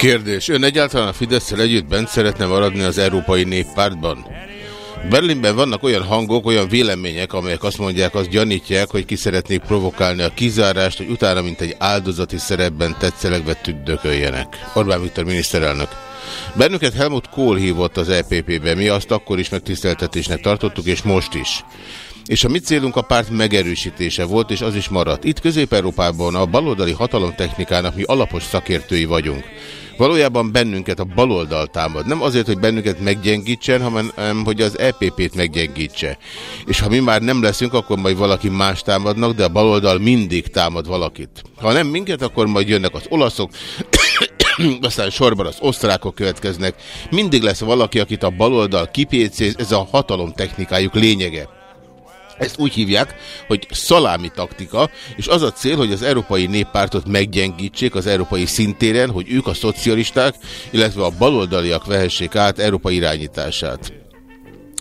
Kérdés. Ön egyáltalán a fidesz együtt bent szeretne maradni az Európai Néppártban? Berlinben vannak olyan hangok, olyan vélemények, amelyek azt mondják, azt gyanítják, hogy ki szeretnék provokálni a kizárást, hogy utána, mint egy áldozati szerepben tetszelegve tüddököljenek. Orbán Viktor miniszterelnök. Bennünket Helmut Kohl hívott az EPP-be, mi azt akkor is megtiszteltetésnek tartottuk, és most is. És a mi célunk a párt megerősítése volt, és az is maradt. Itt Közép-Európában a baloldali hatalomtechnikának mi alapos szakértői vagyunk. Valójában bennünket a baloldal támad. Nem azért, hogy bennünket meggyengítsen, hanem hogy az EPP-t meggyengítse. És ha mi már nem leszünk, akkor majd valaki más támadnak, de a baloldal mindig támad valakit. Ha nem minket, akkor majd jönnek az olaszok, aztán sorban az osztrákok következnek. Mindig lesz valaki, akit a baloldal kipécéz, ez a hatalom technikájuk lényege. Ezt úgy hívják, hogy szalámi taktika, és az a cél, hogy az Európai Néppártot meggyengítsék az európai szintéren, hogy ők a szocialisták, illetve a baloldaliak vehessék át Európai irányítását.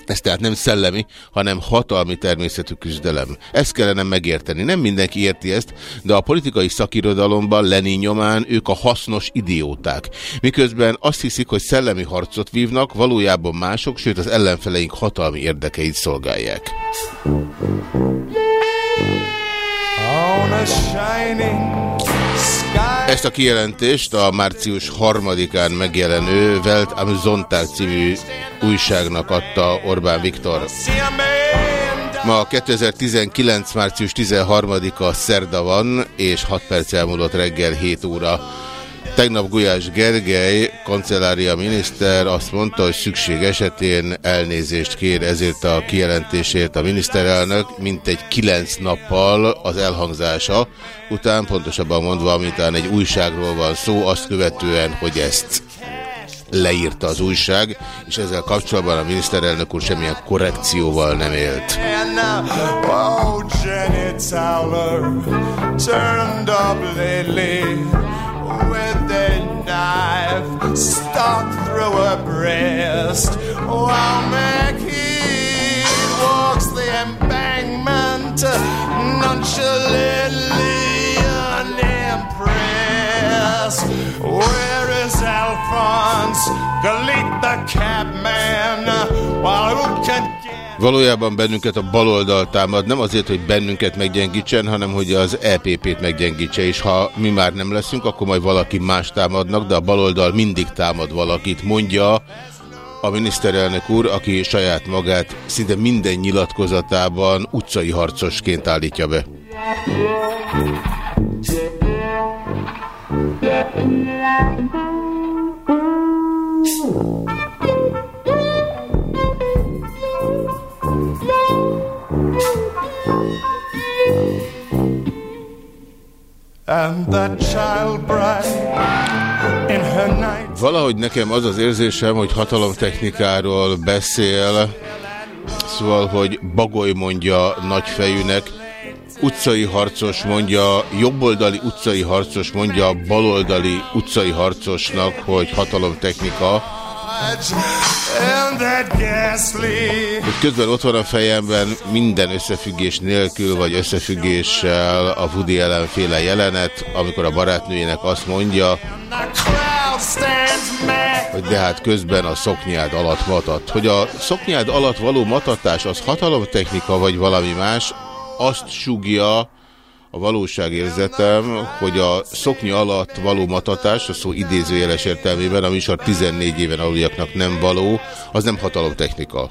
Ez tehát nem szellemi, hanem hatalmi természetű küzdelem. Ezt kellene megérteni. Nem mindenki érti ezt, de a politikai szakirodalomban Lenin nyomán ők a hasznos idióták. Miközben azt hiszik, hogy szellemi harcot vívnak, valójában mások, sőt az ellenfeleink hatalmi érdekeit szolgálják. On a shining ezt a kijelentést a március harmadikán megjelenő Welt am Sonntag című újságnak adta Orbán Viktor. Ma 2019. március 13-a szerda van, és 6 perc elmúlott reggel 7 óra. Tegnap Gulyás Gergely, kancellária miniszter azt mondta, hogy szükség esetén elnézést kér ezért a kijelentésért a miniszterelnök, mint egy kilenc nappal az elhangzása után, pontosabban mondva, mintán egy újságról van szó, azt követően, hogy ezt leírta az újság, és ezzel kapcsolatban a miniszterelnök úr semmilyen korrekcióval nem élt. Oh, with a knife stuck through her breast. While McHeath walks the embankment nonchalantly unimpressed. Where is Alphonse, Galit the cabman, while who can Valójában bennünket a baloldal támad, nem azért, hogy bennünket meggyengítsen, hanem hogy az EPP-t meggyengítse, és ha mi már nem leszünk, akkor majd valaki más támadnak, de a baloldal mindig támad valakit, mondja a miniszterelnök úr, aki saját magát szinte minden nyilatkozatában utcai harcosként állítja be. Valahogy nekem az az érzésem, hogy hatalomtechnikáról beszél, szóval, hogy Bagoly mondja nagyfejűnek, utcai harcos mondja, jobboldali utcai harcos mondja baloldali utcai harcosnak, hogy hatalomtechnika, közben ott van a fejemben minden összefüggés nélkül, vagy összefüggéssel a Woody Allen féle jelenet, amikor a barátnőjének azt mondja, hogy de hát közben a szoknyád alatt matat. Hogy a szoknyád alatt való matatás az hatalomtechnika, vagy valami más, azt sugja, a valóságérzetem, hogy a szoknya alatt való matatás, a szó idézőjeles értelmében, a műsor 14 éven aluljaknak nem való, az nem hatalomtechnika.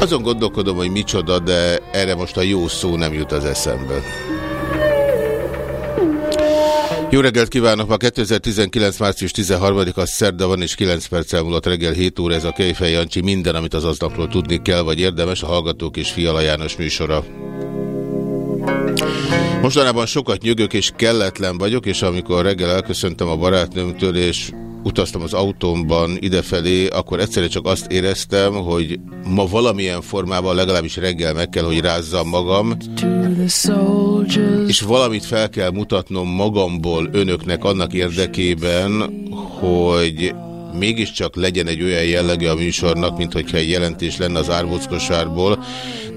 Azon gondolkodom, hogy micsoda, de erre most a jó szó nem jut az eszembe. Jó reggelt kívánok! Ma 2019. március 13-a szerda van, és 9 perccel múlott reggel 7 óra ez a Kejfej Jancsi. Minden, amit az aznapról tudni kell, vagy érdemes, a Hallgatók és Fiala János műsora. Mostanában sokat nyögök és kelletlen vagyok, és amikor reggel elköszöntem a barátnőmtől, és utaztam az autómban idefelé, akkor egyszerre csak azt éreztem, hogy ma valamilyen formában legalábbis reggel meg kell, hogy rázzam magam, és valamit fel kell mutatnom magamból önöknek annak érdekében, hogy mégiscsak legyen egy olyan jellege a műsornak, mint hogyha egy jelentés lenne az árbockosárból,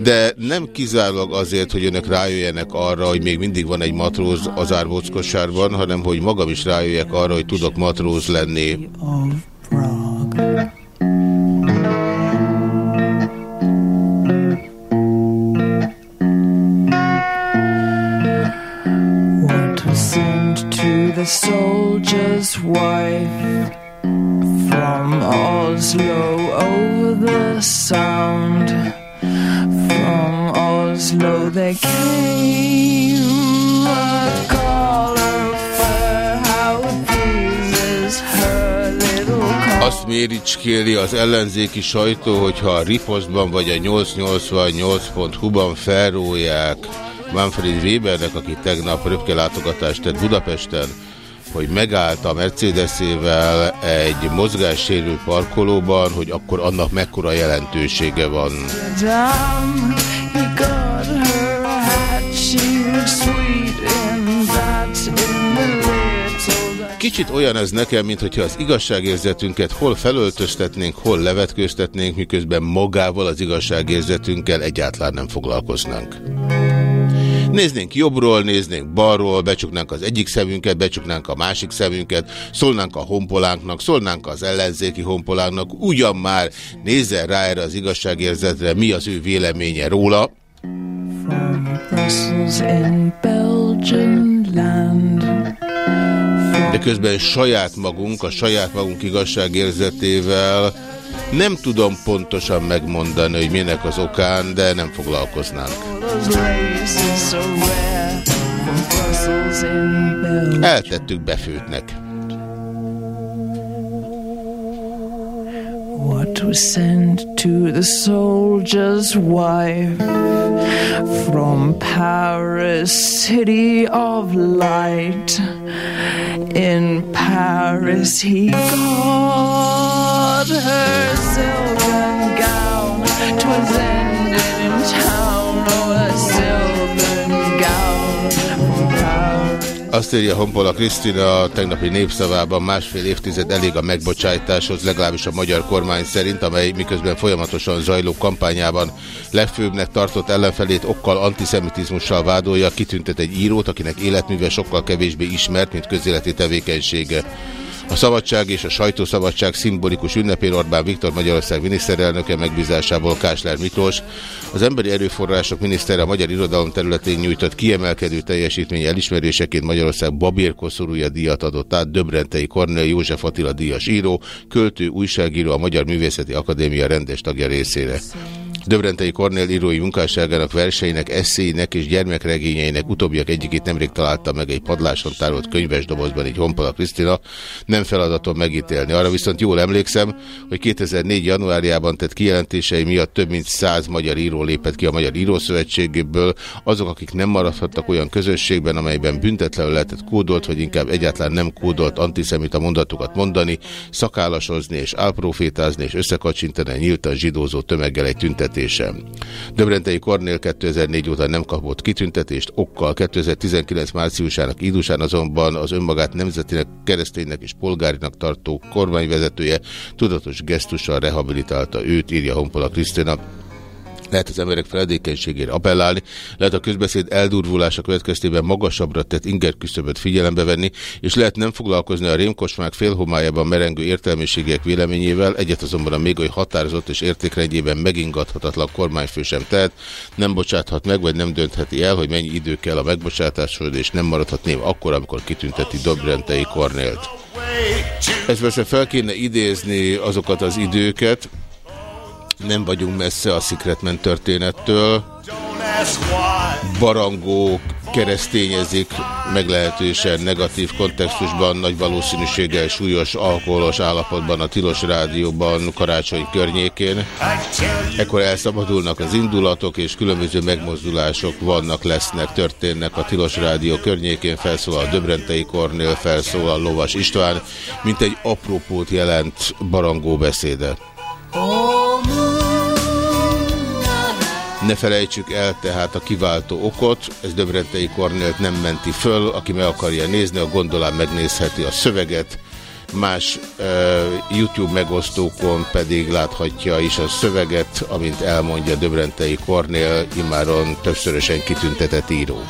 de nem kizárólag azért, hogy önök rájöjjenek arra, hogy még mindig van egy matróz az árbockosárban, hanem hogy magam is rájöjjek arra, hogy tudok matróz lenni. soldier's wife From Oslo over the sound. From Oslo they came. A caller for how pleases her little Azt méricskéli az ellenzéki sajtó, hogyha a Ripostban vagy a 888.hu-ban felrólják Manfred Webernek, aki tegnap röpke látogatást tett Budapesten, hogy megállt a Mercedesével egy mozgássérült parkolóban, hogy akkor annak mekkora jelentősége van. Kicsit olyan ez nekem, mint hogyha az igazságérzetünket hol felöltöztetnénk, hol levetkőztetnénk, miközben magával az igazságérzetünkkel egyáltalán nem foglalkoznánk. Néznénk jobbról, néznénk balról, becsuknánk az egyik szemünket, becsuknánk a másik szemünket, szólnánk a honpolánknak, szólnánk az ellenzéki honpolánknak, ugyan már nézzen rá erre az igazságérzetre, mi az ő véleménye róla. De közben saját magunk, a saját magunk igazságérzetével nem tudom pontosan megmondani, hogy minek az okán, de nem foglalkoznánk. Eltettük befőtnek. What was sent to the soldier's wife from Paris, city of light. In Paris, he got her silken gown. Twas ended in town, oh, a silken gown. Azt írja Honpola Krisztina a tegnapi népszavában másfél évtized elég a megbocsájtáshoz, legalábbis a magyar kormány szerint, amely miközben folyamatosan zajló kampányában legfőbbnek tartott ellenfelét okkal antiszemitizmussal vádolja, kitüntet egy írót, akinek életműve sokkal kevésbé ismert, mint közéleti tevékenysége. A szabadság és a sajtószabadság szimbolikus ünnepén Orbán Viktor Magyarország miniszterelnöke megbízásából Kásler Miklós, az emberi erőforrások minisztere a magyar irodalom területén nyújtott kiemelkedő teljesítmény elismeréseként Magyarország babérkoszorúja díjat adott át Döbrentei Kornél József Attila díjas író, költő, újságíró a Magyar Művészeti Akadémia rendes tagja részére. Döbrentei Kornél írói munkásságának verseinek, eszéinek és gyermekregényeinek utóbbiak egyikét nemrég találta meg egy padláson tárolt könyves dobozban egy Honpola Krisztina, nem feladatom megítélni. Arra viszont jól emlékszem, hogy 2004. januárjában tett kijelentései miatt több mint száz magyar író lépett ki a Magyar Írószövetségéből, azok, akik nem maradhattak olyan közösségben, amelyben büntetlenül lehetett kódolt, vagy inkább egyáltalán nem kódolt antiszemita mondatokat mondani, szakállasozni és álprofétázni és összekacsintani nyíltan zsidózó tömeggel egy tüntet kitüntetése. Döbrentei Kornél 2004 óta nem kapott kitüntetést, okkal 2019 márciusának idusán azonban az önmagát nemzetinek, kereszténynek és polgárinak tartó kormányvezetője tudatos gesztussal rehabilitálta őt, írja Honpola Krisztina lehet az emberek feledékenységére appellálni, lehet a közbeszéd eldurvulása következtében magasabbra tett inger küszöböt figyelembe venni, és lehet nem foglalkozni a rémkosmák félhomájában merengő értelmiségek véleményével, egyet azonban a még oly határozott és értékrendjében megingathatatlan kormányfő sem tehet, nem bocsáthat meg, vagy nem döntheti el, hogy mennyi idő kell a megbocsátáshoz, és nem maradhat név akkor, amikor kitünteti Dobrentei Kornélt. Ez persze fel kéne idézni azokat az időket, Nem vagyunk messze a Secretman történettől. Barangó keresztényezik, meglehetősen negatív kontextusban, nagy valószínűséggel súlyos alkoholos állapotban a Tilos Rádióban karácsony környékén. Ekkor elszabadulnak az indulatok, és különböző megmozdulások vannak, lesznek, történnek a Tilos Rádió környékén, felszólal Döbrentei Kornél, felszólal Lovas István, mint egy apropót jelent barangó beszéde. Ne felejtsük el tehát a kiváltó okot, ez Döbrentei Kornélt nem menti föl, aki meg akarja nézni, a gondolán megnézheti a szöveget, más uh, YouTube megosztókon pedig láthatja is a szöveget, amint elmondja Döbrentei Kornél, immáron többszörösen kitüntetett író.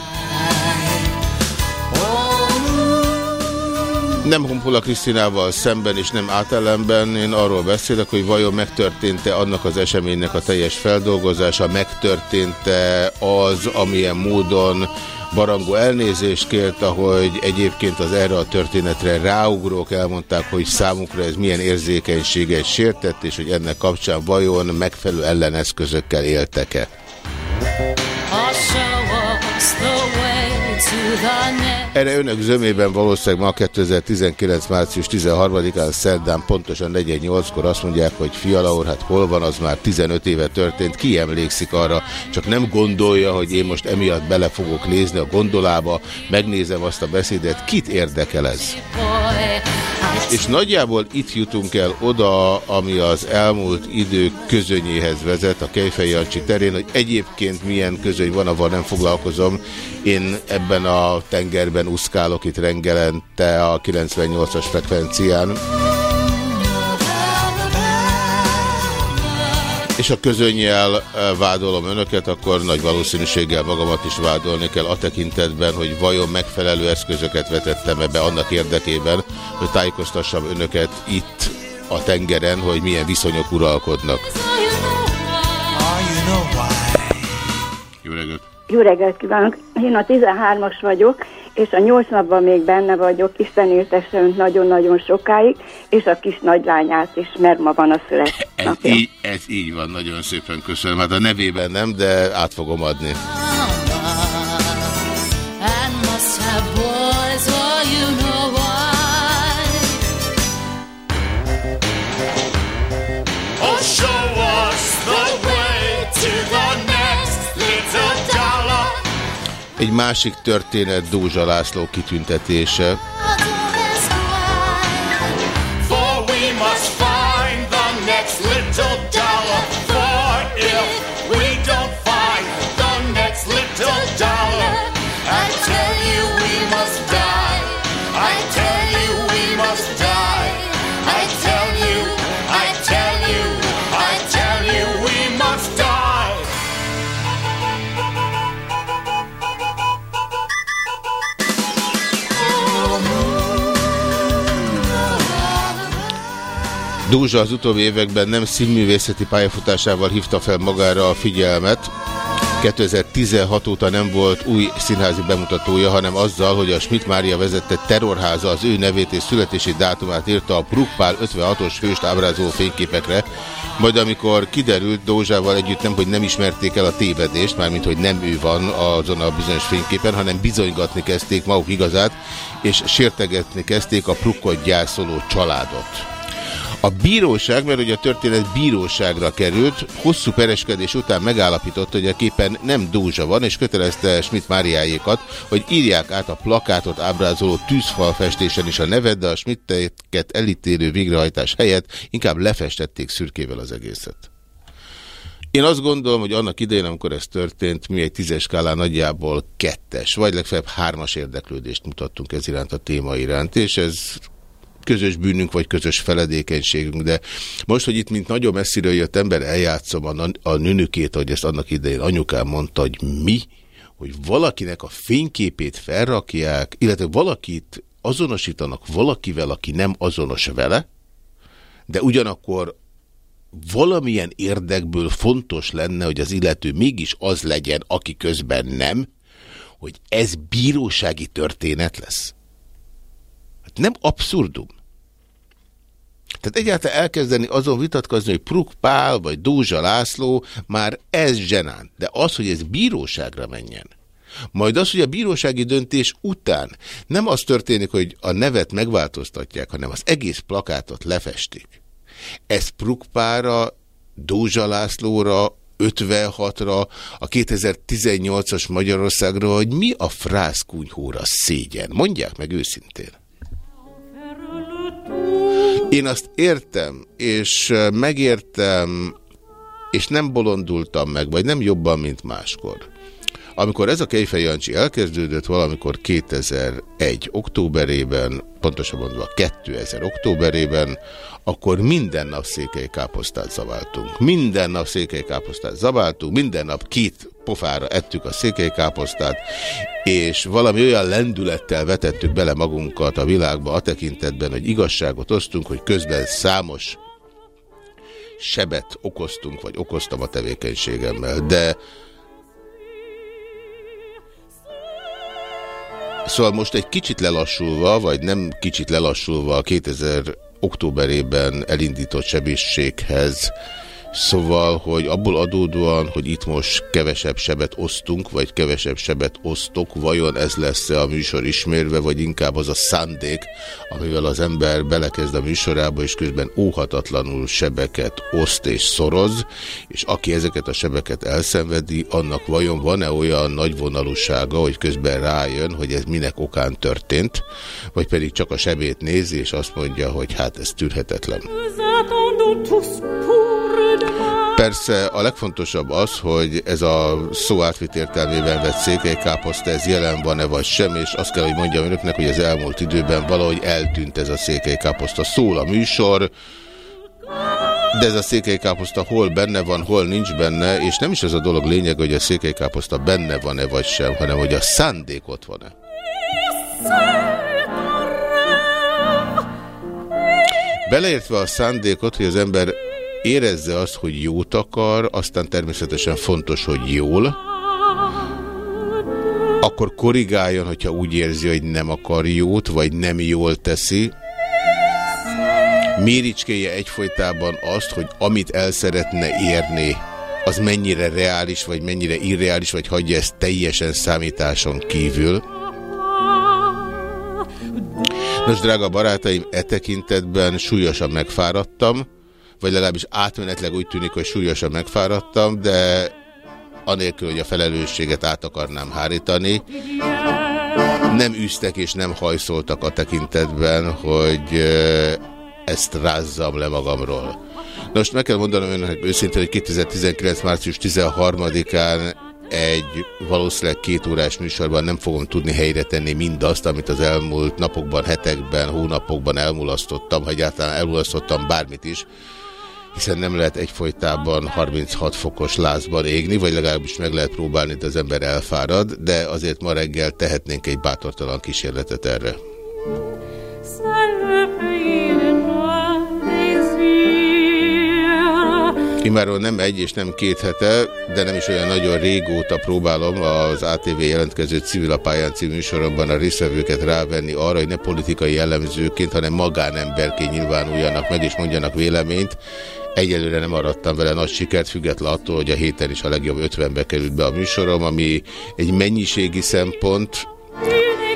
Nem Humpula Krisztinával szemben és nem átellenben, én arról beszélek, hogy vajon megtörtént-e annak az eseménynek a teljes feldolgozása, megtörtént-e az, amilyen módon Barangó elnézést kért, hogy egyébként az erre a történetre ráugrók elmondták, hogy számukra ez milyen érzékenységet sértett, és hogy ennek kapcsán vajon megfelelő elleneszközökkel éltek-e. Erre önök zömében valószínűleg ma 2019. március 13-án szerdán pontosan 48-kor azt mondják, hogy Fiala úr, hát hol van, az már 15 éve történt, ki emlékszik arra, csak nem gondolja, hogy én most emiatt bele fogok nézni a gondolába, megnézem azt a beszédet, kit érdekel ez? És nagyjából itt jutunk el oda, ami az elmúlt idők közönyéhez vezet a Kejfej Jancsi terén, hogy egyébként milyen közöny van, avval nem foglalkozom. Én ebben a tengerben uszkálok itt rengelente a 98-as frekvencián. És a közönnyel vádolom önöket, akkor nagy valószínűséggel magamat is vádolni kell a tekintetben, hogy vajon megfelelő eszközöket vetettem ebbe annak érdekében, hogy tájékoztassam önöket itt a tengeren, hogy milyen viszonyok uralkodnak. Jó reggelt! Jó reggelt kívánok! Én a 13-as vagyok, és a nyolc napban még benne vagyok, Isten éltesse önt nagyon-nagyon sokáig, és a kis nagylányát is, mert ma van a születnapja. Ez így, ez így van, nagyon szépen köszönöm. Hát a nevében nem, de át fogom adni. Egy másik történet Dózsa László kitüntetése. Dózsa az utóbbi években nem színművészeti pályafutásával hívta fel magára a figyelmet. 2016 óta nem volt új színházi bemutatója, hanem azzal, hogy a Schmidt Mária vezette terrorháza az ő nevét és születési dátumát írta a Bruckpál 56-os főst ábrázoló fényképekre, majd amikor kiderült Dózsával együtt nem, hogy nem ismerték el a tévedést, mármint hogy nem ő van azon a bizonyos fényképen, hanem bizonygatni kezdték maguk igazát, és sértegetni kezdték a Prukkot gyászoló családot. A bíróság, mert ugye a történet bíróságra került, hosszú pereskedés után megállapította, hogy a képen nem dúzsa van, és kötelezte Schmidt Máriáékat, hogy írják át a plakátot ábrázoló tűzfalfestésen is a nevet, de a Schmidt-eket elítélő végrehajtás helyett inkább lefestették szürkével az egészet. Én azt gondolom, hogy annak idején, amikor ez történt, mi egy tízes skálán nagyjából kettes, vagy legfeljebb hármas érdeklődést mutattunk ez iránt a téma iránt, és ez közös bűnünk, vagy közös feledékenységünk, de most, hogy itt, mint nagyon messziről jött ember, eljátszom a, a nünükét, hogy ezt annak idején anyukám mondta, hogy mi, hogy valakinek a fényképét felrakják, illetve valakit azonosítanak valakivel, aki nem azonos vele, de ugyanakkor valamilyen érdekből fontos lenne, hogy az illető mégis az legyen, aki közben nem, hogy ez bírósági történet lesz. Hát nem abszurdum. Tehát egyáltalán elkezdeni azon vitatkozni, hogy Pruk Pál vagy Dózsa László, már ez zsenánt. De az, hogy ez bíróságra menjen, majd az, hogy a bírósági döntés után nem az történik, hogy a nevet megváltoztatják, hanem az egész plakátot lefestik. Ez Prukpára, Dózsa Lászlóra, 56-ra, a 2018-as Magyarországra, hogy mi a frászkunyhóra szégyen. Mondják meg őszintén. Én azt értem, és megértem, és nem bolondultam meg, vagy nem jobban, mint máskor. Amikor ez a Kejfej Jancsi elkezdődött valamikor 2001. októberében, pontosabban mondva 2000 októberében, akkor minden nap székely káposztát zaváltunk. Minden nap székely káposztát zaváltunk, minden nap két pofára ettük a székely káposztát, és valami olyan lendülettel vetettük bele magunkat a világba a tekintetben, hogy igazságot osztunk, hogy közben számos sebet okoztunk, vagy okoztam a tevékenységemmel, de Szóval most egy kicsit lelassulva, vagy nem kicsit lelassulva a 2000 októberében elindított sebességhez Szóval, hogy abból adódóan, hogy itt most kevesebb sebet osztunk, vagy kevesebb sebet osztok, vajon ez lesz -e a műsor ismérve, vagy inkább az a szándék, amivel az ember belekezd a műsorába, és közben óhatatlanul sebeket oszt és szoroz, és aki ezeket a sebeket elszenvedi, annak vajon van-e olyan nagy vonalúsága, hogy közben rájön, hogy ez minek okán történt, vagy pedig csak a sebét nézi, és azt mondja, hogy hát ez tűrhetetlen. Persze a legfontosabb az, hogy ez a szó átvit értelmében vett székelykáposzta, ez jelen van-e vagy sem, és azt kell, hogy mondjam önöknek, hogy az elmúlt időben valahogy eltűnt ez a székelykáposzta. Szól a műsor, de ez a székelykáposzta hol benne van, hol nincs benne, és nem is az a dolog lényeg, hogy a székelykáposzta benne van-e vagy sem, hanem hogy a szándék ott van-e. Beleértve a szándékot, hogy az ember érezze azt, hogy jót akar, aztán természetesen fontos, hogy jól, akkor korrigáljon, hogyha úgy érzi, hogy nem akar jót, vagy nem jól teszi. Méricskéje egyfolytában azt, hogy amit el szeretne érni, az mennyire reális, vagy mennyire irreális, vagy hagyja ezt teljesen számításon kívül. Nos, drága barátaim, e tekintetben súlyosan megfáradtam vagy legalábbis átmenetleg úgy tűnik, hogy súlyosan megfáradtam, de anélkül, hogy a felelősséget át akarnám hárítani. Nem űztek és nem hajszoltak a tekintetben, hogy ezt rázzam le magamról. Most meg kell mondanom önnek őszintén, hogy 2019. március 13-án egy valószínűleg két órás műsorban nem fogom tudni helyre tenni mindazt, amit az elmúlt napokban, hetekben, hónapokban elmulasztottam, ha egyáltalán elmulasztottam bármit is hiszen nem lehet egyfolytában 36 fokos lázban égni, vagy legalábbis meg lehet próbálni, de az ember elfárad, de azért ma reggel tehetnénk egy bátortalan kísérletet erre. Imáról nem egy és nem két hete, de nem is olyan nagyon régóta próbálom az ATV jelentkező civil a pályán című soromban a részvevőket rávenni arra, hogy ne politikai jellemzőként, hanem magánemberként nyilvánuljanak meg és mondjanak véleményt. Egyelőre nem arattam vele nagy sikert, független attól, hogy a héten is a legjobb 50-be került be a műsorom, ami egy mennyiségi szempont,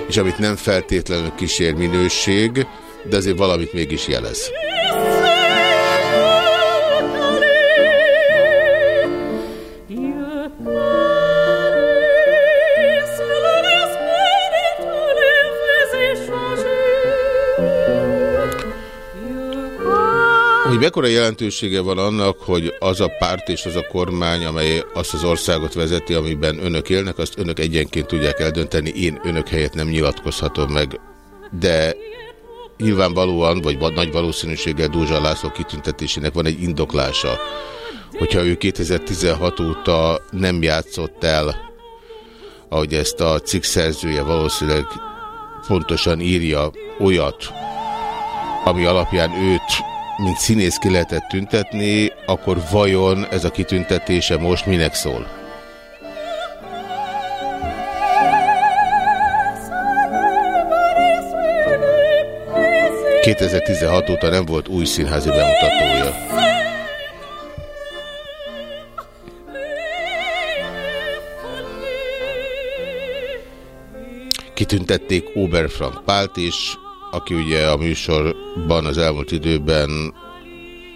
és amit nem feltétlenül kísér minőség, de azért valamit mégis jelez. Hogy mekkora jelentősége van annak, hogy az a párt és az a kormány, amely azt az országot vezeti, amiben önök élnek, azt önök egyenként tudják eldönteni, én önök helyett nem nyilatkozhatom meg. De nyilvánvalóan, vagy nagy valószínűséggel Dózsa László kitüntetésének van egy indoklása, hogyha ő 2016 óta nem játszott el, ahogy ezt a cikk szerzője valószínűleg pontosan írja olyat, ami alapján őt mint színész ki lehetett tüntetni, akkor vajon ez a kitüntetése most minek szól? 2016 óta nem volt új színházi bemutatója. Kitüntették Oberfrank Pált is, aki ugye a műsorban az elmúlt időben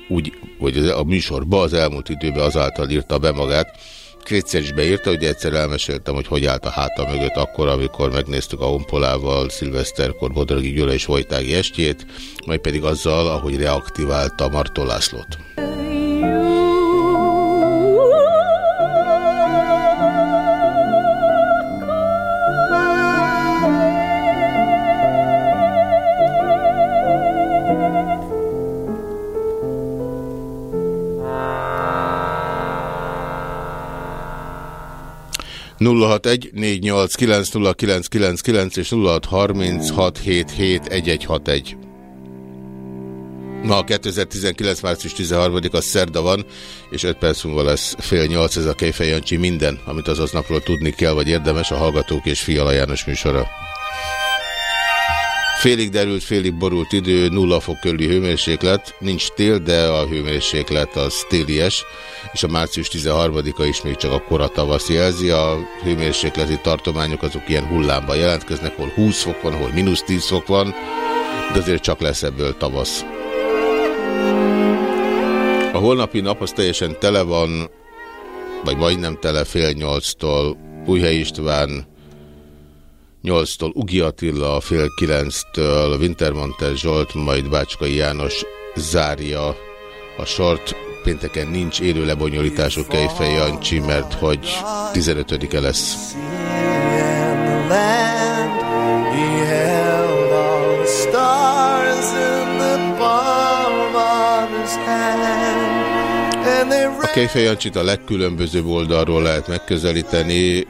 úgy, hogy a műsorba az elmúlt időben azáltal írta be magát, kétszer is beírta, hogy egyszer elmeséltem, hogy hogy állt a háta mögött akkor, amikor megnéztük a Honpolával szilveszterkor Bodragi Gyula és Vojtági estjét, majd pedig azzal, ahogy reaktiválta Martó Lászlót. 061 489 és 0636771161. Ma 2019. március 13-a szerda van, és 5 perc múlva lesz fél 8 ez a Kejfej Jancsi minden, amit az aznapról tudni kell, vagy érdemes a Hallgatók és Fiala János műsora. Félig derült, félig borult idő, nulla fok körüli hőmérséklet, nincs tél, de a hőmérséklet az télies, és a március 13-a is még csak a kora tavasz jelzi. A hőmérsékleti tartományok azok ilyen hullámban jelentkeznek, hol 20 fok van, hol mínusz 10 fok van, de azért csak lesz ebből tavasz. A holnapi nap az teljesen tele van, vagy majdnem tele fél nyolctól Újhely István, 8-tól Ugi Attila, fél 9-től Wintermantel Zsolt, majd Bácskai János zárja a sort. Pénteken nincs élő lebonyolítású Kejfej Jancsi, mert hogy 15-e lesz. A Kejfej Jancsit a legkülönbözőbb oldalról lehet megközelíteni.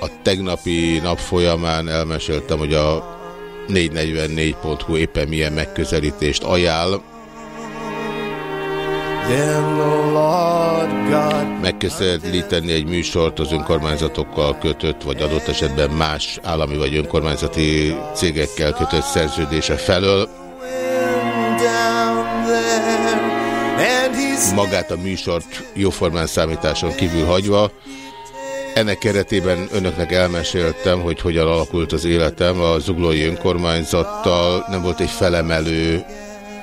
A tegnapi nap folyamán elmeséltem, hogy a 444.hu éppen milyen megközelítést ajánl. Megközelíteni egy műsort az önkormányzatokkal kötött, vagy adott esetben más állami vagy önkormányzati cégekkel kötött szerződése felől. Magát a műsort jóformán számításon kívül hagyva, ennek keretében önöknek elmeséltem, hogy hogyan alakult az életem. A zuglói önkormányzattal nem volt egy felemelő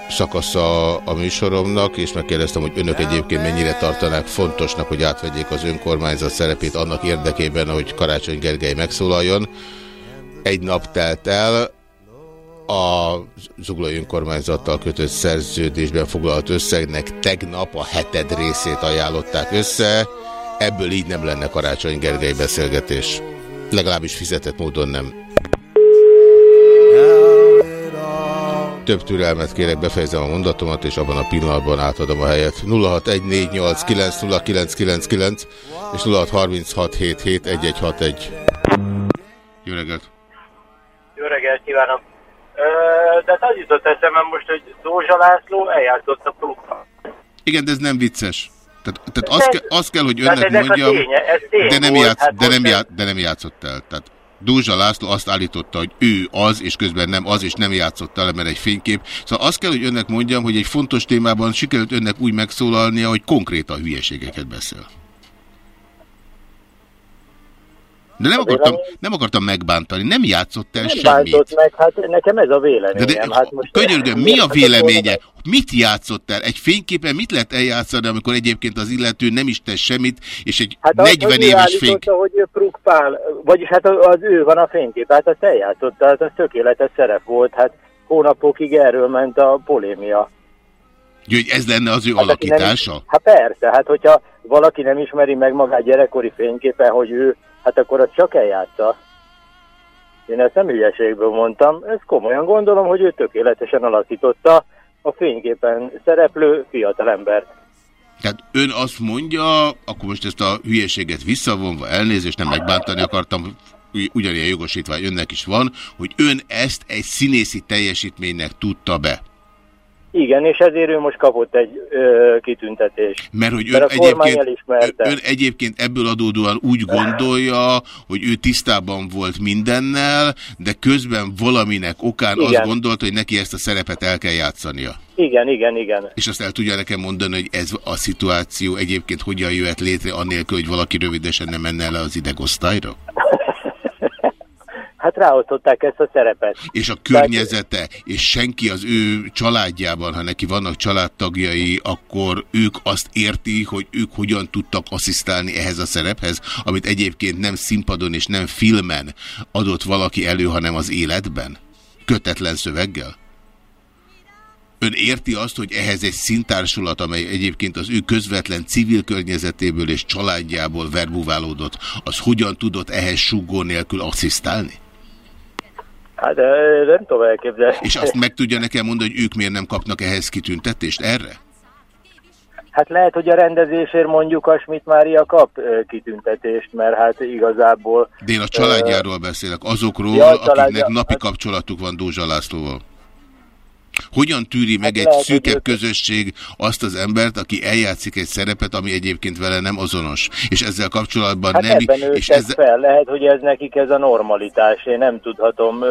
szakasza a műsoromnak, és megkérdeztem, hogy önök egyébként mennyire tartanák fontosnak, hogy átvegyék az önkormányzat szerepét annak érdekében, hogy Karácsony Gergely megszólaljon. Egy nap telt el, a zuglói önkormányzattal kötött szerződésben foglalt összegnek tegnap a heted részét ajánlották össze, Ebből így nem lenne Karácsony Gergely beszélgetés. Legalábbis fizetett módon nem. Több türelmet kérek, befejezem a mondatomat, és abban a pillanatban átadom a helyet. 0614890999 és 0636771161. Jó reggelt! Jó reggelt kívánok! De hát az jutott eszembe most, hogy Dózsa László eljátszott a próbát. Igen, de ez nem vicces. Tehát, tehát azt, ke, azt kell, hogy önnek mondjam, ténye, de, nem játsz, hát de, nem játsz, de nem játszott el. Tehát Dózsa László azt állította, hogy ő az, és közben nem az, és nem játszott el, mert egy fénykép. Szóval azt kell, hogy önnek mondjam, hogy egy fontos témában sikerült önnek úgy megszólalnia, hogy konkrétan hülyeségeket beszél. De nem akartam, nem akartam megbántani, nem játszott el nem semmit. Nem meg, hát nekem ez a véleményem. De, de, hát most könyörgöm, mi a véleménye? Mit játszott el? Egy fényképen mit lehet eljátszani, amikor egyébként az illető nem is tesz semmit, és egy hát 40 az, éves fénykép... hogy Prukpál, vagyis hát az ő van a fénykép, hát azt eljátszott, tehát az tökéletes szerep volt, hát hónapokig erről ment a polémia. Jó, hogy ez lenne az ő hát alakítása? Nem, hát persze, hát hogyha valaki nem ismeri meg magát gyerekkori fényképen, hogy ő hát akkor az csak eljátsza. Én ezt nem ügyeségből mondtam, ezt komolyan gondolom, hogy ő tökéletesen alakította a fényképen szereplő fiatalember. Tehát ön azt mondja, akkor most ezt a hülyeséget visszavonva elnézést, nem megbántani akartam, ugyanilyen jogosítvány önnek is van, hogy ön ezt egy színészi teljesítménynek tudta be. Igen, és ezért ő most kapott egy ö, kitüntetést. Mert hogy ön, Mert egyébként, ön egyébként ebből adódóan úgy gondolja, hogy ő tisztában volt mindennel, de közben valaminek okán igen. azt gondolta, hogy neki ezt a szerepet el kell játszania. Igen, igen, igen. És azt el tudja nekem mondani, hogy ez a szituáció egyébként hogyan jöhet létre, annélkül, hogy valaki rövidesen nem menne le az idegosztályra? Hát ráosztották ezt a szerepet. És a környezete, és senki az ő családjában, ha neki vannak családtagjai, akkor ők azt érti, hogy ők hogyan tudtak asszisztálni ehhez a szerephez, amit egyébként nem színpadon és nem filmen adott valaki elő, hanem az életben? Kötetlen szöveggel? Ön érti azt, hogy ehhez egy szintársulat, amely egyébként az ő közvetlen civil környezetéből és családjából verbuválódott, az hogyan tudott ehhez sugó nélkül asszisztálni? Hát nem tudom elképzelni. És azt meg tudja nekem mondani, hogy ők miért nem kapnak ehhez kitüntetést? Erre? Hát lehet, hogy a rendezésért mondjuk a Schmidt Mária kap kitüntetést, mert hát igazából... De én a családjáról beszélek, azokról, ja, akiknek napi hát- kapcsolatuk van Dózsa Lászlóval. Hogyan tűri meg hát egy szűkebb közösség azt az embert, aki eljátszik egy szerepet, ami egyébként vele nem azonos? És ezzel kapcsolatban hát nem... Ebben és ez... fel. Lehet, hogy ez nekik ez a normalitás. Én nem tudhatom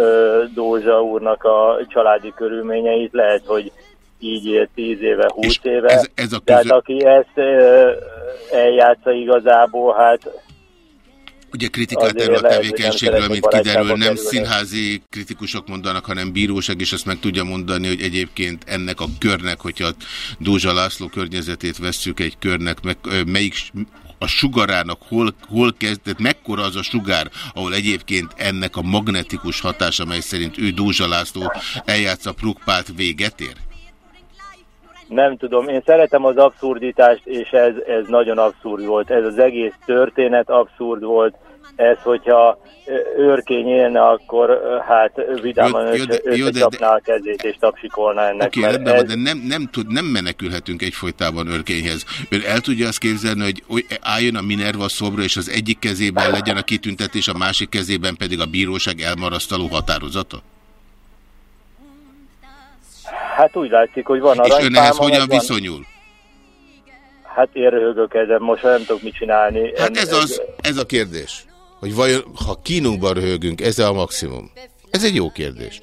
Dózsa úrnak a családi körülményeit. Lehet, hogy így él 10 éve, 20 éve. Ez, ez a közö... Tehát aki ezt eljátsza igazából, hát Ugye kritikát erről a tevékenységről, mint kiderül, nem színházi kritikusok mondanak, hanem bíróság, és azt meg tudja mondani, hogy egyébként ennek a körnek, hogyha Dózsa László környezetét vesszük egy körnek, meg, melyik a sugarának hol, hol kezdett, mekkora az a sugár, ahol egyébként ennek a magnetikus hatása, amely szerint ő Dózsa László eljátsza Prukpát véget ér? Nem tudom, én szeretem az abszurditást, és ez, ez nagyon abszurd volt. Ez az egész történet abszurd volt. Ez, hogyha őrkény élne, akkor hát vidáman összecsapná a kezét és tapsikolná ennek. Oké, okay, ez... de nem, nem, tud, nem menekülhetünk egyfolytában őrkényhez. Ön el tudja azt képzelni, hogy álljon a Minerva szobra, és az egyik kezében legyen a kitüntetés, a másik kezében pedig a bíróság elmarasztaló határozata? Hát úgy látszik, hogy van aranypálma. És ön ehhez hogyan van... viszonyul? Hát én röhögök ezen, most nem tudok mit csinálni. Hát ez, az, ez a kérdés, hogy vajon, ha kínunkban röhögünk, ez a maximum? Ez egy jó kérdés.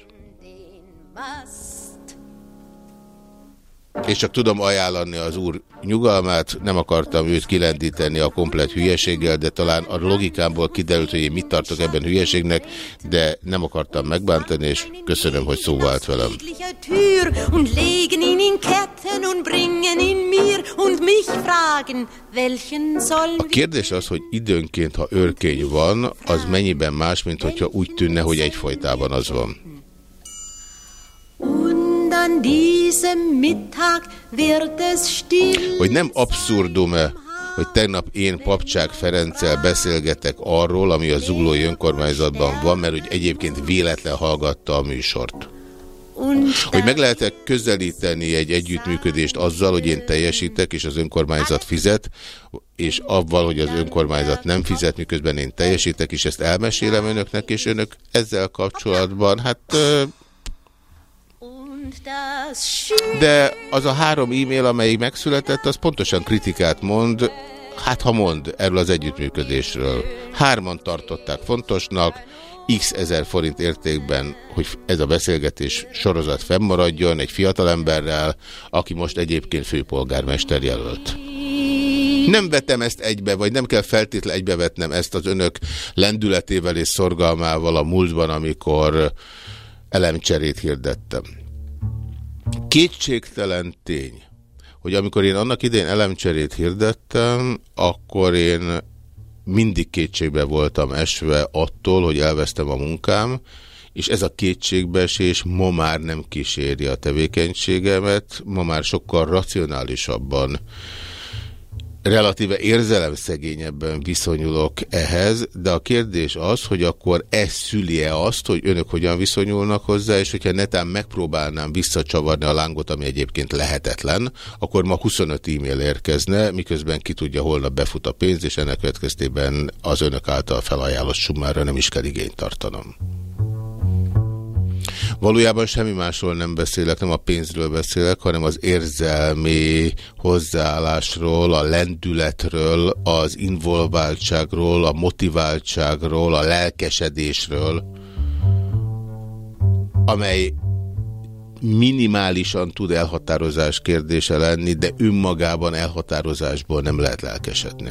És csak tudom ajánlani az úr nyugalmát, nem akartam őt kilendíteni a komplet hülyeséggel, de talán a logikámból kiderült, hogy én mit tartok ebben hülyeségnek, de nem akartam megbántani, és köszönöm, hogy szó vált velem. A kérdés az, hogy időnként, ha örkény van, az mennyiben más, mint hogyha úgy tűnne, hogy egyfolytában az van an diesem Mittag wird es still. Hogy nem abszurdum-e, hogy tegnap én Papcsák Ferenccel beszélgetek arról, ami a Zuglói önkormányzatban van, mert hogy egyébként véletlen hallgatta a műsort. Hogy meg lehet -e közelíteni egy együttműködést azzal, hogy én teljesítek, és az önkormányzat fizet, és avval, hogy az önkormányzat nem fizet, miközben én teljesítek, és ezt elmesélem önöknek, és önök ezzel kapcsolatban, hát de az a három e-mail, amelyik megszületett, az pontosan kritikát mond, hát ha mond erről az együttműködésről. Hárman tartották fontosnak, x ezer forint értékben, hogy ez a beszélgetés sorozat fennmaradjon egy fiatalemberrel, aki most egyébként főpolgármester jelölt. Nem vetem ezt egybe, vagy nem kell feltétlenül egybevetnem ezt az önök lendületével és szorgalmával a múltban, amikor elemcserét hirdettem. Kétségtelen tény, hogy amikor én annak idején elemcserét hirdettem, akkor én mindig kétségbe voltam esve attól, hogy elvesztem a munkám, és ez a kétségbeesés ma már nem kíséri a tevékenységemet, ma már sokkal racionálisabban relatíve érzelemszegényebben viszonyulok ehhez, de a kérdés az, hogy akkor ez szüli-e azt, hogy önök hogyan viszonyulnak hozzá, és hogyha netán megpróbálnám visszacsavarni a lángot, ami egyébként lehetetlen, akkor ma 25 e-mail érkezne, miközben ki tudja, holnap befut a pénz, és ennek következtében az önök által felajánlott sumára nem is kell igényt tartanom. Valójában semmi másról nem beszélek, nem a pénzről beszélek, hanem az érzelmi hozzáállásról, a lendületről, az involváltságról, a motiváltságról, a lelkesedésről, amely minimálisan tud elhatározás kérdése lenni, de önmagában elhatározásból nem lehet lelkesedni.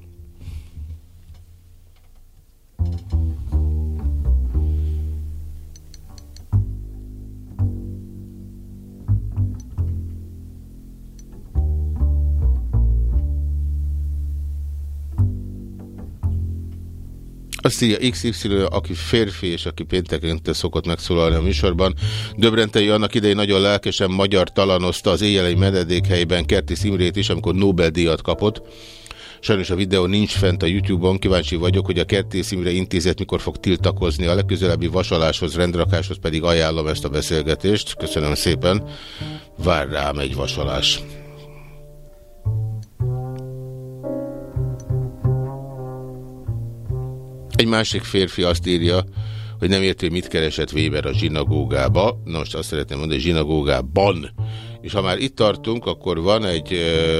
Azt írja XY, aki férfi és aki péntekente szokott megszólalni a műsorban. Döbrentei annak idején nagyon lelkesen magyar talanozta az éjjelei mededékhelyben Kerti Szimrét is, amikor Nobel-díjat kapott. Sajnos a videó nincs fent a YouTube-on, kíváncsi vagyok, hogy a Kerti Szimre intézet mikor fog tiltakozni. A legközelebbi vasaláshoz, rendrakáshoz pedig ajánlom ezt a beszélgetést. Köszönöm szépen. Vár rám egy vasalás. Egy másik férfi azt írja, hogy nem érti, mit keresett Weber a zsinagógába. Na most azt szeretném mondani, hogy zsinagógában. És ha már itt tartunk, akkor van egy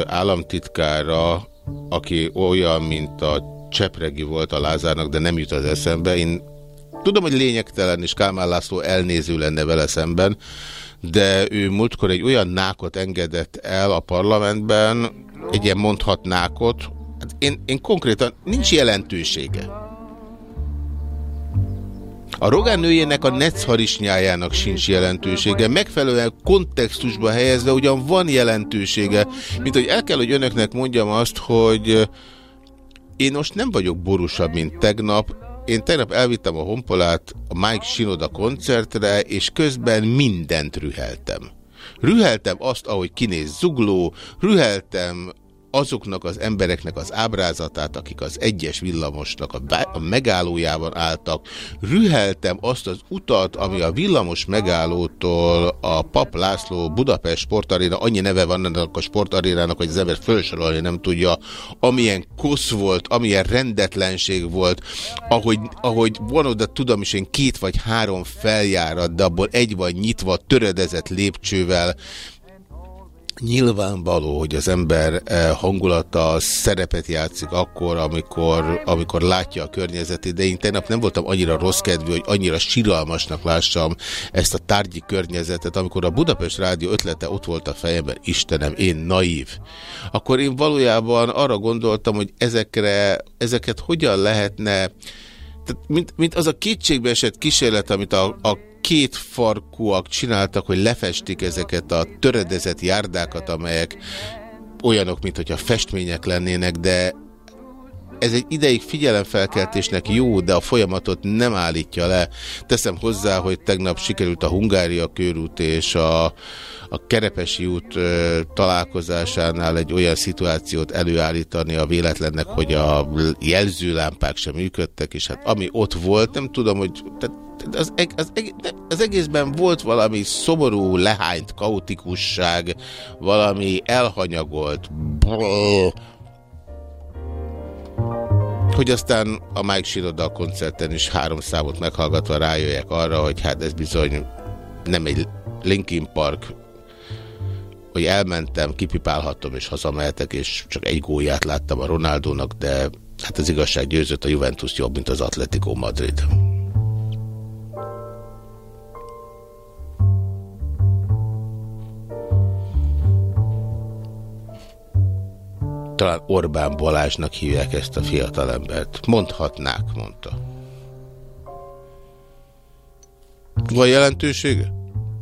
államtitkára, aki olyan, mint a Csepregi volt a Lázárnak, de nem jut az eszembe. Én tudom, hogy lényegtelen, és Kálmán László elnéző lenne vele szemben, de ő múltkor egy olyan nákot engedett el a parlamentben, egy ilyen mondhatnákot, hát én, én konkrétan nincs jelentősége. A Rogán nőjének a necharisnyájának sincs jelentősége, megfelelően kontextusba helyezve ugyan van jelentősége, mint hogy el kell, hogy önöknek mondjam azt, hogy én most nem vagyok borúsabb, mint tegnap, én tegnap elvittem a honpolát a Mike Sinoda koncertre, és közben mindent rüheltem. Rüheltem azt, ahogy kinéz zugló, rüheltem azoknak az embereknek az ábrázatát, akik az egyes villamosnak a, a megállójában álltak. Rüheltem azt az utat, ami a villamos megállótól a Pap László Budapest sportaréna, annyi neve van ennek a sportarénának, hogy az ember felsorolni nem tudja, amilyen kosz volt, amilyen rendetlenség volt, ahogy, ahogy van oda, tudom is én két vagy három feljárat, de abból egy van nyitva, töredezett lépcsővel, Nyilvánvaló, hogy az ember eh, hangulata szerepet játszik akkor, amikor, amikor látja a környezetét, de én tegnap nem voltam annyira rossz kedvű, hogy annyira siralmasnak lássam ezt a tárgyi környezetet, amikor a Budapest Rádió ötlete ott volt a fejemben, Istenem, én naív. Akkor én valójában arra gondoltam, hogy ezekre, ezeket hogyan lehetne mint, mint az a esett kísérlet, amit a, a két farkúak csináltak, hogy lefestik ezeket a töredezett járdákat, amelyek olyanok, mint hogyha festmények lennének, de ez egy ideig figyelemfelkeltésnek jó, de a folyamatot nem állítja le. Teszem hozzá, hogy tegnap sikerült a Hungária körút és a, a Kerepesi út ö, találkozásánál egy olyan szituációt előállítani a véletlennek, hogy a jelzőlámpák sem működtek, és hát ami ott volt, nem tudom, hogy tehát az, az, az egészben volt valami szomorú, lehányt, kaotikusság, valami elhanyagolt, brrr, hogy aztán a Mike Shinoda koncerten is három számot meghallgatva rájöjjek arra, hogy hát ez bizony nem egy Linkin Park, hogy elmentem, kipipálhattam és hazamehetek, és csak egy gólját láttam a Ronaldónak, de hát az igazság győzött a Juventus jobb, mint az Atletico Madrid. Talán Orbán Balázsnak hívják ezt a fiatalembert. Mondhatnák, mondta. Van jelentősége?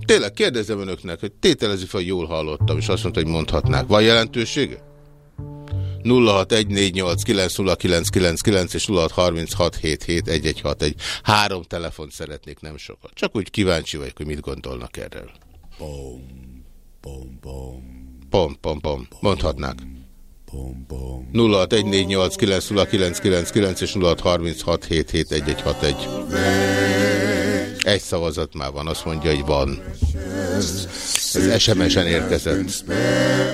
Tényleg kérdezem önöknek, hogy tételezi fel, hogy jól hallottam, és azt mondta, hogy mondhatnák. Van jelentősége? 0614890999 és 0636771161. Három telefont szeretnék, nem sokat. Csak úgy kíváncsi vagyok, hogy mit gondolnak erről. Pom, pom, pom. Pom, pom, pom. Mondhatnák. 0614890999 és 0636771161. Egy szavazat már van, azt mondja, hogy van. Ez SMS-en érkezett.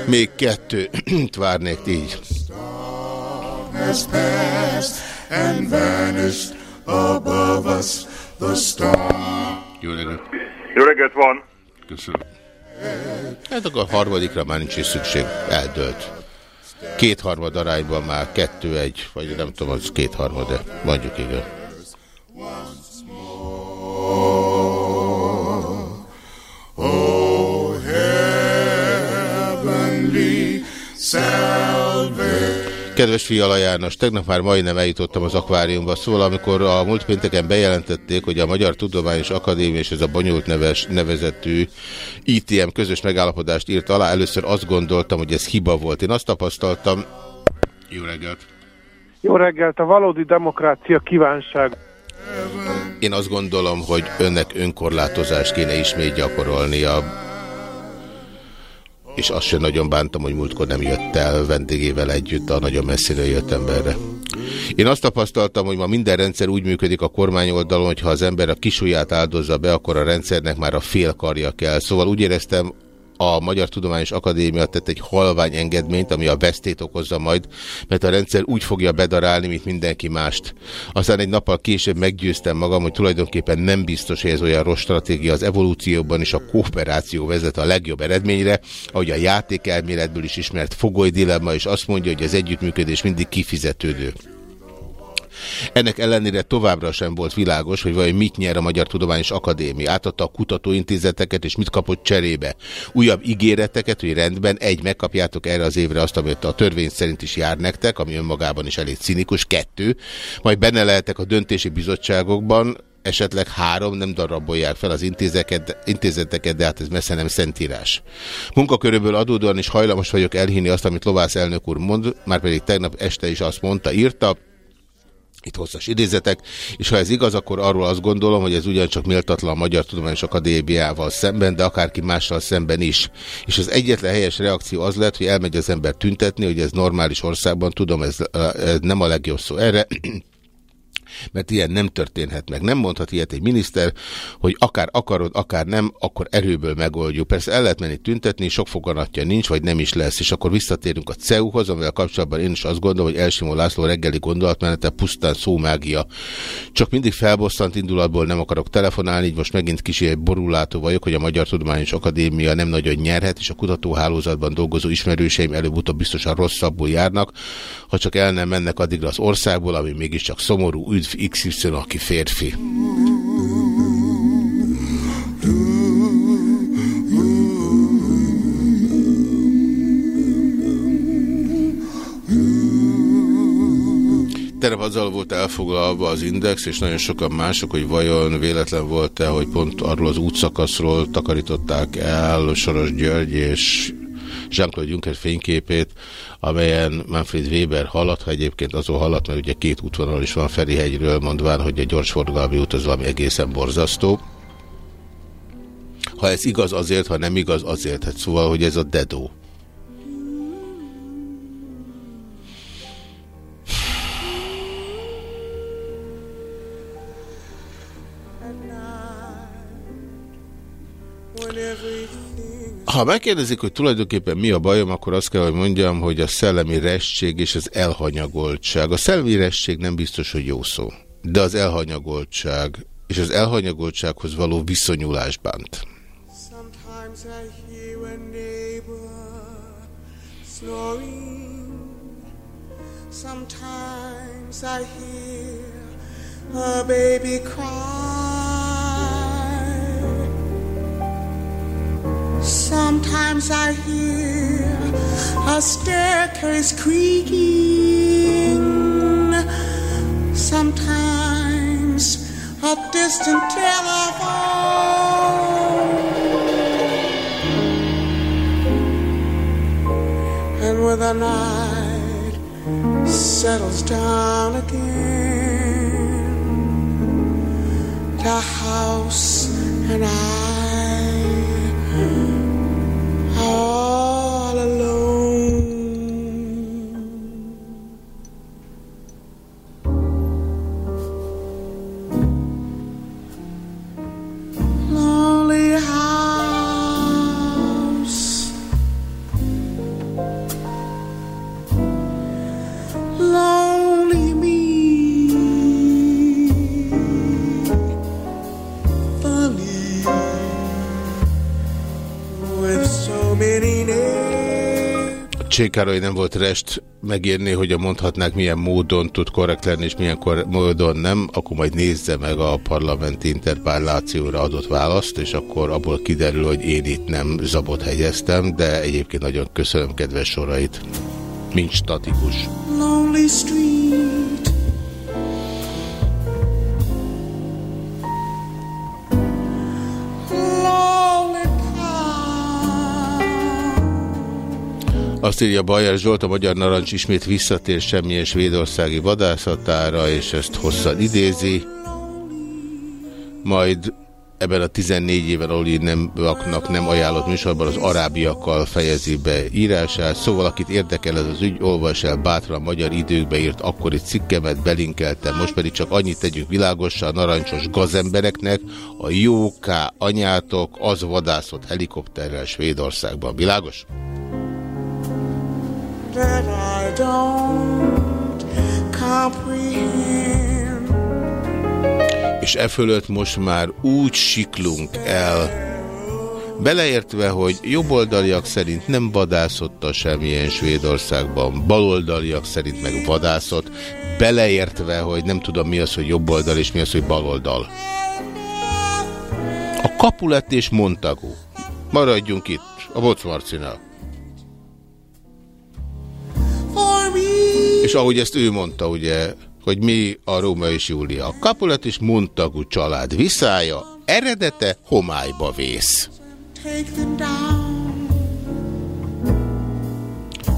Még kettő. Várnék így. Jó reggelt. Jó reggelt van. Köszönöm. Hát akkor a harmadikra már nincs is szükség. Eldőlt. Kétharmad arányban már kettő-egy, vagy nem tudom, az kétharmad, de mondjuk igen. Oh, heavenly Kedves Fiala János, tegnap már majdnem eljutottam az akváriumba, szóval amikor a múlt pénteken bejelentették, hogy a Magyar Tudományos Akadémia és ez a bonyolult neves, nevezetű ITM közös megállapodást írt alá, először azt gondoltam, hogy ez hiba volt. Én azt tapasztaltam... Jó reggelt! Jó reggelt! A valódi demokrácia kívánság. Én azt gondolom, hogy önnek önkorlátozást kéne ismét gyakorolnia és azt sem nagyon bántam, hogy múltkor nem jött el vendégével együtt a nagyon messziről jött emberre. Én azt tapasztaltam, hogy ma minden rendszer úgy működik a kormány oldalon, hogy ha az ember a kisujját áldozza be, akkor a rendszernek már a fél karja kell. Szóval úgy éreztem, a Magyar Tudományos Akadémia tett egy halvány engedményt, ami a vesztét okozza majd, mert a rendszer úgy fogja bedarálni, mint mindenki mást. Aztán egy nappal később meggyőztem magam, hogy tulajdonképpen nem biztos, hogy ez olyan rossz stratégia az evolúcióban is a kooperáció vezet a legjobb eredményre, ahogy a játékelméletből is ismert fogoly dilemma is azt mondja, hogy az együttműködés mindig kifizetődő. Ennek ellenére továbbra sem volt világos, hogy vajon mit nyer a Magyar Tudományos Akadémia. Átadta a kutatóintézeteket, és mit kapott cserébe. Újabb ígéreteket, hogy rendben, egy, megkapjátok erre az évre azt, amit a törvény szerint is jár nektek, ami önmagában is elég cinikus, kettő, majd benne lehetek a döntési bizottságokban, esetleg három, nem darabolják fel az intézeteket, de hát ez messze nem szentírás. Munkaköröből adódóan is hajlamos vagyok elhinni azt, amit Lovász elnök úr mond, már pedig tegnap este is azt mondta, írta, itt hosszas idézetek, és ha ez igaz, akkor arról azt gondolom, hogy ez ugyancsak méltatlan a Magyar Tudományos Akadémiával szemben, de akárki mással szemben is. És az egyetlen helyes reakció az lett, hogy elmegy az ember tüntetni, hogy ez normális országban, tudom, ez, ez nem a legjobb szó erre, mert ilyen nem történhet meg. Nem mondhat ilyet egy miniszter, hogy akár akarod, akár nem, akkor erőből megoldjuk. Persze el lehet menni tüntetni, sok foganatja nincs, vagy nem is lesz, és akkor visszatérünk a CEU-hoz, amivel kapcsolatban én is azt gondolom, hogy Elsimó László reggeli gondolatmenete pusztán szómágia. Csak mindig felbosszant indulatból nem akarok telefonálni, így most megint kicsi borulátó vagyok, hogy a Magyar Tudományos Akadémia nem nagyon nyerhet, és a kutatóhálózatban dolgozó ismerőseim előbb-utóbb biztosan rosszabbul járnak, ha csak el nem mennek addigra az országból, ami mégiscsak szomorú, üdv XY, aki férfi. Terep azzal volt elfoglalva az Index, és nagyon sokan mások, hogy vajon véletlen volt-e, hogy pont arról az útszakaszról takarították el Soros György és Jean-Claude Juncker fényképét, amelyen Manfred Weber haladt, ha egyébként azon haladt, mert ugye két útvonal is van Ferihegyről, mondván, hogy egy gyorsforgalmi út az valami egészen borzasztó. Ha ez igaz azért, ha nem igaz azért, hát szóval, hogy ez a dedó. Ha megkérdezik, hogy tulajdonképpen mi a bajom, akkor azt kell, hogy mondjam, hogy a szellemi restség és az elhanyagoltság. A szellemi restség nem biztos, hogy jó szó, de az elhanyagoltság és az elhanyagoltsághoz való viszonyulás bánt. Sometimes I hear a baby cry Sometimes I hear a staircase creaking. Sometimes a distant telephone. And when the night settles down again, the house and I Oh. Csékároly nem volt rest megírni, hogy a mondhatnák milyen módon tud korrekt lenni, és milyen módon nem, akkor majd nézze meg a parlamenti interpellációra adott választ, és akkor abból kiderül, hogy én itt nem zabot hegyeztem, de egyébként nagyon köszönöm kedves sorait. Mint statikus. Lonely street. Azt írja Bajer Zsolt, a Magyar Narancs ismét visszatér semmilyen svédországi vadászatára, és ezt hosszan idézi. Majd ebben a 14 éven Oli nem laknak nem ajánlott műsorban az arábiakkal fejezi be írását. Szóval akit érdekel ez az ügy, olvas el bátran magyar időkbe írt akkori cikkemet, belinkeltem. Most pedig csak annyit tegyünk világossá a narancsos gazembereknek, a jóká anyátok az vadászott helikopterrel Svédországban. Világos? That I don't comprehend. És e fölött most már úgy siklunk el, beleértve, hogy jobboldaliak szerint nem vadászotta semmilyen Svédországban, baloldaliak szerint meg vadászott, beleértve, hogy nem tudom mi az, hogy jobboldal és mi az, hogy baloldal. A Kapulet és Montagu. Maradjunk itt, a Bocmarcinál. És ahogy ezt ő mondta, ugye, hogy mi a Róma és Júlia. A Kapulat és Montagu család viszája, eredete homályba vész.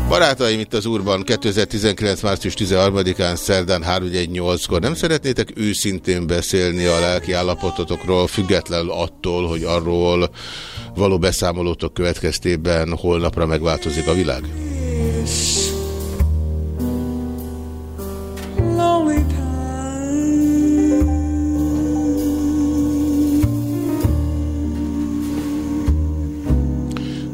Barátaim itt az Úrban 2019. március 13-án szerdán 318-kor nem szeretnétek őszintén beszélni a lelki állapototokról, függetlenül attól, hogy arról való beszámolótok következtében holnapra megváltozik a világ?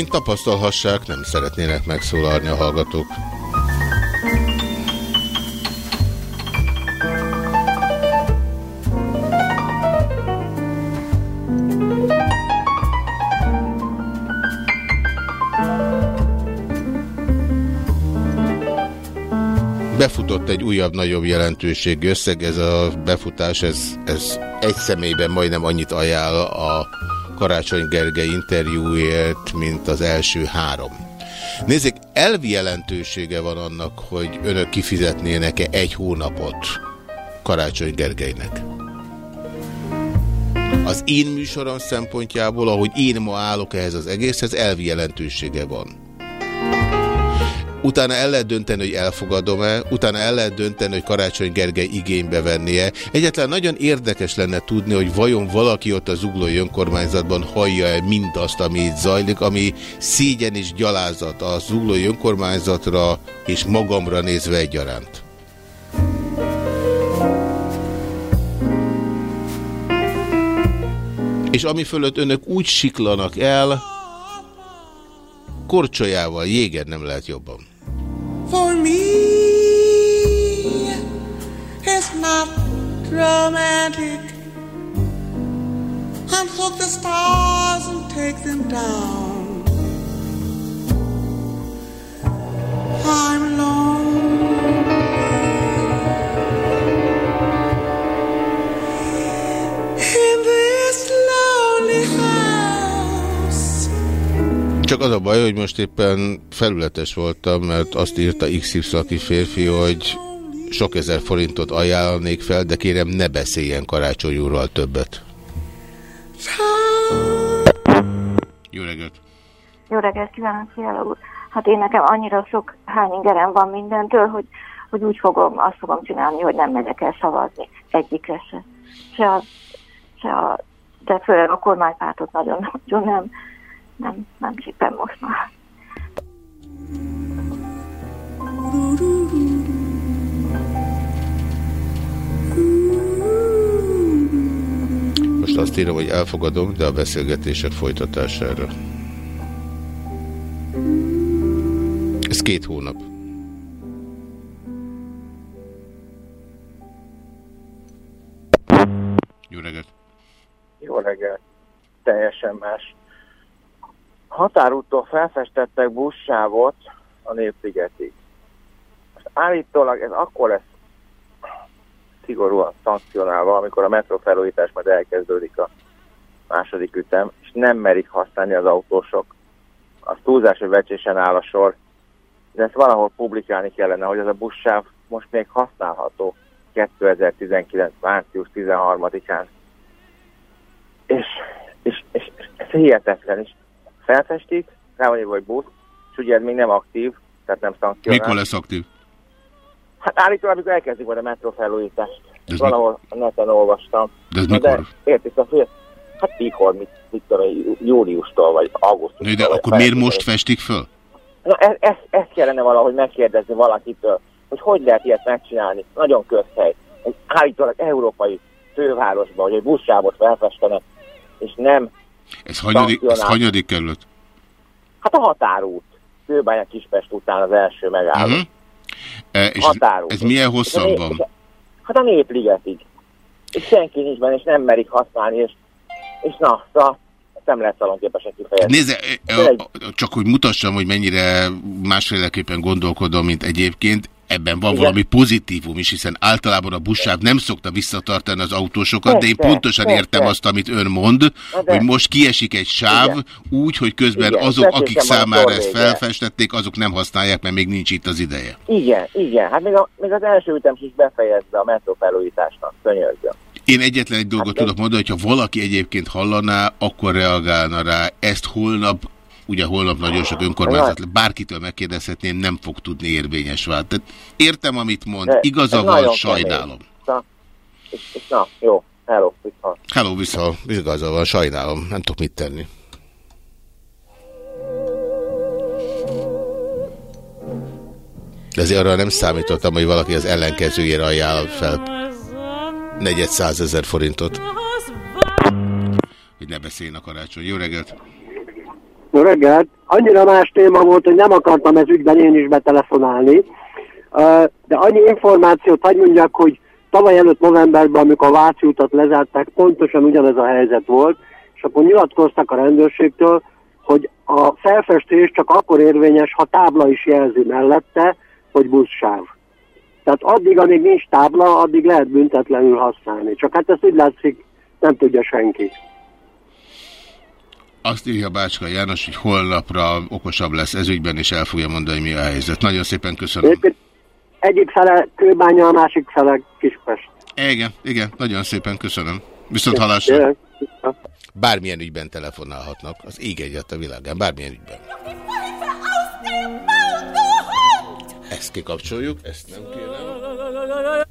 Mint tapasztalhassák, nem szeretnének megszólalni a hallgatók. befutott egy újabb, nagyobb jelentőségű összeg. Ez a befutás, ez, ez egy személyben majdnem annyit ajánl a Karácsony Gergely interjúért, mint az első három. Nézzék, elvi jelentősége van annak, hogy önök kifizetnének-e egy hónapot Karácsony Gergelynek. Az én műsorom szempontjából, ahogy én ma állok ehhez az egészhez, elvi jelentősége van utána el lehet dönteni, hogy elfogadom-e, utána el lehet dönteni, hogy Karácsony Gergely igénybe vennie. Egyetlen nagyon érdekes lenne tudni, hogy vajon valaki ott az zuglói önkormányzatban hallja-e mindazt, ami itt zajlik, ami szégyen és gyalázat a zuglói önkormányzatra és magamra nézve egyaránt. És ami fölött önök úgy siklanak el, korcsolyával jéger nem lehet jobban. For me. It's not dramatic. Unhook the stars and take them down. I'm alone. Csak az a baj, hogy most éppen felületes voltam, mert azt írta XY aki férfi, hogy sok ezer forintot ajánlanék fel, de kérem ne beszéljen karácsonyúról többet. Jó reggelt! Jó reggelt kívánok, Fiala úr! Hát én nekem annyira sok hányingerem van mindentől, hogy, hogy úgy fogom, azt fogom csinálni, hogy nem megyek el szavazni egyikre se. Se a, se a de főleg a kormánypártot nagyon, nagyon nem, nem, nem csípem most már. Most azt írom, hogy elfogadom, de a beszélgetések folytatására. Ez két hónap. Jó reggelt! Jó reggelt! Teljesen más. Határúttól felfestettek buszsávot a Népszigetig. Állítólag ez akkor lesz szigorúan szankcionálva, amikor a metró felújítás majd elkezdődik a második ütem, és nem merik használni az autósok. Az túlzás, hogy vecsésen áll a sor, de ezt valahol publikálni kellene, hogy az a buszsáv most még használható 2019. március 13-án. És, és, és, és ez hihetetlen is. Felfestik, rá van hogy busz, és ugye ez még nem aktív, tehát nem szankcionál. Mikor lesz aktív? Hát állítólag, amikor elkezdik majd a metró felújítást. Ez Valahol a neten olvastam. De ez Na mikor? De értik a fél? Hát mikor, mit, mit tudom, júliustól vagy augusztustól. De, de akkor miért most festik föl? Na ezt, ez, ez kellene valahogy megkérdezni valakitől, hogy hogy lehet ilyet megcsinálni. Nagyon közhely. Egy állítólag európai fővárosban, hogy egy buszsávot felfestenek, és nem Ez hanyadik, ez hanyadik kerület? Hát a határút. Kőbánya Kispest után az első megálló. Uh -huh. e, és határút. Ez milyen hosszan van? Hát a népligetig. És senki nincs benne, és nem merik használni, és, és na, szóval nem lehet szalonképesen kifejezni. Nézze, csak hogy mutassam, hogy mennyire másféleképpen gondolkodom, mint egyébként, ebben van Igen. valami pozitívum is, hiszen általában a buszsáv nem szokta visszatartani az autósokat, persze, de én pontosan persze. értem azt, amit ön mond, de. hogy most kiesik egy sáv Igen. úgy, hogy közben Igen, azok, akik számára ezt felfestették, azok nem használják, mert még nincs itt az ideje. Igen, igen. Hát még, a, még az első ütem is befejezte a metró felújításnak. Könyörgöm. Én egyetlen egy dolgot hát, tudok mondani, hogyha valaki egyébként hallaná, akkor reagálna rá. Ezt holnap ugye holnap nagyon sok önkormányzat, bárkitől megkérdezhetném, nem fog tudni érvényes vált. Tehát értem, amit mond, igaza van, sajnálom. Na, na, jó, hello, vissza. Hello, vissza, igaza van, sajnálom, nem tudok mit tenni. De azért arra nem számítottam, hogy valaki az ellenkezőjére ajánl fel negyed százezer forintot. Hogy ne beszéljen a karácsony. Jó reggelt! Jó reggelt! Annyira más téma volt, hogy nem akartam ez ügyben én is betelefonálni, de annyi információt hagy mondjak, hogy tavaly előtt novemberben, amikor a Váci utat lezárták, pontosan ugyanez a helyzet volt, és akkor nyilatkoztak a rendőrségtől, hogy a felfestés csak akkor érvényes, ha tábla is jelzi mellette, hogy buszsáv. Tehát addig, amíg nincs tábla, addig lehet büntetlenül használni. Csak hát ezt úgy látszik, nem tudja senki. Azt írja Bácska János, hogy holnapra okosabb lesz ezügyben, és el fogja mondani, mi a helyzet. Nagyon szépen köszönöm. Egyik fele Kőbánya, a másik fele Kispest. Igen, igen, nagyon szépen köszönöm. Viszont halásra. Bármilyen ügyben telefonálhatnak, az ég egyet a világán, bármilyen ügyben. Ezt kikapcsoljuk, ezt nem kérem.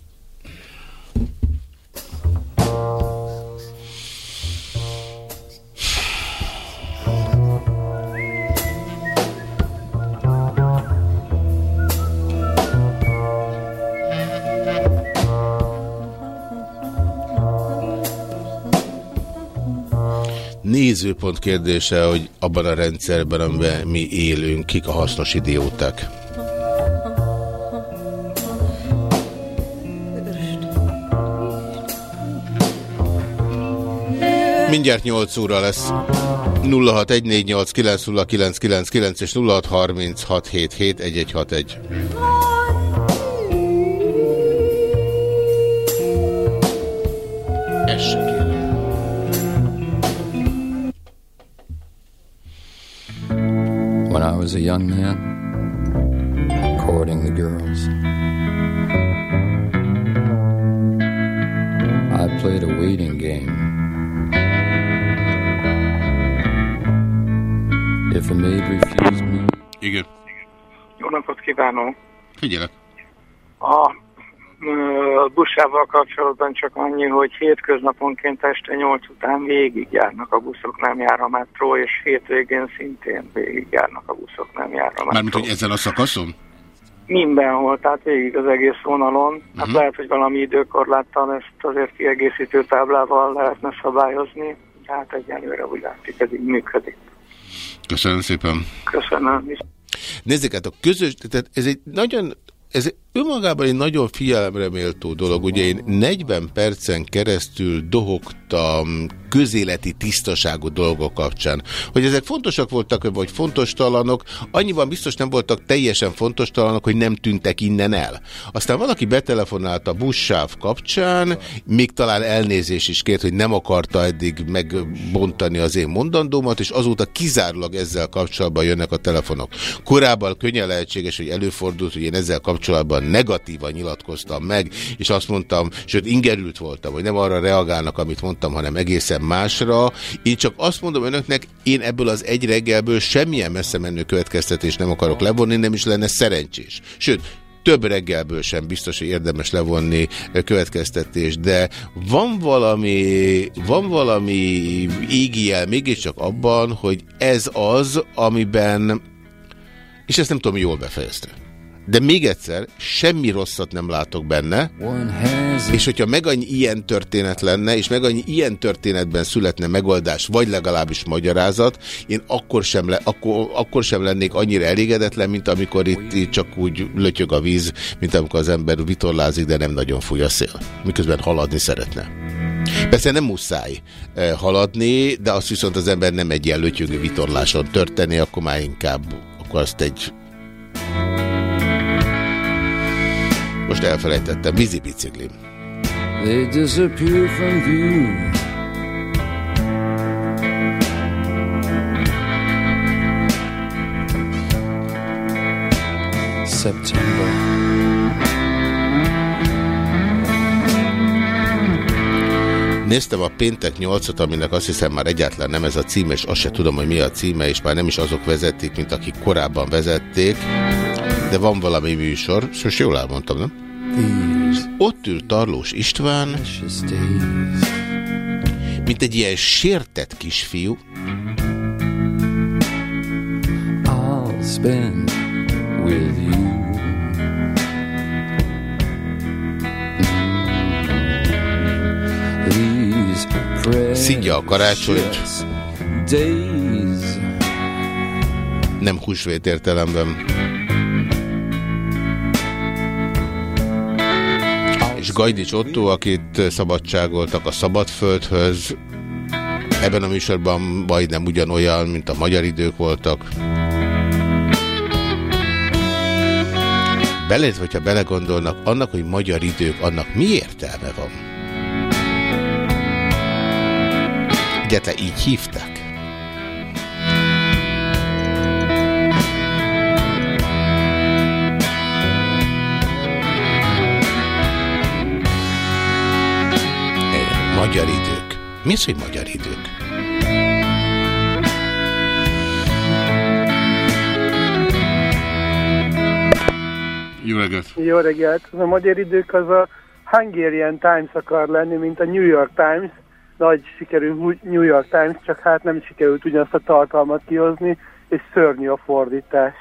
Nézőpont kérdése, hogy abban a rendszerben, amiben mi élünk, kik a hasznos idióták. Mindjárt 8 óra lesz. 0614890999 és 0636771161. Was a young man, courting the girls, I played a waiting game. If a maid refused me... Igen. Jó napot kívánok! Figyelek. A buszával kapcsolatban csak annyi, hogy hétköznaponként este 8 után végigjárnak a buszok, nem jár a metró, és hétvégén szintén végigjárnak a buszok, nem jár a metró. Mármint, hogy ezen a szakaszon? Mindenhol, tehát végig az egész vonalon. Uh -huh. Hát mhm. lehet, hogy valami időkorláttal ezt azért kiegészítő táblával lehetne szabályozni, de hát egyenlőre úgy látszik, ez így működik. Köszönöm szépen. Köszönöm. Nézzék, hát a közös, tehát ez egy nagyon ez önmagában egy nagyon figyelemre méltó dolog. Ugye én 40 percen keresztül dohogtam közéleti tisztaságú dolgok kapcsán. Hogy ezek fontosak voltak, vagy fontos talanok, annyiban biztos nem voltak teljesen fontos talanok, hogy nem tűntek innen el. Aztán valaki betelefonált a buszsáv kapcsán, még talán elnézés is kért, hogy nem akarta eddig megbontani az én mondandómat, és azóta kizárólag ezzel kapcsolatban jönnek a telefonok. Korábban könnyen lehetséges, hogy előfordult, hogy én ezzel kapcsolatban negatívan nyilatkoztam meg, és azt mondtam, sőt ingerült voltam, hogy nem arra reagálnak, amit mondtam, hanem egészen másra. Én csak azt mondom önöknek, én ebből az egy reggelből semmilyen messze menő következtetést nem akarok levonni, nem is lenne szerencsés. Sőt, több reggelből sem biztos, hogy érdemes levonni következtetés, de van valami, van valami égi jel mégiscsak abban, hogy ez az, amiben, és ezt nem tudom, jól befejezte. De még egyszer, semmi rosszat nem látok benne, és hogyha meg annyi ilyen történet lenne, és meg annyi ilyen történetben születne megoldás, vagy legalábbis magyarázat, én akkor sem, le, akkor, akkor sem lennék annyira elégedetlen, mint amikor itt, itt csak úgy lötyög a víz, mint amikor az ember vitorlázik, de nem nagyon fúj a szél, miközben haladni szeretne. Persze nem muszáj eh, haladni, de azt viszont az ember nem egy ilyen lötyögő vitorláson történni, akkor már inkább akkor azt egy Most elfelejtettem, vízi biciklim. They disappear from view. September. Néztem a péntek 8-at, aminek azt hiszem már egyáltalán nem ez a címe, és azt se tudom, hogy mi a címe, és már nem is azok vezették, mint akik korábban vezették. De van valami műsor, és most jól elmondtam, nem? Ott ül Tarlós István, mint egy ilyen sértett kisfiú. I'll spend with you. Szidja a karácsonyt. Nem húsvét értelemben. és Gajdics Otto, akit szabadságoltak a Szabadföldhöz. Ebben a műsorban majdnem ugyanolyan, mint a magyar idők voltak. Beled, hogyha belegondolnak, annak, hogy magyar idők, annak mi értelme van? Egyáltalán így hívták? Magyar idők. Mi az, hogy magyar idők? Jó reggelt! Jó reggelt! A magyar idők az a Hungarian Times akar lenni, mint a New York Times. Nagy sikerű New York Times, csak hát nem sikerült ugyanazt a tartalmat kihozni, és szörnyű a fordítás.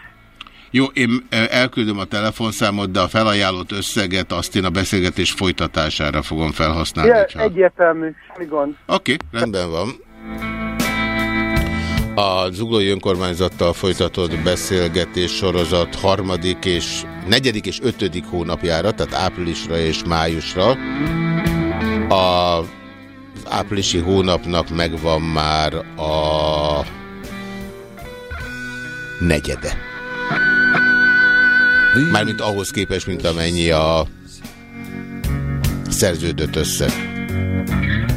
Jó, én elküldöm a telefonszámot, de a felajánlott összeget azt én a beszélgetés folytatására fogom felhasználni. Ja, csak. egyértelmű, mi gond. Oké, okay, rendben van. A Zuglói Önkormányzattal folytatott beszélgetés sorozat harmadik és negyedik és ötödik hónapjára, tehát áprilisra és májusra. A, áprilisi hónapnak megvan már a negyede. Mármint ahhoz képest, mint amennyi a szerződött összeg.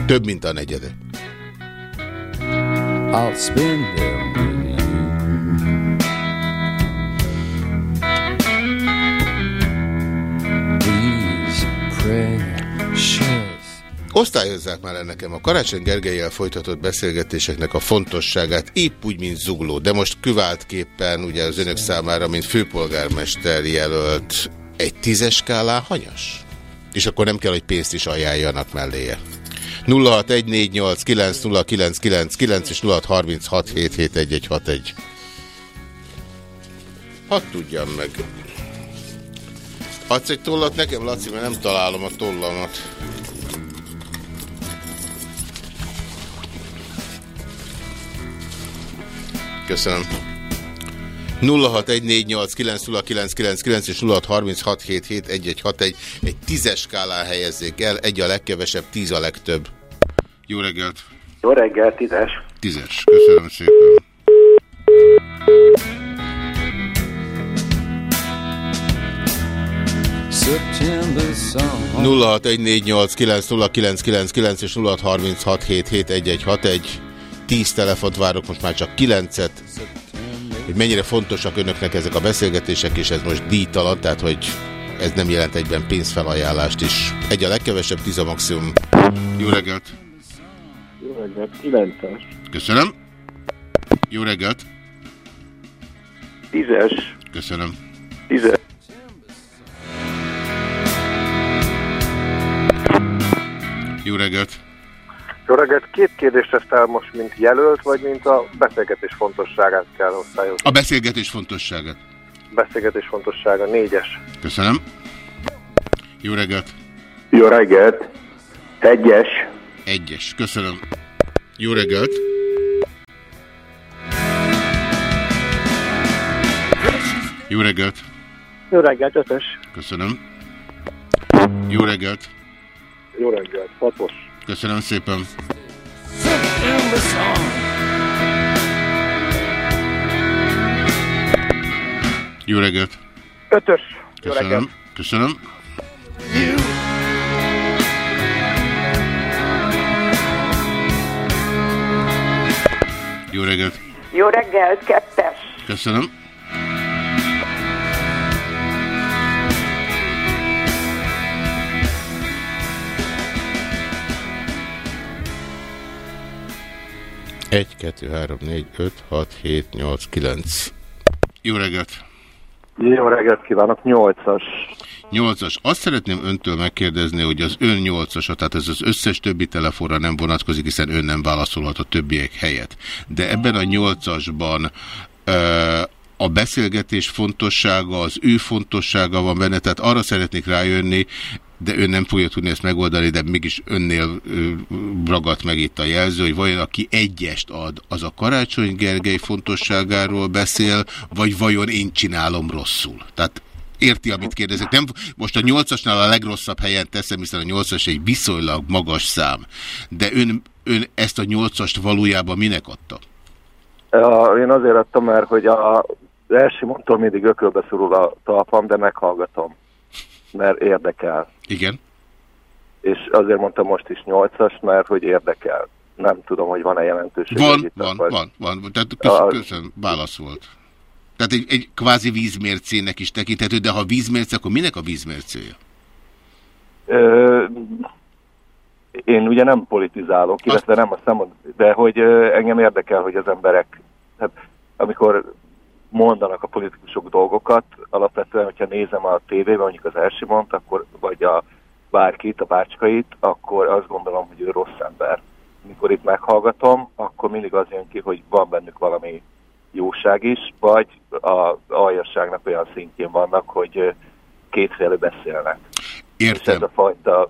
Több, mint a negyede. I'll spend them with you. Osztályozzák már nekem a Karácsony Gergelyel folytatott beszélgetéseknek a fontosságát, épp úgy, mint zugló, de most kiváltképpen ugye az önök számára, mint főpolgármester jelölt egy tízes skálán hanyas? És akkor nem kell, hogy pénzt is ajánljanak melléje. 0614890999 és 0636771161. Hadd tudjam meg. Adsz egy tollat nekem, Laci, mert nem találom a tollamat. Köszönöm. 0614890999 és 0636771161 egy tízes skálán helyezzék el, egy a legkevesebb, tíz a legtöbb. Jó reggelt! Jó reggelt, tízes! Tízes, köszönöm szépen! 0614890999 és 0636771161 10 telefont várok, most már csak 9-et hogy mennyire fontosak önöknek ezek a beszélgetések, és ez most díjtalan, tehát hogy ez nem jelent egyben pénzfelajánlást is. Egy a legkevesebb, tíz a maximum. Jó reggelt! Jó reggelt, 9-es. Köszönöm. Jó reggelt! Tízes. Köszönöm. Tízes. Jó reggelt! Jó reggelt, két kérdést tesz most, mint jelölt, vagy mint a beszélgetés fontosságát kell osztályozni? A beszélgetés fontosságát. Beszélgetés fontossága, négyes. Köszönöm. Jó reggelt! Jó reggelt! Egyes. Egyes. Köszönöm. Jó reggelt! Jó reggelt! Jó reggelt, ötös. Köszönöm. Jó reggelt! Jó reggelt, hatos. Köszönöm szépen. Jó reggelt! Ötös. Köszönöm. reggelt. Köszönöm. Jó reggelt! Jó reggelt, kettes. Köszönöm. Egy, kettő, három, négy, öt, hat, hét, nyolc, kilenc. Jó reggelt! Jó reggelt kívánok, nyolcas. Nyolcas. Azt szeretném öntől megkérdezni, hogy az ön nyolcasa, tehát ez az összes többi telefonra nem vonatkozik, hiszen ön nem válaszolhat a többiek helyett. De ebben a nyolcasban ö, a beszélgetés fontossága, az ő fontossága van benne, tehát arra szeretnék rájönni, de ön nem fogja tudni ezt megoldani, de mégis önnél ragadt meg itt a jelző, hogy vajon aki egyest ad, az a Karácsony Gergely fontosságáról beszél, vagy vajon én csinálom rosszul? Tehát érti, amit kérdezek. Nem, most a nyolcasnál a legrosszabb helyen teszem, hiszen a nyolcas egy viszonylag magas szám. De ön, ön ezt a nyolcast valójában minek adta? Én azért adtam, mert hogy a, első mondtól mindig ökölbe szorul a talpam, de meghallgatom, mert érdekel. Igen. És azért mondtam most is nyolcas, mert hogy érdekel. Nem tudom, hogy van-e jelentőség. Van, van, vagy. van, van. Tehát A- köszönöm, köszönöm, válasz volt. Tehát egy, egy kvázi vízmércének is tekinthető, de ha vízmérce, akkor minek a vízmércéje? Ö, én ugye nem politizálok, illetve nem azt nem, de hogy engem érdekel, hogy az emberek, hát amikor mondanak a politikusok dolgokat, alapvetően, hogyha nézem a tévében, mondjuk az első mond, akkor, vagy a bárkit, a bácskait, akkor azt gondolom, hogy ő rossz ember. Mikor itt meghallgatom, akkor mindig az jön ki, hogy van bennük valami jóság is, vagy a aljasságnak olyan szintjén vannak, hogy kétféle beszélnek. Értem. És ez a fajta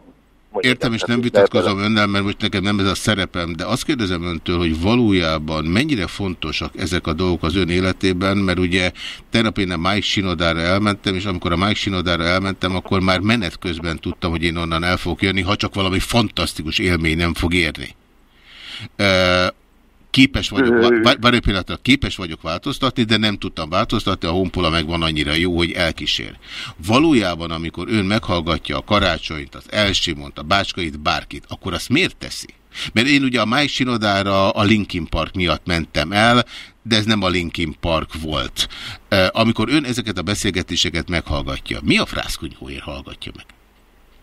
Értem, és nem- vitatkozom önnel, mert most nekem nem ez a szerepem, de azt kérdezem öntől, hogy valójában mennyire fontosak ezek a dolgok az ön életében, mert ugye tegnap én a Mike Sinodára elmentem, és amikor a Mike Sinodára elmentem, akkor már menet közben tudtam, hogy én onnan el fogok jönni, ha csak valami fantasztikus élmény nem fog érni. Képes vagyok, vá- vár- várj egy pillanatra, képes vagyok változtatni, de nem tudtam változtatni, a honpola meg van annyira jó, hogy elkísér. Valójában, amikor ön meghallgatja a karácsonyt, az Elsimont, a bácskait, bárkit, akkor azt miért teszi? Mert én ugye a Mike Sinodára a Linkin Park miatt mentem el, de ez nem a Linkin Park volt. Amikor ön ezeket a beszélgetéseket meghallgatja, mi a frászkunyhóért hallgatja meg?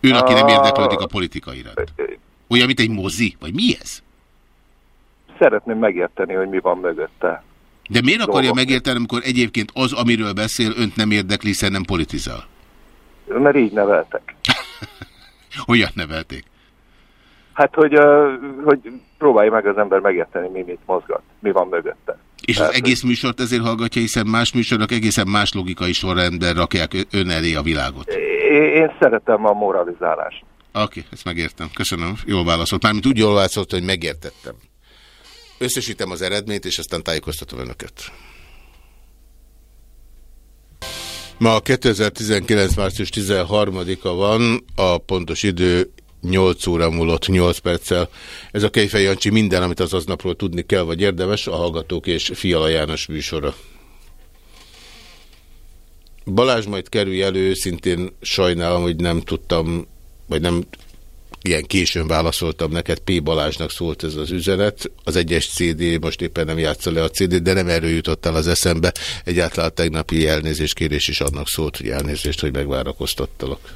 Ön, aki nem érdeklődik a politika iránt. Olyan, mint egy mozi? Vagy mi ez? Szeretném megérteni, hogy mi van mögötte. De miért akarja Dolgok. megérteni, amikor egyébként az, amiről beszél, önt nem érdekli, hiszen nem politizál? Mert így neveltek. Hogyan nevelték? Hát, hogy, hogy próbálja meg az ember megérteni, mi mit mozgat, mi van mögötte. És Tehát, az egész műsort ezért hallgatja, hiszen más műsorok egészen más logikai sorrendben rakják ön elé a világot. Én, én szeretem a moralizálást. Oké, okay, ezt megértem. Köszönöm. Jól válaszolt. Mármint úgy jól válaszolt, hogy megértettem. Összesítem az eredményt, és aztán tájékoztatom önöket. Ma 2019. március 13-a van, a pontos idő 8 óra múlott 8 perccel. Ez a Kejfej Jancsi minden, amit az aznapról tudni kell, vagy érdemes, a Hallgatók és Fiala János műsora. Balázs majd kerülj elő, szintén sajnálom, hogy nem tudtam, vagy nem ilyen későn válaszoltam neked, P. Balázsnak szólt ez az üzenet. Az egyes CD, most éppen nem játsza le a CD, de nem erről jutott el az eszembe. Egyáltalán tegnapi elnézéskérés is annak szólt, hogy elnézést, hogy megvárakoztattalak.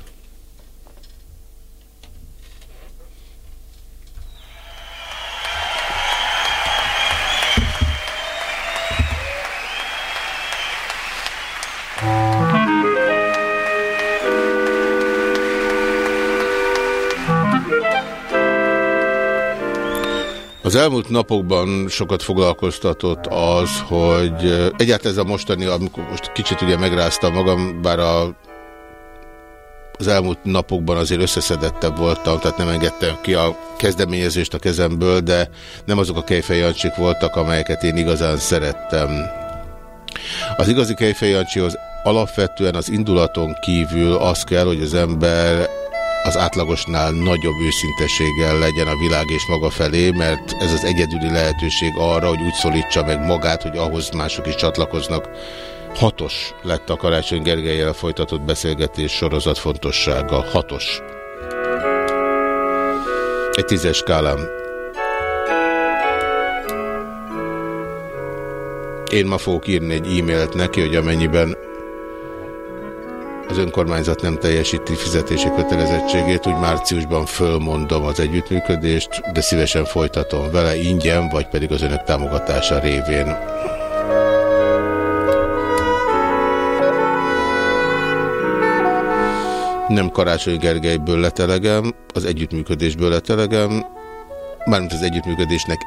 Az elmúlt napokban sokat foglalkoztatott az, hogy egyáltalán ez a mostani, amikor most kicsit ugye megráztam magam, bár a, az elmúlt napokban azért összeszedettebb voltam, tehát nem engedtem ki a kezdeményezést a kezemből, de nem azok a kejfejancsik voltak, amelyeket én igazán szerettem. Az igazi kejfejancsihoz alapvetően az indulaton kívül az kell, hogy az ember az átlagosnál nagyobb őszintességgel legyen a világ és maga felé, mert ez az egyedüli lehetőség arra, hogy úgy szólítsa meg magát, hogy ahhoz mások is csatlakoznak. Hatos lett a Karácsony Gergelyel folytatott beszélgetés sorozat fontossága. Hatos. Egy tízes skálám. Én ma fogok írni egy e-mailt neki, hogy amennyiben az önkormányzat nem teljesíti fizetési kötelezettségét, úgy márciusban fölmondom az együttműködést, de szívesen folytatom vele ingyen, vagy pedig az önök támogatása révén. Nem Karácsony Gergelyből letelegem, az együttműködésből letelegem, mármint az együttműködésnek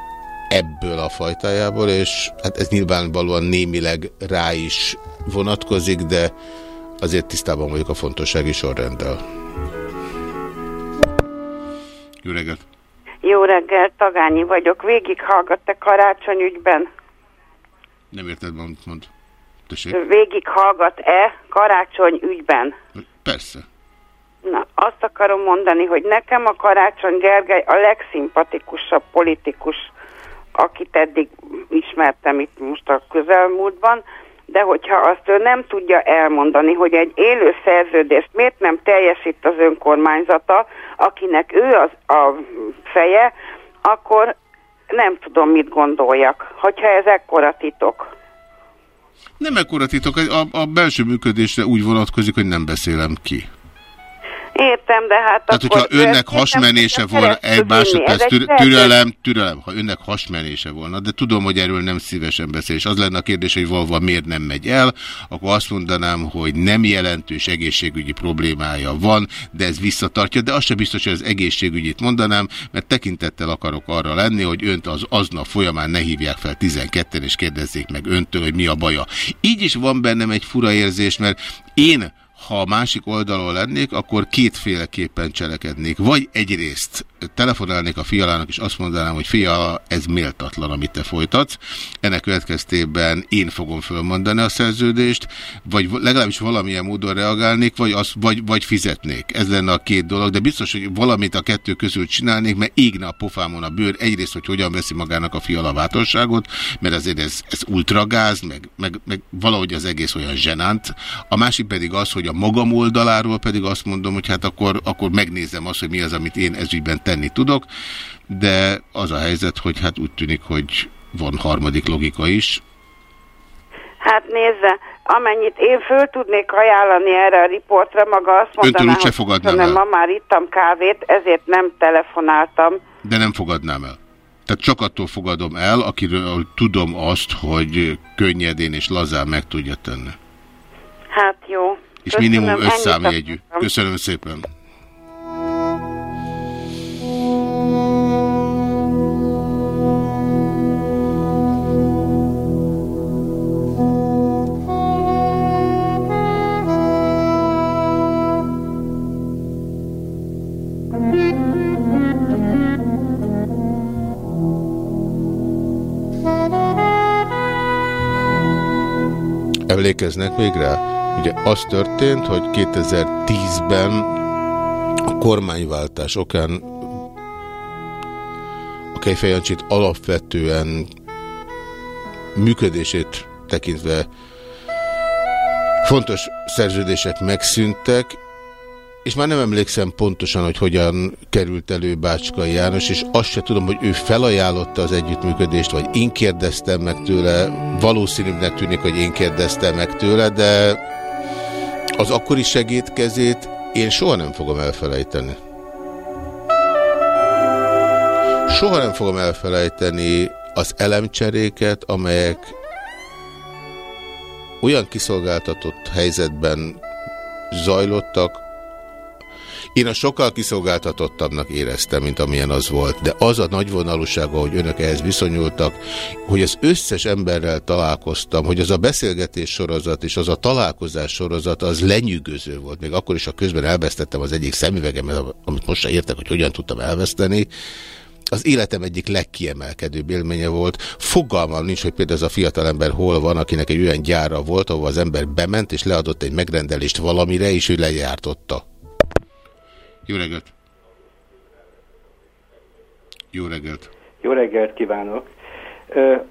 ebből a fajtájából, és hát ez nyilvánvalóan némileg rá is vonatkozik, de azért tisztában vagyok a fontossági sorrenddel. Jó reggelt! Jó reggelt, Tagányi vagyok. Végig hallgatta karácsony ügyben? Nem érted, mond, mond. Tessék? Végig hallgat-e karácsony ügyben? Persze. Na, azt akarom mondani, hogy nekem a Karácsony Gergely a legszimpatikusabb politikus, akit eddig ismertem itt most a közelmúltban, de hogyha azt ő nem tudja elmondani, hogy egy élő szerződést miért nem teljesít az önkormányzata, akinek ő az a feje, akkor nem tudom, mit gondoljak, hogyha ez ekkora titok. Nem ekkora titok, a, a belső működésre úgy vonatkozik, hogy nem beszélem ki. Értem, de hát Tehát, akkor hogyha önnek hasmenése volna, egy másodperc, tür türelem, türelem, ha önnek hasmenése volna, de tudom, hogy erről nem szívesen beszél, és az lenne a kérdés, hogy valóban miért nem megy el, akkor azt mondanám, hogy nem jelentős egészségügyi problémája van, de ez visszatartja, de az sem biztos, hogy az egészségügyit mondanám, mert tekintettel akarok arra lenni, hogy önt az aznap folyamán ne hívják fel 12-en, és kérdezzék meg öntől, hogy mi a baja. Így is van bennem egy fura érzés, mert én ha a másik oldalon lennék, akkor kétféleképpen cselekednék. Vagy egyrészt telefonálnék a fialának, és azt mondanám, hogy fia, ez méltatlan, amit te folytatsz. Ennek következtében én fogom fölmondani a szerződést, vagy legalábbis valamilyen módon reagálnék, vagy, az, vagy, vagy fizetnék. Ez lenne a két dolog, de biztos, hogy valamit a kettő közül csinálnék, mert égne a pofámon a bőr. Egyrészt, hogy hogyan veszi magának a fiala bátorságot, mert azért ez, ez ultragáz, meg, meg, meg valahogy az egész olyan zsenánt. A másik pedig az, hogy a magam oldaláról pedig azt mondom, hogy hát akkor, akkor megnézem azt, hogy mi az, amit én ezügyben tenni tudok, de az a helyzet, hogy hát úgy tűnik, hogy van harmadik logika is. Hát nézze, amennyit én föl tudnék ajánlani erre a riportra, maga azt mondaná, hogy fogadnám el. ma már ittam kávét, ezért nem telefonáltam. De nem fogadnám el. Tehát csak attól fogadom el, akiről tudom azt, hogy könnyedén és lazán meg tudja tenni. Hát jó és Köszönöm, minimum összámjegyű. Köszönöm szépen. emlékeznek még rá? Ugye az történt, hogy 2010-ben a kormányváltás okán a Kejfejancsit alapvetően működését tekintve fontos szerződések megszűntek, és már nem emlékszem pontosan, hogy hogyan került elő Bácskai János, és azt se tudom, hogy ő felajánlotta az együttműködést, vagy én kérdeztem meg tőle. Valószínűbbnek tűnik, hogy én kérdeztem meg tőle, de az akkori segítkezét én soha nem fogom elfelejteni. Soha nem fogom elfelejteni az elemcseréket, amelyek olyan kiszolgáltatott helyzetben zajlottak, én a sokkal kiszolgáltatottabbnak éreztem, mint amilyen az volt, de az a nagyvonalúsága, hogy önök ehhez viszonyultak, hogy az összes emberrel találkoztam, hogy az a beszélgetés sorozat és az a találkozás sorozat az lenyűgöző volt, még akkor is, ha közben elvesztettem az egyik szemüvegemet, amit most se értek, hogy hogyan tudtam elveszteni, az életem egyik legkiemelkedőbb élménye volt. Fogalmam nincs, hogy például ez a fiatalember hol van, akinek egy olyan gyára volt, ahol az ember bement és leadott egy megrendelést valamire, és ő lejártotta. Jó reggelt! Jó reggelt! Jó reggelt kívánok!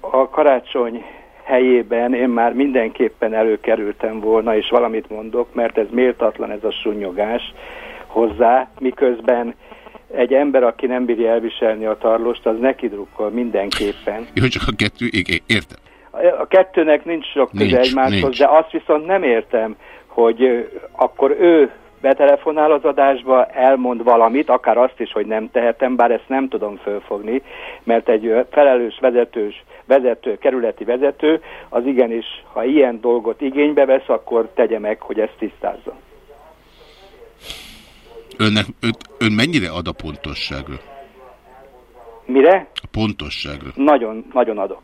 A karácsony helyében én már mindenképpen előkerültem volna, és valamit mondok, mert ez méltatlan ez a sunyogás hozzá, miközben egy ember, aki nem bírja elviselni a tarlost, az neki drukkol mindenképpen. Jó, csak a kettő, értem. A kettőnek nincs sok köze egymáshoz, nincs. de azt viszont nem értem, hogy akkor ő betelefonál az adásba, elmond valamit, akár azt is, hogy nem tehetem, bár ezt nem tudom fölfogni, mert egy felelős vezetős, vezető, kerületi vezető, az igenis, ha ilyen dolgot igénybe vesz, akkor tegye meg, hogy ezt tisztázza. Önnek, ön, ön mennyire ad a pontosságra? Mire? A pontosságra. Nagyon, nagyon adok.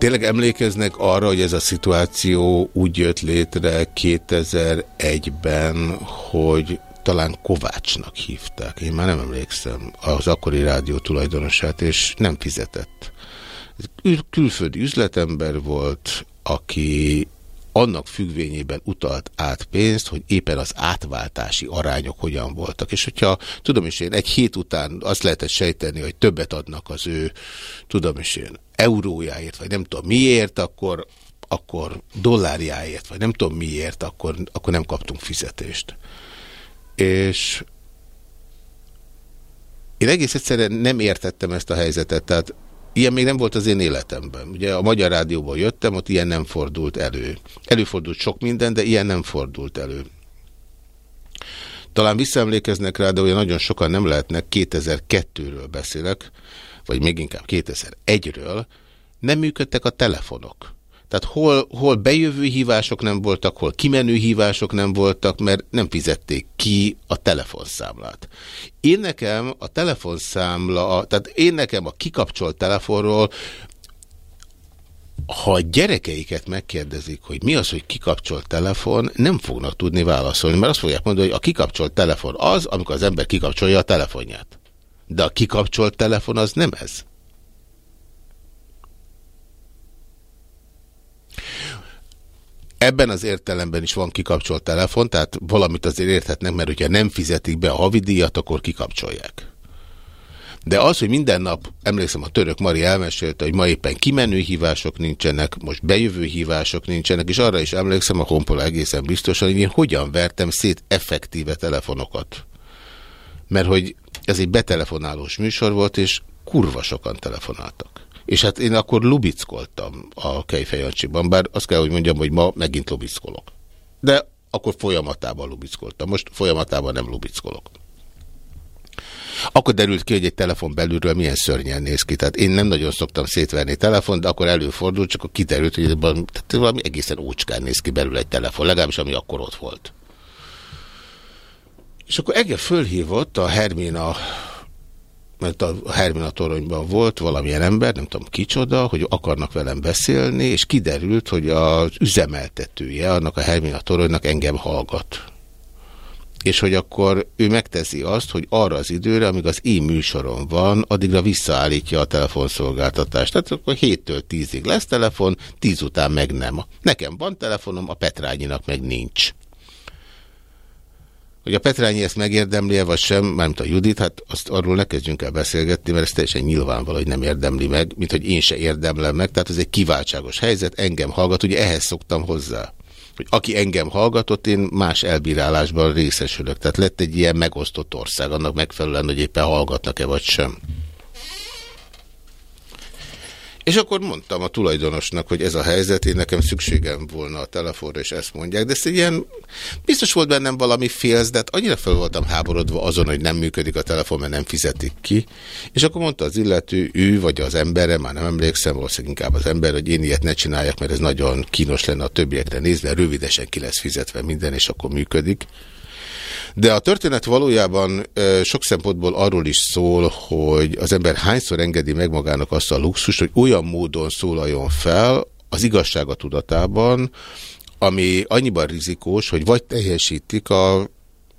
Tényleg emlékeznek arra, hogy ez a szituáció úgy jött létre 2001-ben, hogy talán Kovácsnak hívták. Én már nem emlékszem az akkori rádió tulajdonosát, és nem fizetett. Külföldi üzletember volt, aki annak függvényében utalt át pénzt, hogy éppen az átváltási arányok hogyan voltak. És hogyha, tudom is én, egy hét után azt lehetett sejteni, hogy többet adnak az ő, tudom is én, eurójáért, vagy nem tudom miért, akkor, akkor dollárjáért, vagy nem tudom miért, akkor, akkor nem kaptunk fizetést. És én egész egyszerűen nem értettem ezt a helyzetet, tehát Ilyen még nem volt az én életemben. Ugye a Magyar Rádióból jöttem, ott ilyen nem fordult elő. Előfordult sok minden, de ilyen nem fordult elő. Talán visszaemlékeznek rá, de olyan nagyon sokan nem lehetnek, 2002-ről beszélek, vagy még inkább 2001-ről, nem működtek a telefonok. Tehát hol, hol bejövő hívások nem voltak, hol kimenő hívások nem voltak, mert nem fizették ki a telefonszámlát. Én nekem a telefonszámla, tehát én nekem a kikapcsolt telefonról ha a gyerekeiket megkérdezik, hogy mi az, hogy kikapcsolt telefon, nem fognak tudni válaszolni, mert azt fogják mondani, hogy a kikapcsolt telefon az, amikor az ember kikapcsolja a telefonját. De a kikapcsolt telefon az nem ez. Ebben az értelemben is van kikapcsolt telefon, tehát valamit azért érthetnek, mert hogyha nem fizetik be a havidíjat, akkor kikapcsolják. De az, hogy minden nap, emlékszem, a török Mari elmesélte, hogy ma éppen kimenő hívások nincsenek, most bejövő hívások nincsenek, és arra is emlékszem a honpola egészen biztosan, hogy én hogyan vertem szét effektíve telefonokat. Mert hogy ez egy betelefonálós műsor volt, és kurva sokan telefonáltak. És hát én akkor lubickoltam a Kejfejancsiban, bár azt kell, hogy mondjam, hogy ma megint lubickolok. De akkor folyamatában lubickoltam. Most folyamatában nem lubickolok. Akkor derült ki, hogy egy telefon belülről milyen szörnyen néz ki. Tehát én nem nagyon szoktam szétverni telefon, de akkor előfordult, csak akkor kiderült, hogy tehát valami egészen ócskán néz ki belül egy telefon, legalábbis ami akkor ott volt. És akkor Ege fölhívott a Hermina mert a Hermina toronyban volt valamilyen ember, nem tudom kicsoda, hogy akarnak velem beszélni, és kiderült, hogy az üzemeltetője annak a Hermina toronynak engem hallgat. És hogy akkor ő megteszi azt, hogy arra az időre, amíg az én műsorom van, addigra visszaállítja a telefonszolgáltatást. Tehát akkor 7-től 10-ig lesz telefon, 10 után meg nem. Nekem van telefonom, a Petrányinak meg nincs. Hogy a Petrányi ezt megérdemli-e, vagy sem, mármint a Judit, hát azt arról ne kezdjünk el beszélgetni, mert ez teljesen nyilvánvaló, hogy nem érdemli meg, mint hogy én se érdemlem meg, tehát ez egy kiváltságos helyzet, engem hallgat, ugye ehhez szoktam hozzá. Hogy aki engem hallgatott, én más elbírálásban részesülök. Tehát lett egy ilyen megosztott ország, annak megfelelően, hogy éppen hallgatnak-e vagy sem. És akkor mondtam a tulajdonosnak, hogy ez a helyzet, én nekem szükségem volna a telefonra, és ezt mondják. De ez egy ilyen, biztos volt bennem valami félsz, de hát annyira fel voltam háborodva azon, hogy nem működik a telefon, mert nem fizetik ki. És akkor mondta az illető, ő vagy az embere, már nem emlékszem, valószínűleg inkább az ember, hogy én ilyet ne csináljak, mert ez nagyon kínos lenne a többiekre nézve, rövidesen ki lesz fizetve minden, és akkor működik. De a történet valójában sok szempontból arról is szól, hogy az ember hányszor engedi meg magának azt a luxus, hogy olyan módon szólaljon fel az igazsága tudatában, ami annyiban rizikós, hogy vagy teljesítik a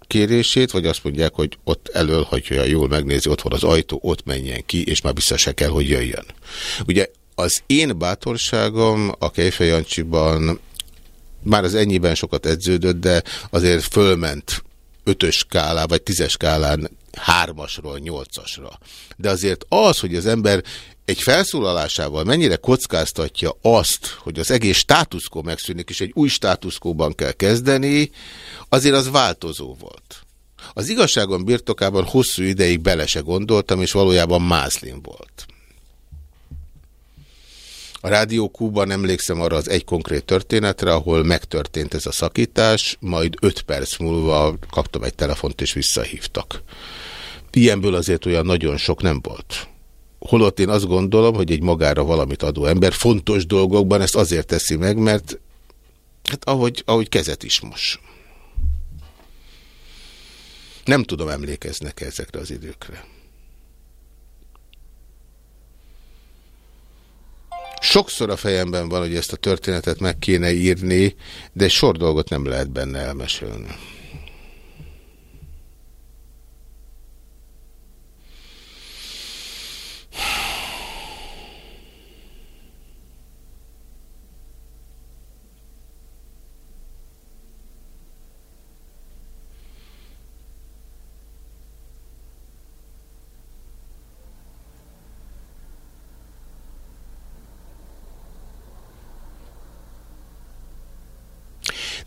kérését, vagy azt mondják, hogy ott elől, hogyha jól megnézi, ott van az ajtó, ott menjen ki, és már vissza se kell, hogy jöjjön. Ugye az én bátorságom a Kejfejancsiban már az ennyiben sokat edződött, de azért fölment ötös skálá, vagy tízes skálán hármasról nyolcasra. De azért az, hogy az ember egy felszólalásával mennyire kockáztatja azt, hogy az egész státuszkó megszűnik, és egy új státuszkóban kell kezdeni, azért az változó volt. Az igazságon birtokában hosszú ideig bele se gondoltam, és valójában mázlin volt. A Rádió Kúban emlékszem arra az egy konkrét történetre, ahol megtörtént ez a szakítás, majd öt perc múlva kaptam egy telefont és visszahívtak. Ilyenből azért olyan nagyon sok nem volt. Holott én azt gondolom, hogy egy magára valamit adó ember fontos dolgokban ezt azért teszi meg, mert hát ahogy, ahogy kezet is most. Nem tudom, emlékeznek -e ezekre az időkre. Sokszor a fejemben van, hogy ezt a történetet meg kéne írni, de egy sor dolgot nem lehet benne elmesélni.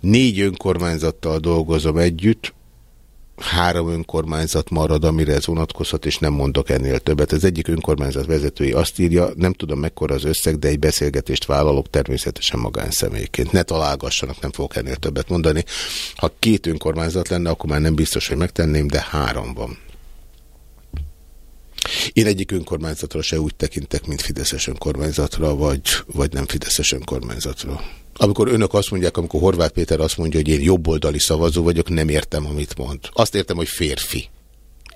Négy önkormányzattal dolgozom együtt, három önkormányzat marad, amire ez vonatkozhat, és nem mondok ennél többet. Az egyik önkormányzat vezetői azt írja, nem tudom mekkora az összeg, de egy beszélgetést vállalok természetesen magánszemélyként. Ne találgassanak, nem fogok ennél többet mondani. Ha két önkormányzat lenne, akkor már nem biztos, hogy megtenném, de három van. Én egyik önkormányzatra se úgy tekintek, mint Fideszes önkormányzatra, vagy, vagy nem Fideszes önkormányzatra. Amikor önök azt mondják, amikor Horváth Péter azt mondja, hogy én jobboldali szavazó vagyok, nem értem, amit mond. Azt értem, hogy férfi.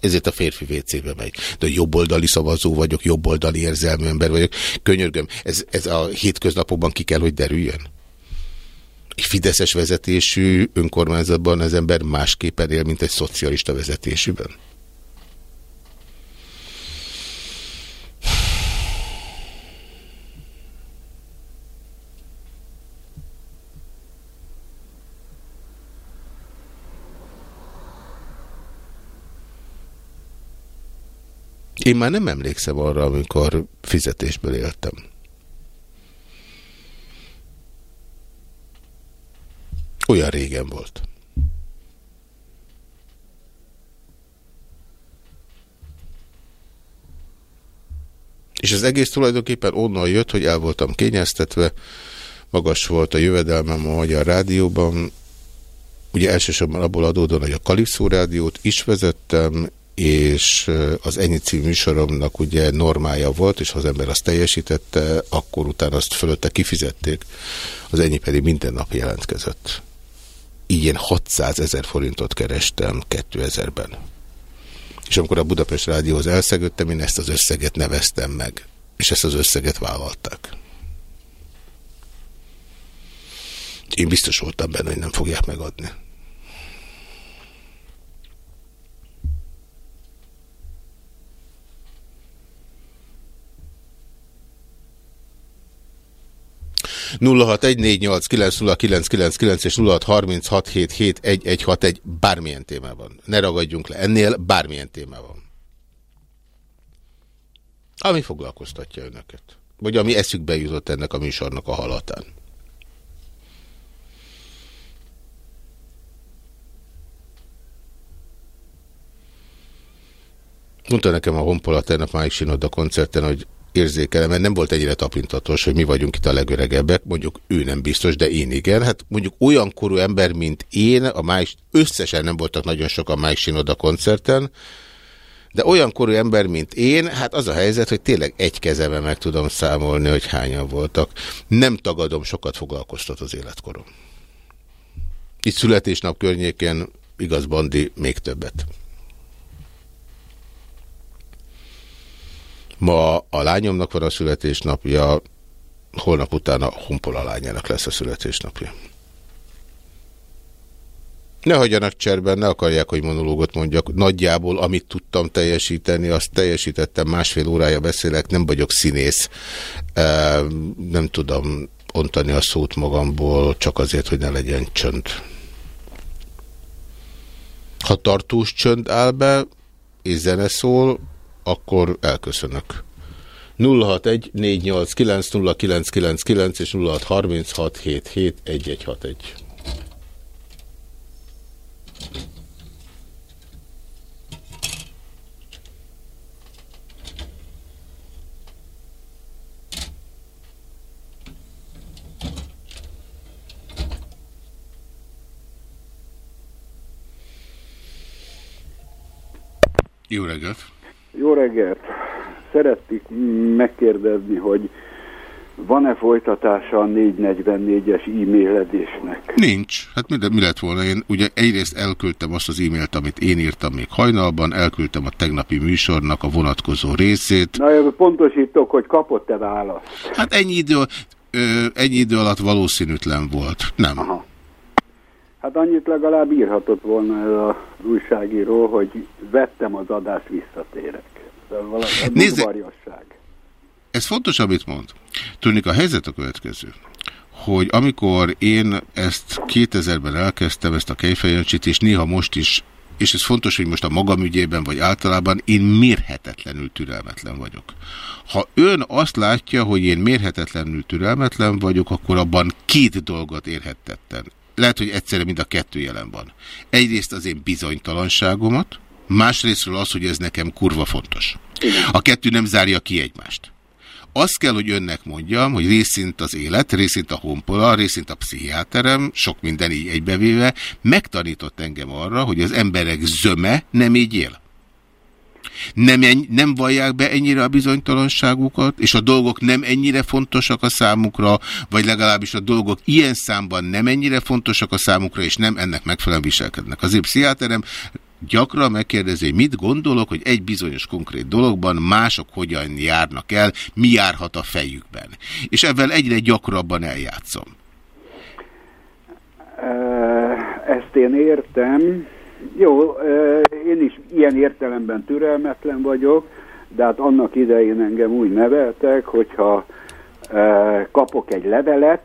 Ezért a férfi WC-be megy. De jobboldali szavazó vagyok, jobboldali érzelmű ember vagyok. Könyörgöm, ez, ez a hétköznapokban ki kell, hogy derüljön. Egy fideszes vezetésű önkormányzatban az ember másképpen él, mint egy szocialista vezetésűben. Én már nem emlékszem arra, amikor fizetésből éltem. Olyan régen volt. És az egész tulajdonképpen onnan jött, hogy el voltam kényeztetve, magas volt a jövedelmem a Magyar Rádióban, ugye elsősorban abból adódóan, hogy a Kalipszó Rádiót is vezettem, és az ennyi című műsoromnak ugye normája volt, és ha az ember azt teljesítette, akkor utána azt fölötte kifizették, az ennyi pedig minden nap jelentkezett. Így én 600 ezer forintot kerestem 2000-ben. És amikor a Budapest Rádióhoz elszegődtem, én ezt az összeget neveztem meg. És ezt az összeget vállalták. Én biztos voltam benne, hogy nem fogják megadni. Nulla és nulla bármilyen témában. Ne ragadjunk le. Ennél bármilyen témában. Ami foglalkoztatja önöket. Vagy ami eszükbe jutott ennek a műsornak a halatán. Mondta nekem a Honpola tegnap Mike Sinoda koncerten, hogy érzékelem, mert nem volt ennyire tapintatos, hogy mi vagyunk itt a legöregebbek, mondjuk ő nem biztos, de én igen. Hát mondjuk olyan korú ember, mint én, a Mike, összesen nem voltak nagyon sokan Mike Sinoda koncerten, de olyan korú ember, mint én, hát az a helyzet, hogy tényleg egy kezemben meg tudom számolni, hogy hányan voltak. Nem tagadom, sokat foglalkoztat az életkorom. Itt születésnap környékén, igaz Bandi, még többet. Ma a lányomnak van a születésnapja, holnap után a Honpola lányának lesz a születésnapja. Ne hagyjanak cserben, ne akarják, hogy monológot mondjak. Nagyjából, amit tudtam teljesíteni, azt teljesítettem. Másfél órája beszélek, nem vagyok színész. Nem tudom ontani a szót magamból, csak azért, hogy ne legyen csönd. Ha tartós csönd áll be, és zene szól, akkor elköszönök. 061 489 és 0636771161. Jó reggelt! Jó reggelt! Szeretnék megkérdezni, hogy van-e folytatása a 444-es e-mailedésnek? Nincs. Hát mi, mi lett volna? Én ugye egyrészt elküldtem azt az e-mailt, amit én írtam még hajnalban, elküldtem a tegnapi műsornak a vonatkozó részét. Na, pontosítok, hogy kapott-e választ? Hát ennyi idő, ö, ennyi idő alatt valószínűtlen volt. Nem. Aha. Hát annyit legalább írhatott volna ez az újságíró, hogy vettem az adást, visszatérek. Nézze, ez fontos, amit mond. Tudnik, a helyzet a következő hogy amikor én ezt 2000-ben elkezdtem, ezt a kejfejöncsit, és néha most is, és ez fontos, hogy most a magam ügyében, vagy általában, én mérhetetlenül türelmetlen vagyok. Ha ön azt látja, hogy én mérhetetlenül türelmetlen vagyok, akkor abban két dolgot érhettettem lehet, hogy egyszerre mind a kettő jelen van. Egyrészt az én bizonytalanságomat, másrésztről az, hogy ez nekem kurva fontos. A kettő nem zárja ki egymást. Azt kell, hogy önnek mondjam, hogy részint az élet, részint a honpola, részint a pszichiáterem, sok minden így egybevéve, megtanított engem arra, hogy az emberek zöme nem így él nem, nem vallják be ennyire a bizonytalanságukat, és a dolgok nem ennyire fontosak a számukra, vagy legalábbis a dolgok ilyen számban nem ennyire fontosak a számukra, és nem ennek megfelelően viselkednek. Azért pszichiáterem gyakran megkérdezi, mit gondolok, hogy egy bizonyos konkrét dologban mások hogyan járnak el, mi járhat a fejükben. És ebben egyre gyakrabban eljátszom. Ezt én értem, jó, én is ilyen értelemben türelmetlen vagyok, de hát annak idején engem úgy neveltek, hogyha kapok egy levelet,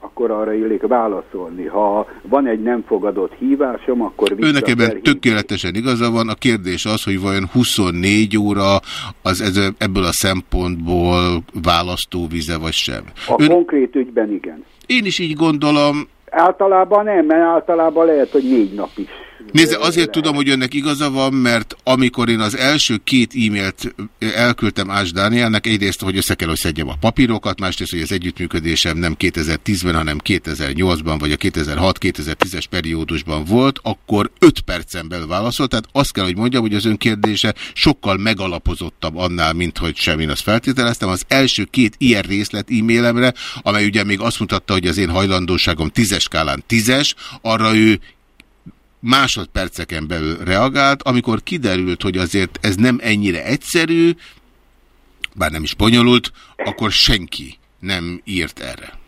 akkor arra illik válaszolni. Ha van egy nem fogadott hívásom, akkor Őnek ebben tökéletesen igaza van. A kérdés az, hogy vajon 24 óra az ez, ebből a szempontból választóvize vagy sem. A Ön... konkrét ügyben igen. Én is így gondolom. Általában nem, mert általában lehet, hogy négy nap is Nézze, azért tudom, hogy önnek igaza van, mert amikor én az első két e-mailt elküldtem Ás Dánielnek, egyrészt, hogy össze kell, hogy szedjem a papírokat, másrészt, hogy az együttműködésem nem 2010-ben, hanem 2008-ban, vagy a 2006-2010-es periódusban volt, akkor 5 percen belül válaszolt, tehát azt kell, hogy mondjam, hogy az ön kérdése sokkal megalapozottabb annál, mint hogy semmi azt feltételeztem. Az első két ilyen részlet e-mailemre, amely ugye még azt mutatta, hogy az én hajlandóságom tízes skálán tízes, arra ő másodperceken belül reagált, amikor kiderült, hogy azért ez nem ennyire egyszerű, bár nem is bonyolult, akkor senki nem írt erre.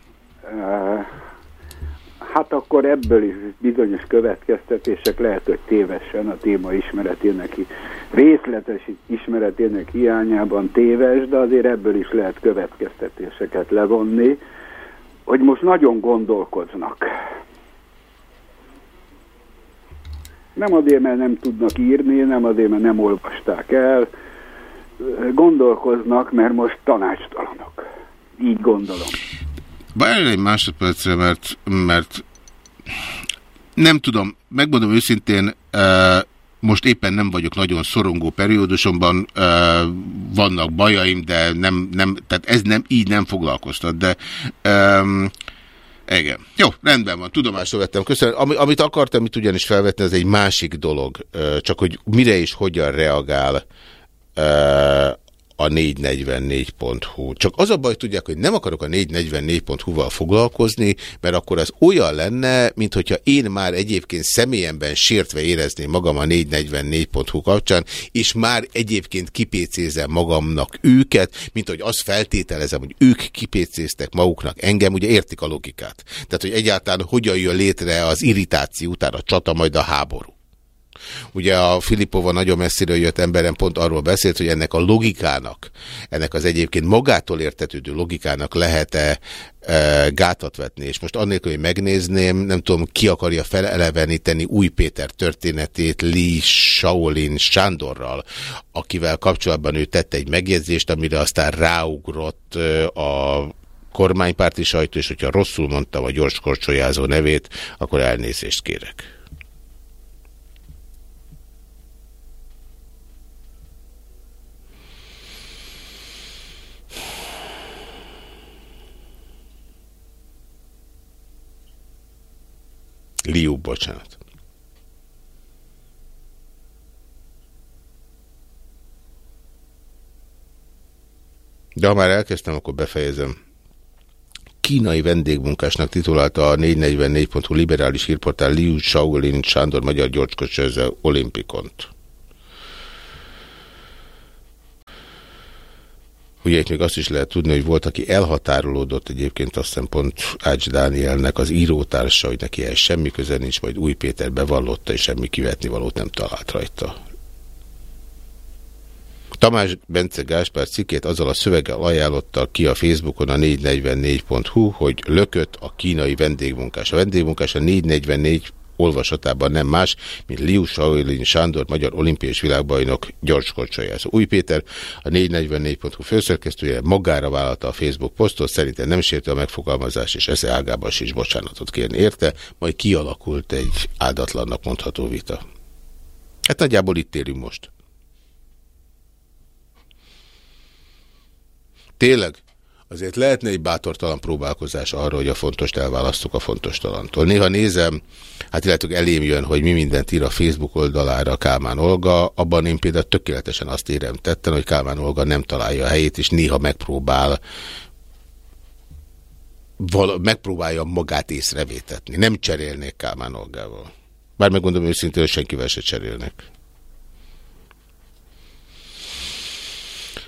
Hát akkor ebből is bizonyos következtetések lehet, hogy tévesen a téma ismeretének, részletes ismeretének hiányában téves, de azért ebből is lehet következtetéseket levonni, hogy most nagyon gondolkoznak. Nem azért, mert nem tudnak írni, nem azért, mert nem olvasták el, gondolkoznak, mert most tanácstalanok. Így gondolom. Várj egy másodpercre, mert, mert nem tudom, megmondom őszintén, most éppen nem vagyok nagyon szorongó periódusomban, vannak bajaim, de nem, nem, tehát ez nem, így nem foglalkoztat, de igen. Jó, rendben van, tudomásul vettem. Köszönöm. Ami, amit akartam itt ugyanis felvetni, ez egy másik dolog. Csak hogy mire és hogyan reagál a 444.hu. Csak az a baj, tudják, hogy nem akarok a 444.hu-val foglalkozni, mert akkor az olyan lenne, mint hogyha én már egyébként személyemben sértve érezném magam a 444.hu kapcsán, és már egyébként kipécézem magamnak őket, mint hogy azt feltételezem, hogy ők kipécéztek maguknak engem, ugye értik a logikát. Tehát, hogy egyáltalán hogyan jön létre az irritáció után a csata, majd a háború. Ugye a Filipova nagyon messziről jött emberen pont arról beszélt, hogy ennek a logikának, ennek az egyébként magától értetődő logikának lehet-e e, gátat vetni. És most annélkül, hogy megnézném, nem tudom, ki akarja feleleveníteni Új Péter történetét Li Shaolin Sándorral, akivel kapcsolatban ő tette egy megjegyzést, amire aztán ráugrott e, a kormánypárti sajtó, és hogyha rosszul mondtam a gyors korcsolyázó nevét, akkor elnézést kérek. Liu, bocsánat. De ha már elkezdtem, akkor befejezem. Kínai vendégmunkásnak titulálta a 444.hu liberális hírportál Liu Shaolin Sándor magyar gyorskocsőző olimpikont. Ugye itt még azt is lehet tudni, hogy volt, aki elhatárolódott egyébként azt hiszem pont Ács Dánielnek az írótársa, hogy neki ehhez semmi köze nincs, majd Új Péter bevallotta, és semmi kivetni valót nem talált rajta. Tamás Bence Gáspár cikkét azzal a szöveggel ajánlotta ki a Facebookon a 444.hu, hogy lökött a kínai vendégmunkás. A vendégmunkás a 444 olvasatában nem más, mint Liu Shaolin Sándor, magyar olimpiai és világbajnok gyorskorcsolyázó. Új Péter, a 444.hu főszerkesztője magára vállalta a Facebook posztot, szerintem nem sértő a megfogalmazás, és esze ágában sincs bocsánatot kérni érte, majd kialakult egy áldatlannak mondható vita. Hát nagyjából itt érünk most. Tényleg? Azért lehetne egy bátortalan próbálkozás arra, hogy a fontost elválasztjuk a fontos talantól. Néha nézem, hát illetve elém jön, hogy mi mindent ír a Facebook oldalára Kálmán Olga, abban én például tökéletesen azt érem tetten, hogy Kálmán Olga nem találja a helyét, és néha megpróbál val megpróbálja magát észrevétetni. Nem cserélnék Kálmán Olgával. Bár megmondom őszintén, hogy senkivel se cserélnek.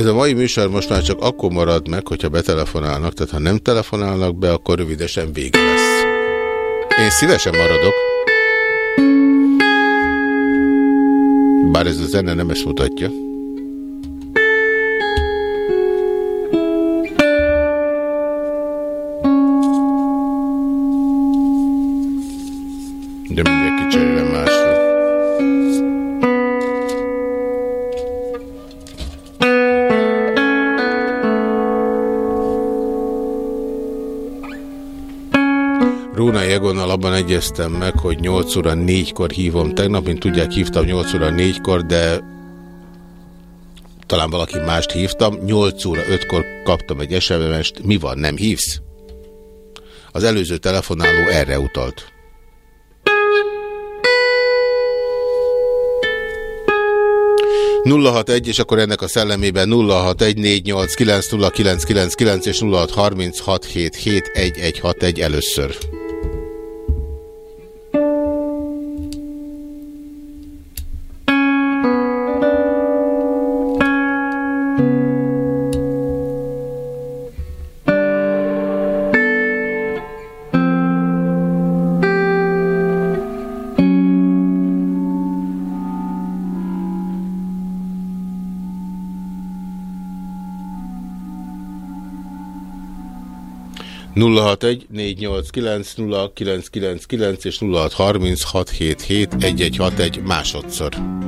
Ez a mai műsor most már csak akkor marad meg, hogyha betelefonálnak, tehát ha nem telefonálnak be, akkor rövidesen vége lesz. Én szívesen maradok. Bár ez a zene nem ezt mutatja. Egyeztem meg, hogy 8 óra 4-kor hívom. Tegnap, mint tudják, hívtam 8 óra 4-kor, de talán valaki mást hívtam. 8 óra 5-kor kaptam egy SMS-t. Mi van, nem hívsz? Az előző telefonáló erre utalt. 061, és akkor ennek a szellemében 0614890999 és 0636771161 először. 061 és 0636771161 másodszor.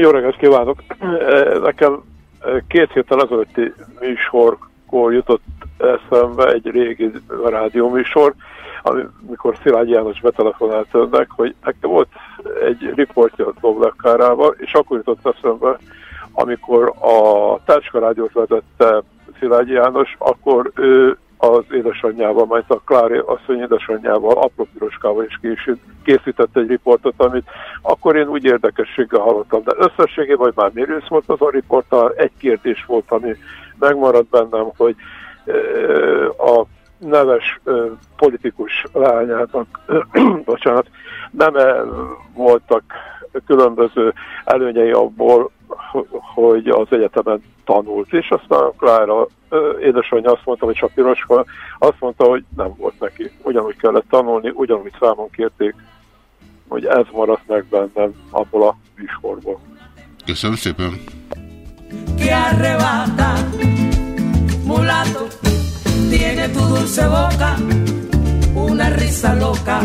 Jó reggelt kívánok! Nekem két héttel ezelőtti műsorkor jutott eszembe egy régi rádióműsor, amikor Szilágy János betelefonált önnek, hogy nekem volt egy riportja a Doblakárával, és akkor jutott eszembe, amikor a Rádiót vezette Szilágyi János, akkor ő az édesanyjával, majd a Klári asszony édesanyjával, apró piroskával is készít, készített egy riportot, amit akkor én úgy érdekességgel hallottam, de összességében, vagy már mérősz volt az a riporttal, egy kérdés volt, ami megmaradt bennem, hogy a neves politikus lányának, bocsánat, nem -e voltak különböző előnyei abból, hogy az egyetemen tanult, és aztán Klára édesanyja azt mondta, hogy csak piroska, azt mondta, hogy nem volt neki. Ugyanúgy kellett tanulni, ugyanúgy számon kérték, hogy ez maradt meg bennem abból a műsorból. Köszönöm szépen! Que arrebata, mulato, tiene tu dulce boca, una risa loca,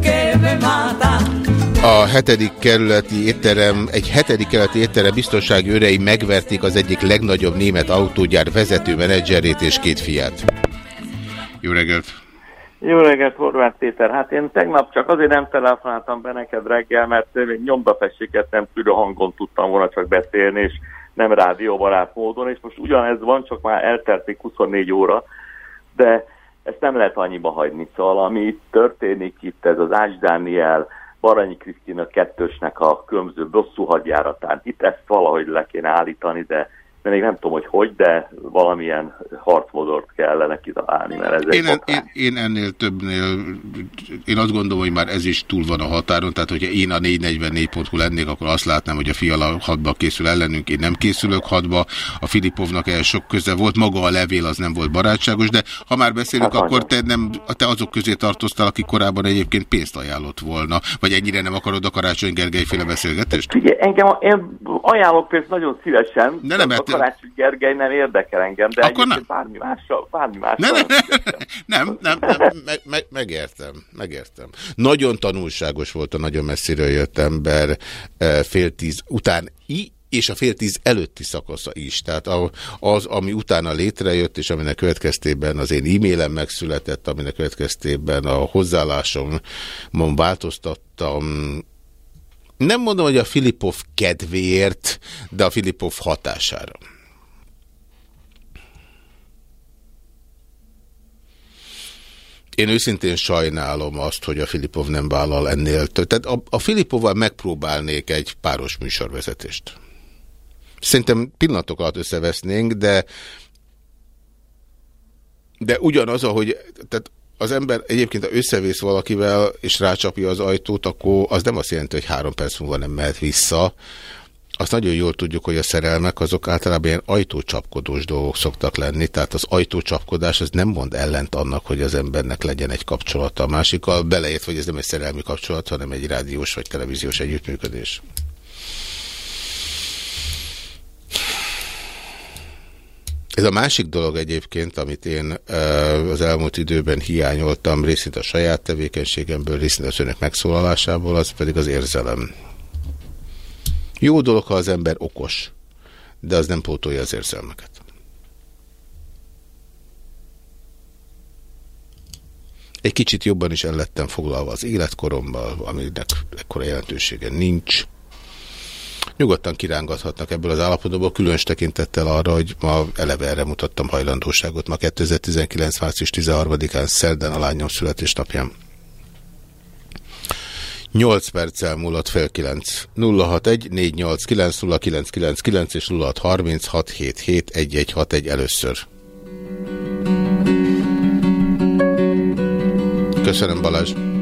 que me mata a hetedik kerületi étterem, egy hetedik kerületi étterem biztonsági őrei megverték az egyik legnagyobb német autógyár vezető menedzserét és két fiát. Jó reggelt! Jó reggelt, Horváth Péter. Hát én tegnap csak azért nem telefonáltam be neked reggel, mert még nyomdafesséket nem külön hangon tudtam volna csak beszélni, és nem rádióbarát módon, és most ugyanez van, csak már eltelték 24 óra, de ezt nem lehet annyiba hagyni. Szóval ami itt történik itt, ez az Ács Dániel, Baranyi Krisztina kettősnek a különböző bosszú hadjáratán. Itt ezt valahogy le kéne állítani, de de még nem tudom, hogy hogy, de valamilyen harcmodort kellene kitalálni, mert ez én, en, én, én ennél többnél, én azt gondolom, hogy már ez is túl van a határon, tehát hogyha én a 444.hu lennék, akkor azt látnám, hogy a fiala hadba készül ellenünk, én nem készülök hadba, a Filipovnak el sok köze volt, maga a levél az nem volt barátságos, de ha már beszélünk, hát, akkor te, nem, te azok közé tartoztál, aki korábban egyébként pénzt ajánlott volna, vagy ennyire nem akarod a Karácsony Gergely féle beszélgetést? Figyelj, engem én ajánlok pénzt nagyon szívesen. De nem, mert Karácsony Gergely nem érdekel engem, de Akkor nem. bármi mással, bármi mással. Nem, nem, nem, nem, meg, meg, megértem, megértem. Nagyon tanulságos volt a nagyon messziről jött ember eh, fél tíz után i, és a fél tíz előtti szakasza is. Tehát az, ami utána létrejött, és aminek következtében az én e-mailem megszületett, aminek következtében a hozzáállásomon változtattam, nem mondom, hogy a Filipov kedvéért, de a Filipov hatására. Én őszintén sajnálom azt, hogy a Filipov nem vállal ennél több. Tehát a, a Filipovval megpróbálnék egy páros műsorvezetést. Szerintem pillanatok alatt összevesznénk, de de ugyanaz, ahogy tehát az ember egyébként, ha összevész valakivel, és rácsapja az ajtót, akkor az nem azt jelenti, hogy három perc múlva nem mehet vissza. azt nagyon jól tudjuk, hogy a szerelmek azok általában ilyen ajtócsapkodós dolgok szoktak lenni, tehát az ajtócsapkodás az nem mond ellent annak, hogy az embernek legyen egy kapcsolata a másikkal, beleért, hogy ez nem egy szerelmi kapcsolat, hanem egy rádiós vagy televíziós együttműködés. Ez a másik dolog egyébként, amit én az elmúlt időben hiányoltam, részint a saját tevékenységemből, részint az önök megszólalásából, az pedig az érzelem. Jó dolog, ha az ember okos, de az nem pótolja az érzelmeket. Egy kicsit jobban is el lettem foglalva az életkorommal, aminek ekkora jelentősége nincs. Nyugodtan kirángathatnak ebből az állapotból, különös tekintettel arra, hogy ma eleve erre mutattam hajlandóságot. Ma 2019. március 13-án szerdán a lányom születésnapján. 8 perccel múlott fél 9. 061 489 0999 és 0636 77 1161 először. Köszönöm Balázs!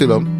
Jerusalem,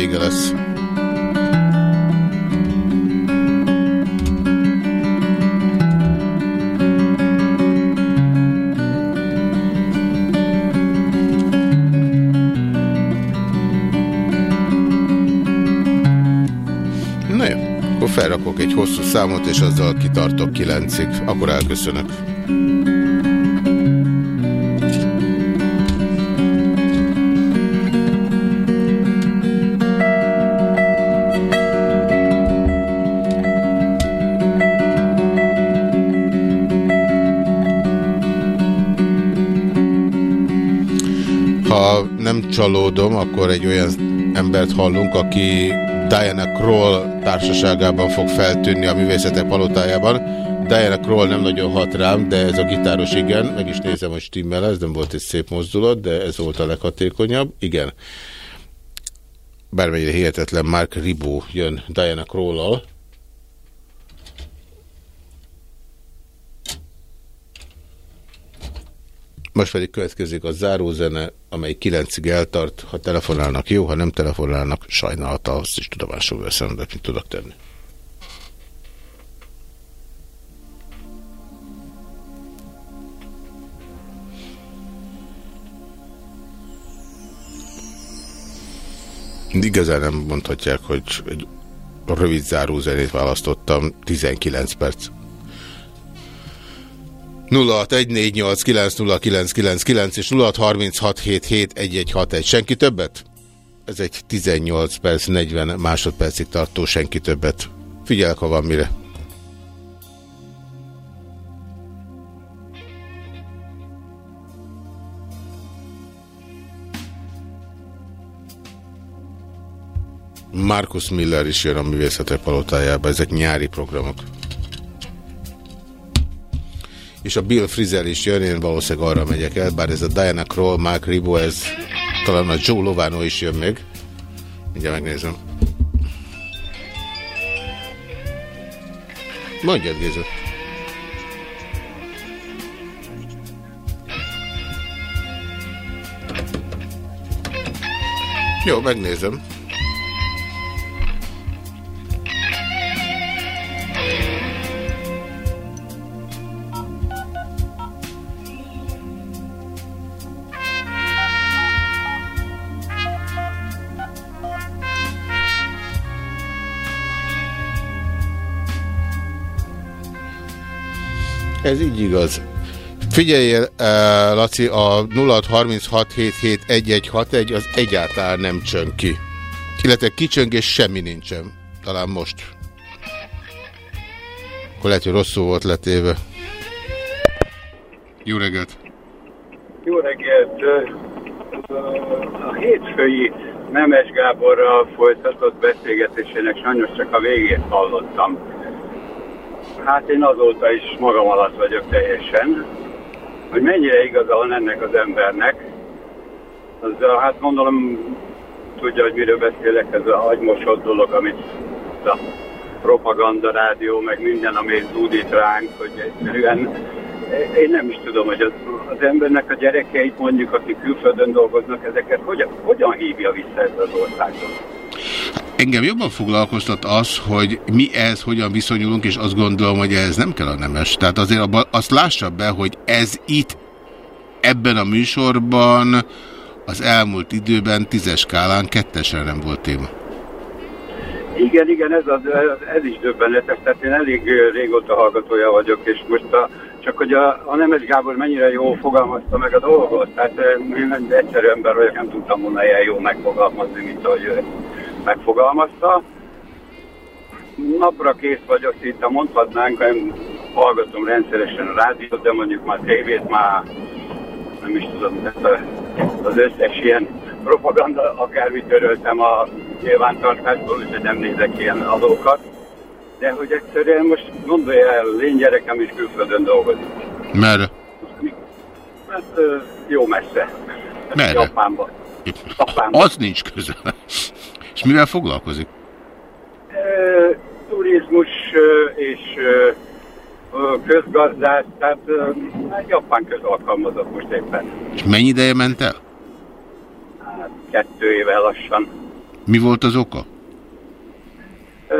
Vége lesz. Na jó, akkor felrakok egy hosszú számot, és azzal kitartok kilencig. Akkor elköszönök. Csalódom, akkor egy olyan embert hallunk, aki Diana Kroll társaságában fog feltűnni a művészetek palotájában. Diana Kroll nem nagyon hat rám, de ez a gitáros igen. Meg is nézem, hogy stimmel, ez nem volt egy szép mozdulat, de ez volt a leghatékonyabb. Igen. Bármennyire hihetetlen, Mark Ribó jön Diana Kroll-al. Most pedig következik a zárózene, amely kilencig eltart. Ha telefonálnak, jó, ha nem telefonálnak, sajnálata, azt is tudomásul veszem, de mit tudok tenni. Igazán nem mondhatják, hogy egy rövid zárózenét választottam, 19 perc. 0614890999 és 0636771161. Senki többet? Ez egy 18 perc, 40 másodpercig tartó senki többet. Figyelek, ha van mire. Markus Miller is jön a művészetek palotájába, ezek nyári programok. És a Bill Frizel is jön, én valószínűleg arra megyek el, bár ez a Diana Kroll, Mark Ribó, ez talán a Joe Lovano is jön még. Mindjárt megnézem. Mondjad, Géza. Jó, megnézem. Ez így igaz. Figyeljél, uh, Laci, a 0636771161 az egyáltalán nem csön ki. Illetve kicsöngés semmi nincsen. Talán most. Akkor lehet, hogy rosszul volt letéve. Jó reggelt! Jó reggelt! A hétfői Nemes Gáborral folytatott beszélgetésének sajnos csak a végét hallottam Hát én azóta is magam alatt vagyok teljesen, hogy mennyire igaza van ennek az embernek. Az, hát gondolom, tudja, hogy miről beszélek, ez a agymosott dolog, amit a propaganda rádió, meg minden, ami zúdít ránk, hogy egyszerűen én nem is tudom, hogy az, az embernek a gyerekeit mondjuk, akik külföldön dolgoznak, ezeket hogyan, hogyan hívja vissza ez az országban? Engem jobban foglalkoztat az, hogy mi ez hogyan viszonyulunk, és azt gondolom, hogy ez nem kell a nemes. Tehát azért abba, azt lássa be, hogy ez itt, ebben a műsorban az elmúlt időben tízes skálán kettesen nem volt téma. Igen, igen, ez, az, ez is döbbenetes, tehát én elég régóta hallgatója vagyok, és most a, csak hogy a, a Nemes Gábor mennyire jól fogalmazta meg a dolgot, tehát én egy egyszerű ember vagyok, nem tudtam volna ilyen jól megfogalmazni, mint ahogy ő megfogalmazta. Napra kész vagyok, itt mondhatnánk, hogy hallgatom rendszeresen a rádiót, de mondjuk már tévét már nem is tudom, az összes ilyen propaganda, akármit töröltem a nyilvántartásból, úgyhogy nem nézek ilyen adókat. De hogy egyszerűen most gondolja el, lény gyerekem is külföldön dolgozik. Merre? Hát jó messze. Merre? Japánban. Japánban. Az nincs közel. És mivel foglalkozik? E, turizmus és közgazdász, tehát hát japán közalkalmazott most éppen. És mennyi ideje ment el? Hát kettő éve lassan. Mi volt az oka? E,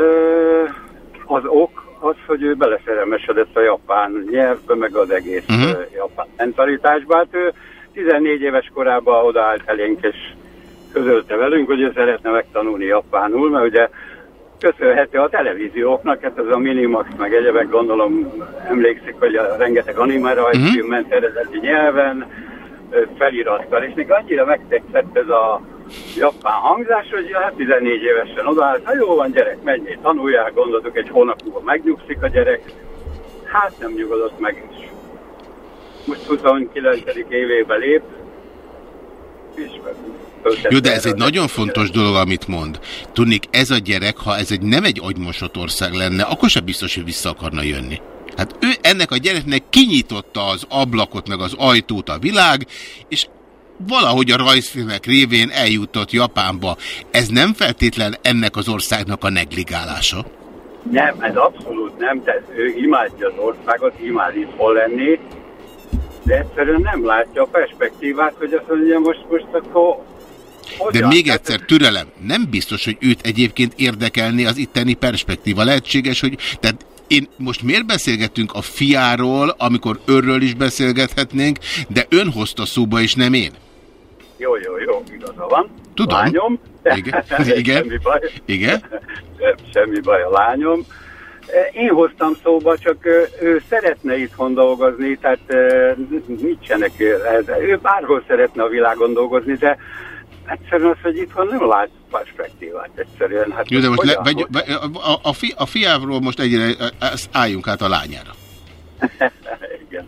az ok az, hogy ő beleszerelmesedett a japán nyelvbe, meg az egész uh mhm. -huh. japán mentalitásba. Hát ő 14 éves korában odaállt elénk, és közölte velünk, hogy ő szeretne megtanulni japánul, mert ugye köszönhető a televízióknak, hát ez a Minimax meg egyebek, gondolom emlékszik, hogy a rengeteg anime rajzfilm uh-huh. ment eredeti nyelven, felirattal, és még annyira megtetszett ez a japán hangzás, hogy hát 14 évesen odaállt, ha jó van gyerek, menjél, tanulják, gondoltuk, egy hónap múlva megnyugszik a gyerek, hát nem nyugodott meg is. Most 29. évébe lép, és jó, de ez egy nagyon fontos dolog, amit mond. Tudnék, ez a gyerek, ha ez egy nem egy agymosott ország lenne, akkor sem biztos, hogy vissza akarna jönni. Hát ő ennek a gyereknek kinyitotta az ablakot, meg az ajtót a világ, és valahogy a rajzfilmek révén eljutott Japánba. Ez nem feltétlen ennek az országnak a negligálása? Nem, ez abszolút nem. Tehát ő imádja az országot, imád itt hol lenni, de egyszerűen nem látja a perspektívát, hogy azt mondja, most, most akkor de még egyszer, türelem, nem biztos, hogy őt egyébként érdekelni az itteni perspektíva. Lehetséges, hogy... Tehát én most miért beszélgetünk a fiáról, amikor örről is beszélgethetnénk, de ön hozta szóba, és nem én? Jó, jó, jó, igaza van. Tudom. Lányom. Igen. Igen. Semmi baj. Igen. Semmi baj a lányom. Én hoztam szóba, csak ő szeretne itthon dolgozni, tehát nincsenek. Ő bárhol szeretne a világon dolgozni, de egyszerűen az, hogy itthon nem lát perspektívát egyszerűen. Hát Jó, de most le, vegy, a, a, fi, a fiáról most egyre álljunk át a lányára. igen.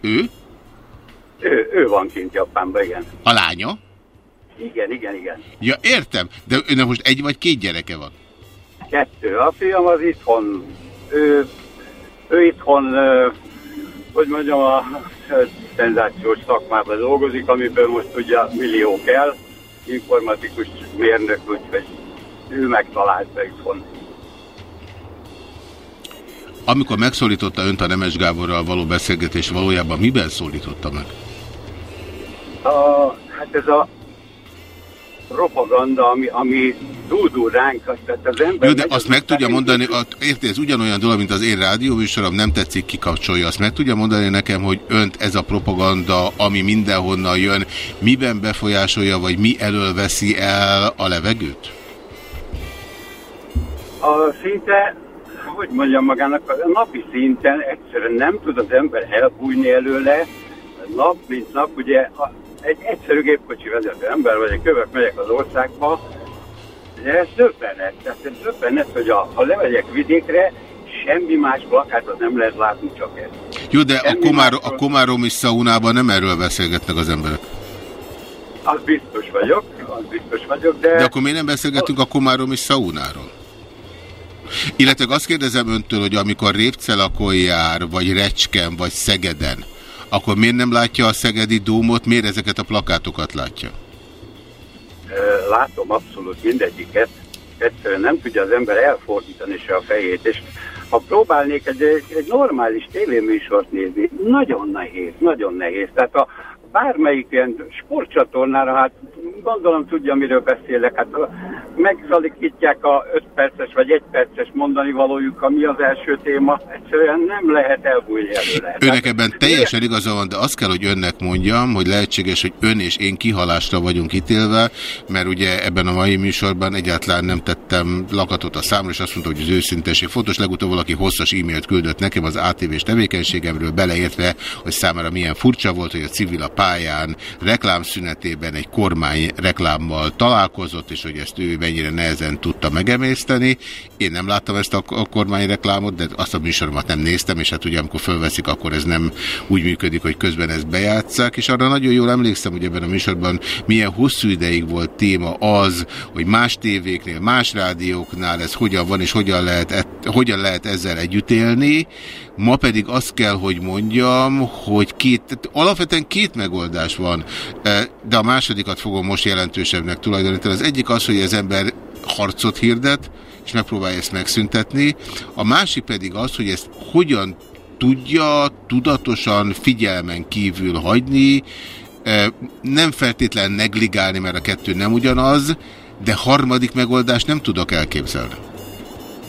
Ő? Ő, ő van kint Japánban, igen. A lánya? Igen, igen, igen. Ja, értem, de őnek most egy vagy két gyereke van? Kettő. A fiam az itthon, ő, ő itthon hogy mondjam, a szenzációs szakmában dolgozik, amiből most ugye millió kell, informatikus mérnök, úgyhogy ő megtalálta itthon. Amikor megszólította önt a Nemes Gáborral való beszélgetés, valójában miben szólította meg? A, hát ez a propaganda, ami, ami dúdul ránk, tehát az ember... Jó, de azt meg tudja mondani, érti, ez ugyanolyan dolog, mint az én rádióműsorom, nem tetszik, kikapcsolja. Azt meg tudja mondani nekem, hogy önt ez a propaganda, ami mindenhonnan jön, miben befolyásolja, vagy mi elől veszi el a levegőt? A szinte, hogy mondjam magának, a napi szinten egyszerűen nem tud az ember elbújni előle, nap mint nap, ugye egy egyszerű gépkocsi vezető ember vagyok, kövök megyek az országba, de ez döbbenet. Tehát ez döbbenet, hogy a, ha lemegyek vidékre, semmi más plakátot nem lehet látni, csak ez. Jó, de a, komár, a komáromi szaunában nem erről beszélgetnek az emberek. Az biztos vagyok, az biztos vagyok, de... De akkor miért nem beszélgetünk a komáromi szaunáról? Illetve azt kérdezem öntől, hogy amikor Répcelakon jár, vagy Recsken, vagy Szegeden, akkor miért nem látja a Szegedi Dómot, miért ezeket a plakátokat látja? Látom abszolút mindegyiket. Egyszerűen nem tudja az ember elfordítani se a fejét, és ha próbálnék egy, egy normális tévéműsort nézni, nagyon nehéz, nagyon nehéz. Tehát a, bármelyik ilyen sportcsatornára, hát gondolom tudja, miről beszélek, hát megszalikítják a 5 perces vagy 1 perces mondani valójuk, ami az első téma, egyszerűen nem lehet elbújni előle. Önnek ebben teljesen igaza van, de azt kell, hogy önnek mondjam, hogy lehetséges, hogy ön és én kihalásra vagyunk ítélve, mert ugye ebben a mai műsorban egyáltalán nem tettem lakatot a számra, és azt mondta, hogy az őszinteség fontos. Legutóbb valaki hosszas e-mailt küldött nekem az ATV-s tevékenységemről, beleértve, hogy számára milyen furcsa volt, hogy a civil a pályán reklámszünetében egy kormány reklámmal találkozott, és hogy ezt ő mennyire nehezen tudta megemészteni. Én nem láttam ezt a, kormány reklámot, de azt a műsoromat nem néztem, és hát ugye amikor fölveszik, akkor ez nem úgy működik, hogy közben ezt bejátszák, és arra nagyon jól emlékszem, hogy ebben a műsorban milyen hosszú ideig volt téma az, hogy más tévéknél, más rádióknál ez hogyan van, és hogyan lehet, hogyan lehet ezzel együtt élni. Ma pedig azt kell, hogy mondjam, hogy két, alapvetően két megoldás van, e, de a másodikat fogom most jelentősebbnek tulajdonítani. Az egyik az, hogy az ember harcot hirdet, és megpróbálja ezt megszüntetni. A másik pedig az, hogy ezt hogyan tudja tudatosan figyelmen kívül hagyni, e, nem feltétlen negligálni, mert a kettő nem ugyanaz, de harmadik megoldást nem tudok elképzelni.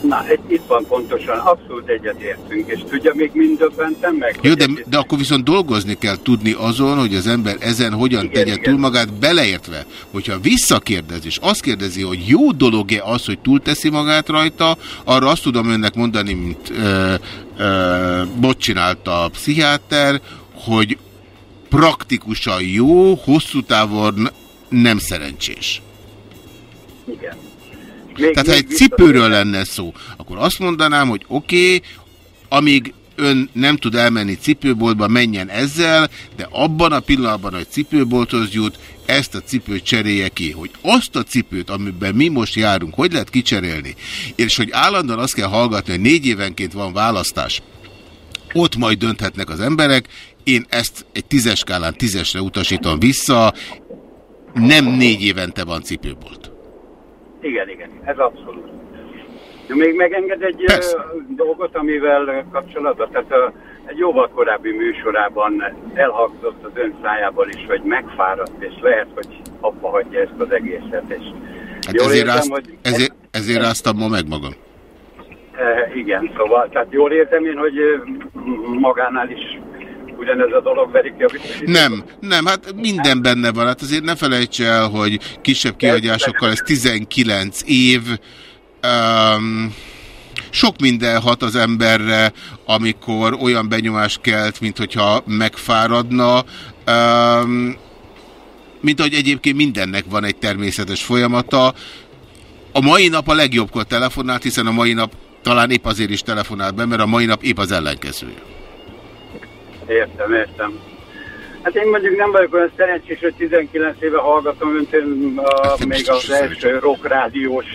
Na, egy, itt van pontosan, abszolút egyetértünk, és tudja, még mind döbbentem meg. Jó, de, de akkor viszont dolgozni kell tudni azon, hogy az ember ezen hogyan igen, tegye igen. túl magát, beleértve, hogyha visszakérdez, és azt kérdezi, hogy jó dolog-e az, hogy túlteszi magát rajta, arra azt tudom önnek mondani, mint ö, ö, bot csinálta a pszichiáter, hogy praktikusan jó, hosszú távon nem szerencsés. Igen. Még, Tehát még ha egy cipőről lenne szó, akkor azt mondanám, hogy oké, okay, amíg ön nem tud elmenni cipőboltba, menjen ezzel, de abban a pillanatban, hogy cipőbolthoz jut, ezt a cipőt cserélje ki, hogy azt a cipőt, amiben mi most járunk, hogy lehet kicserélni, és hogy állandóan azt kell hallgatni, hogy négy évenként van választás, ott majd dönthetnek az emberek, én ezt egy tízes skálán tízesre utasítom vissza, nem négy évente van cipőbolt. Igen, igen, ez abszolút. De még megenged egy Persze. dolgot, amivel kapcsolatban, tehát egy jóval korábbi műsorában elhangzott az ön szájából is, hogy megfáradt, és lehet, hogy abba hagyja ezt az egészet. És hát jól ezért, értem, rázt, hogy ezért, ezért ráztam ma meg magam. E, igen, szóval, tehát jól értem én, hogy magánál is ugyanez a dolog verik ki a Nem, nem, hát minden benne van. Hát azért ne felejts el, hogy kisebb kiadásokkal ez 19 év. Um, sok minden hat az emberre, amikor olyan benyomást kelt, mint hogyha megfáradna. Um, mint ahogy egyébként mindennek van egy természetes folyamata. A mai nap a legjobbkor telefonált, hiszen a mai nap talán épp azért is telefonált be, mert a mai nap épp az ellenkezője. Értem, értem. Hát én mondjuk nem vagyok olyan szerencsés, hogy 19 éve hallgatom önt, én a, még az első rock rádiós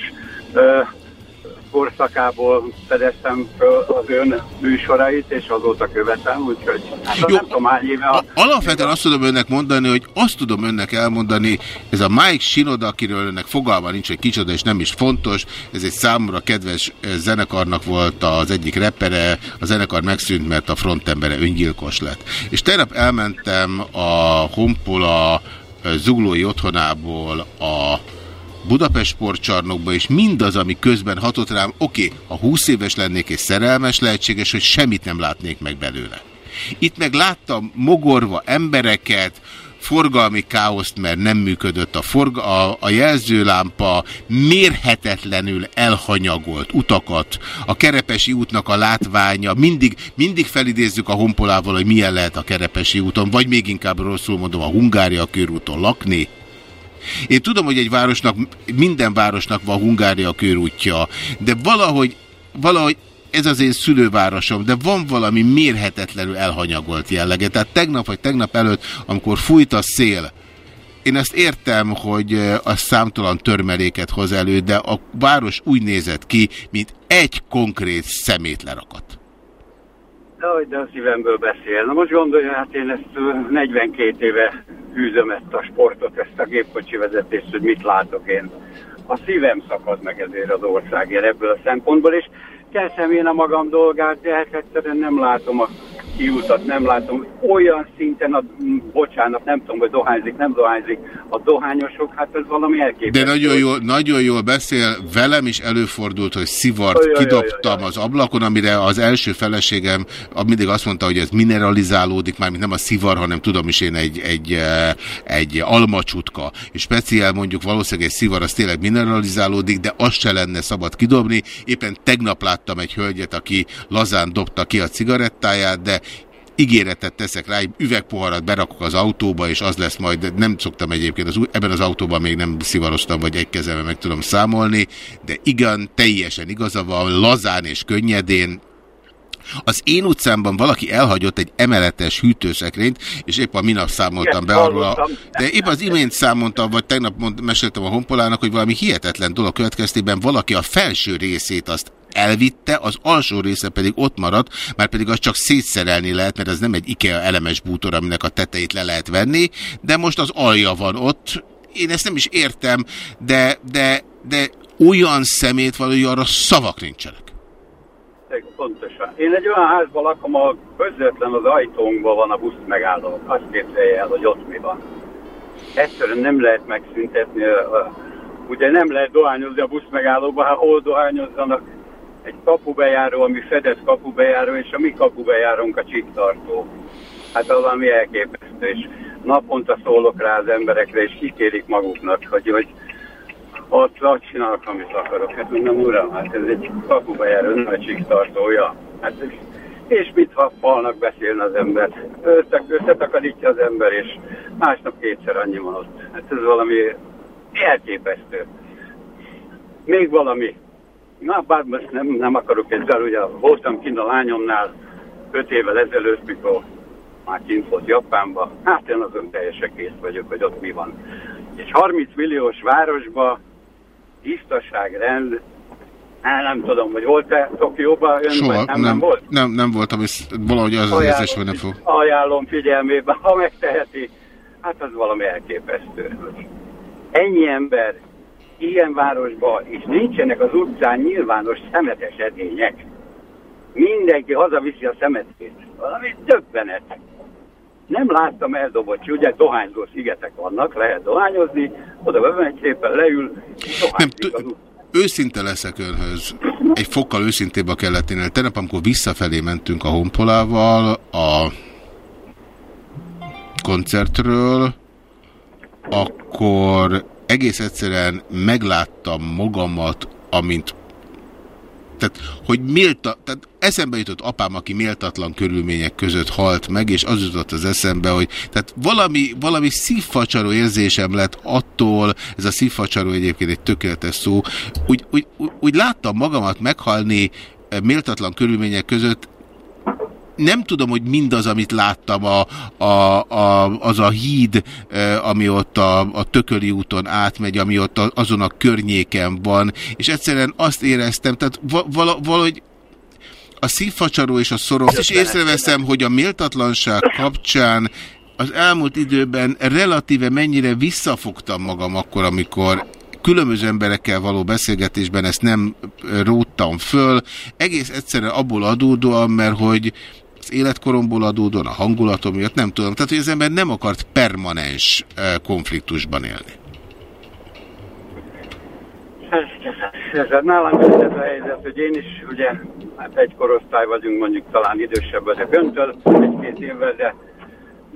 korszakából fedeztem föl az ön műsorait, és azóta követem, úgyhogy hát Jó, nem tudom hány éve. A... Alapvetően azt tudom önnek mondani, hogy azt tudom önnek elmondani, ez a Mike Shinoda, akiről önnek fogalma nincs, hogy kicsoda, és nem is fontos, ez egy számomra kedves zenekarnak volt az egyik repere, a zenekar megszűnt, mert a frontembere öngyilkos lett. És tegnap elmentem a Honpola zuglói otthonából a Budapest sportcsarnokba, és mindaz, ami közben hatott rám, oké, okay, ha 20 éves lennék és szerelmes, lehetséges, hogy semmit nem látnék meg belőle. Itt meg láttam mogorva embereket, forgalmi káoszt, mert nem működött a, forga, a, a jelzőlámpa, mérhetetlenül elhanyagolt utakat, a Kerepesi útnak a látványa, mindig, mindig felidézzük a honpolával, hogy milyen lehet a Kerepesi úton, vagy még inkább rosszul mondom, a Hungária körúton lakni. Én tudom, hogy egy városnak, minden városnak van Hungária körútja, de valahogy, valahogy ez az én szülővárosom, de van valami mérhetetlenül elhanyagolt jellege. Tehát tegnap vagy tegnap előtt, amikor fújt a szél, én ezt értem, hogy a számtalan törmeléket hoz elő, de a város úgy nézett ki, mint egy konkrét szemét Jaj, de a szívemből beszél. Na most gondolja, hát én ezt 42 éve űzöm ezt a sportot, ezt a gépkocsi vezetést, hogy mit látok én. A szívem szakad meg ezért az országért ebből a szempontból, és teszem én a magam dolgát, de hát egyszerűen nem látom a kiutat, nem látom. Olyan szinten, a, bocsánat, nem tudom, hogy dohányzik, nem dohányzik, a dohányosok, hát ez valami elképesztő. De nagyon jól, nagyon jól beszél, velem is előfordult, hogy szivart jaj, kidobtam jaj. az ablakon, amire az első feleségem mindig azt mondta, hogy ez mineralizálódik, mármint nem a szivar, hanem tudom is én egy, egy, eh, egy almacsutka, és speciál mondjuk valószínűleg egy szivar az tényleg mineralizálódik, de azt se lenne szabad kidobni. Éppen tegnap láttam egy hölgyet, aki lazán dobta ki a cigarettáját, de ígéretet teszek rá, egy üvegpoharat berakok az autóba, és az lesz majd, nem szoktam egyébként, az, ebben az autóban még nem szivaroztam, vagy egy kezemben meg tudom számolni, de igen, teljesen igaza van, lazán és könnyedén, az én utcámban valaki elhagyott egy emeletes hűtőszekrényt, és épp a minap számoltam be arról, de épp az imént számoltam, vagy tegnap mond, meséltem a honpolának, hogy valami hihetetlen dolog következtében valaki a felső részét azt elvitte, az alsó része pedig ott maradt, már pedig az csak szétszerelni lehet, mert ez nem egy IKEA elemes bútor, aminek a tetejét le lehet venni, de most az alja van ott. Én ezt nem is értem, de, de, de olyan szemét hogy arra szavak nincsenek. Pontosan. Én egy olyan házban lakom, a közvetlen az ajtónkban van a busz megálló. Azt képzelje el, hogy ott mi van. Egyszerűen nem lehet megszüntetni, ugye nem lehet dohányozni a busz megállóba, hát hol dohányozzanak egy kapubejáró, ami fedett kapubejáró, és a mi kapubejárónk a csíktartó. Hát valami elképesztő, és naponta szólok rá az emberekre, és kikérik maguknak, hogy, hogy ott azt csinálok, amit akarok. Hát mondom, uram, hát ez egy kapubejáró, nem egy csíktartója. Hát, és mit ha falnak beszélni az ember? Összetakarítja az ember, és másnap kétszer annyi van ott. Hát ez valami elképesztő. Még valami. Na, bár most nem, nem akarok ezzel, ugye voltam kint a lányomnál öt évvel ezelőtt, mikor már kint volt Japánba, hát én azon teljesen kész vagyok, hogy ott mi van. Egy 30 milliós városba tisztaságrend, Hát nem tudom, hogy volt-e Tokióban ön, Soha, nem, nem, nem, volt? Nem, nem voltam, és valahogy az az érzés, hogy nem fog. Ajánlom figyelmébe, ha megteheti. Hát az valami elképesztő. Ennyi ember ilyen városban, és nincsenek az utcán nyilvános szemetes edények. Mindenki hazaviszi a szemetét. Valami többenet. Nem láttam eldobott, ugye dohányzó szigetek vannak, lehet dohányozni, oda bemegy szépen leül, nem, Őszinte leszek önhöz. Egy fokkal őszintébb a kelleténél. Tegnap, amikor visszafelé mentünk a honpolával a koncertről, akkor egész egyszerűen megláttam magamat, amint tehát, hogy mélta, tehát eszembe jutott apám, aki méltatlan körülmények között halt meg, és az jutott az eszembe, hogy tehát valami, valami szívfacsaró érzésem lett attól, ez a szívfacsaró egyébként egy tökéletes szó, úgy, úgy, úgy láttam magamat meghalni méltatlan körülmények között, nem tudom, hogy mindaz, amit láttam, a, a, a, az a híd, ami ott a, a Tököli úton átmegy, ami ott azon a környéken van, és egyszerűen azt éreztem, tehát vala, valahogy a szívfacsaró és a szorom, és észreveszem, hogy a méltatlanság kapcsán az elmúlt időben relatíve mennyire visszafogtam magam akkor, amikor különböző emberekkel való beszélgetésben ezt nem róttam föl, egész egyszerűen abból adódóan, mert hogy az életkoromból adódóan, a hangulatom miatt nem tudom. Tehát, hogy az ember nem akart permanens konfliktusban élni. Ez, nálam ez a helyzet, hogy én is ugye, hát egy korosztály vagyunk, mondjuk talán idősebb vagyok öntől, egy-két évvel, de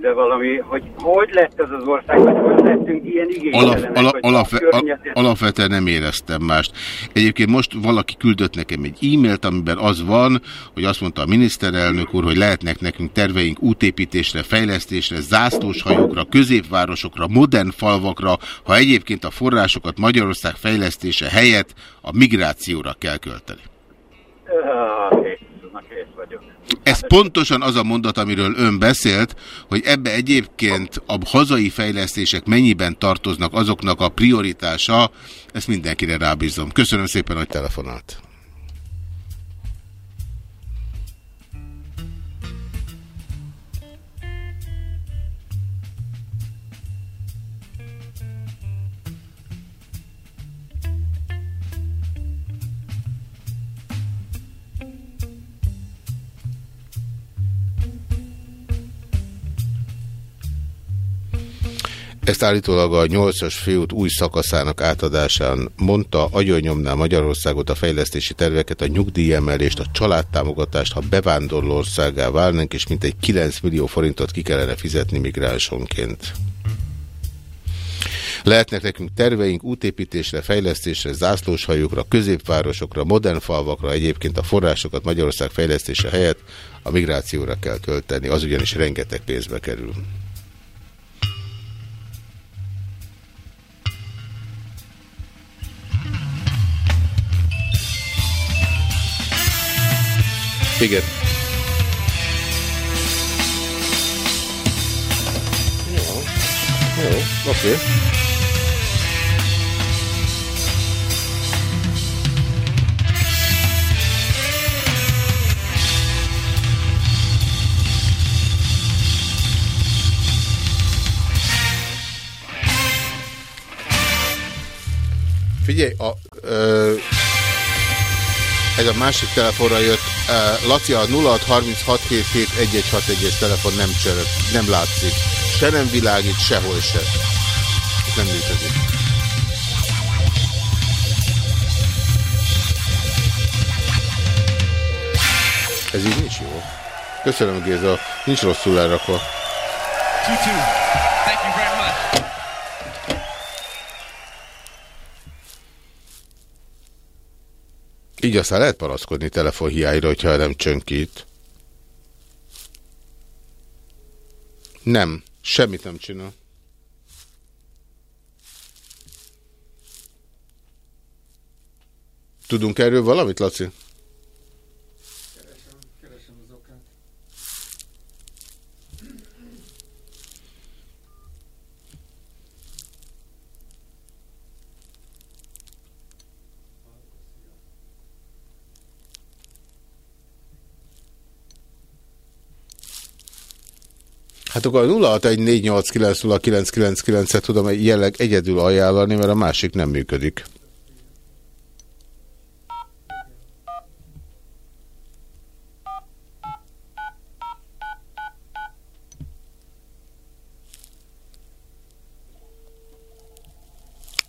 de valami, hogy hogy lett ez az ország, hogy hogy lettünk ilyen igénytelenek, Alap, ala, alap, környezet... Alapvetően nem éreztem mást. Egyébként most valaki küldött nekem egy e-mailt, amiben az van, hogy azt mondta a miniszterelnök úr, hogy lehetnek nekünk terveink útépítésre, fejlesztésre, zászlóshajókra, középvárosokra, modern falvakra, ha egyébként a forrásokat Magyarország fejlesztése helyett a migrációra kell költeni. Uh. Ez pontosan az a mondat, amiről ön beszélt, hogy ebbe egyébként a hazai fejlesztések mennyiben tartoznak azoknak a prioritása, ezt mindenkire rábízom. Köszönöm szépen, hogy telefonált. Ezt állítólag a 8-as főút új szakaszának átadásán mondta, agyonnyomná Magyarországot a fejlesztési terveket, a nyugdíjemelést, a családtámogatást, ha bevándorló országá válnánk, és mintegy 9 millió forintot ki kellene fizetni migránsonként. Lehetnek nekünk terveink útépítésre, fejlesztésre, zászlóshajókra, középvárosokra, modern falvakra, egyébként a forrásokat Magyarország fejlesztése helyett a migrációra kell költeni, az ugyanis rengeteg pénzbe kerül. Igen. Jó. Jó, oké. Okay. Figyelj, a, ö, ez a másik telefonra jött. Uh, Laci, a 0636771161-es telefon nem csörög, nem látszik. Se nem világít, sehol se. Nem működik. Ez így nincs jó. Köszönöm, Géza. Nincs rosszul elrakva. Thank you very much. Így aztán lehet panaszkodni telefonhiányra, hogyha nem csönkít. Nem, semmit nem csinál. Tudunk erről valamit, Laci? Hát akkor a 0614890999-et tudom jelleg egyedül ajánlani, mert a másik nem működik.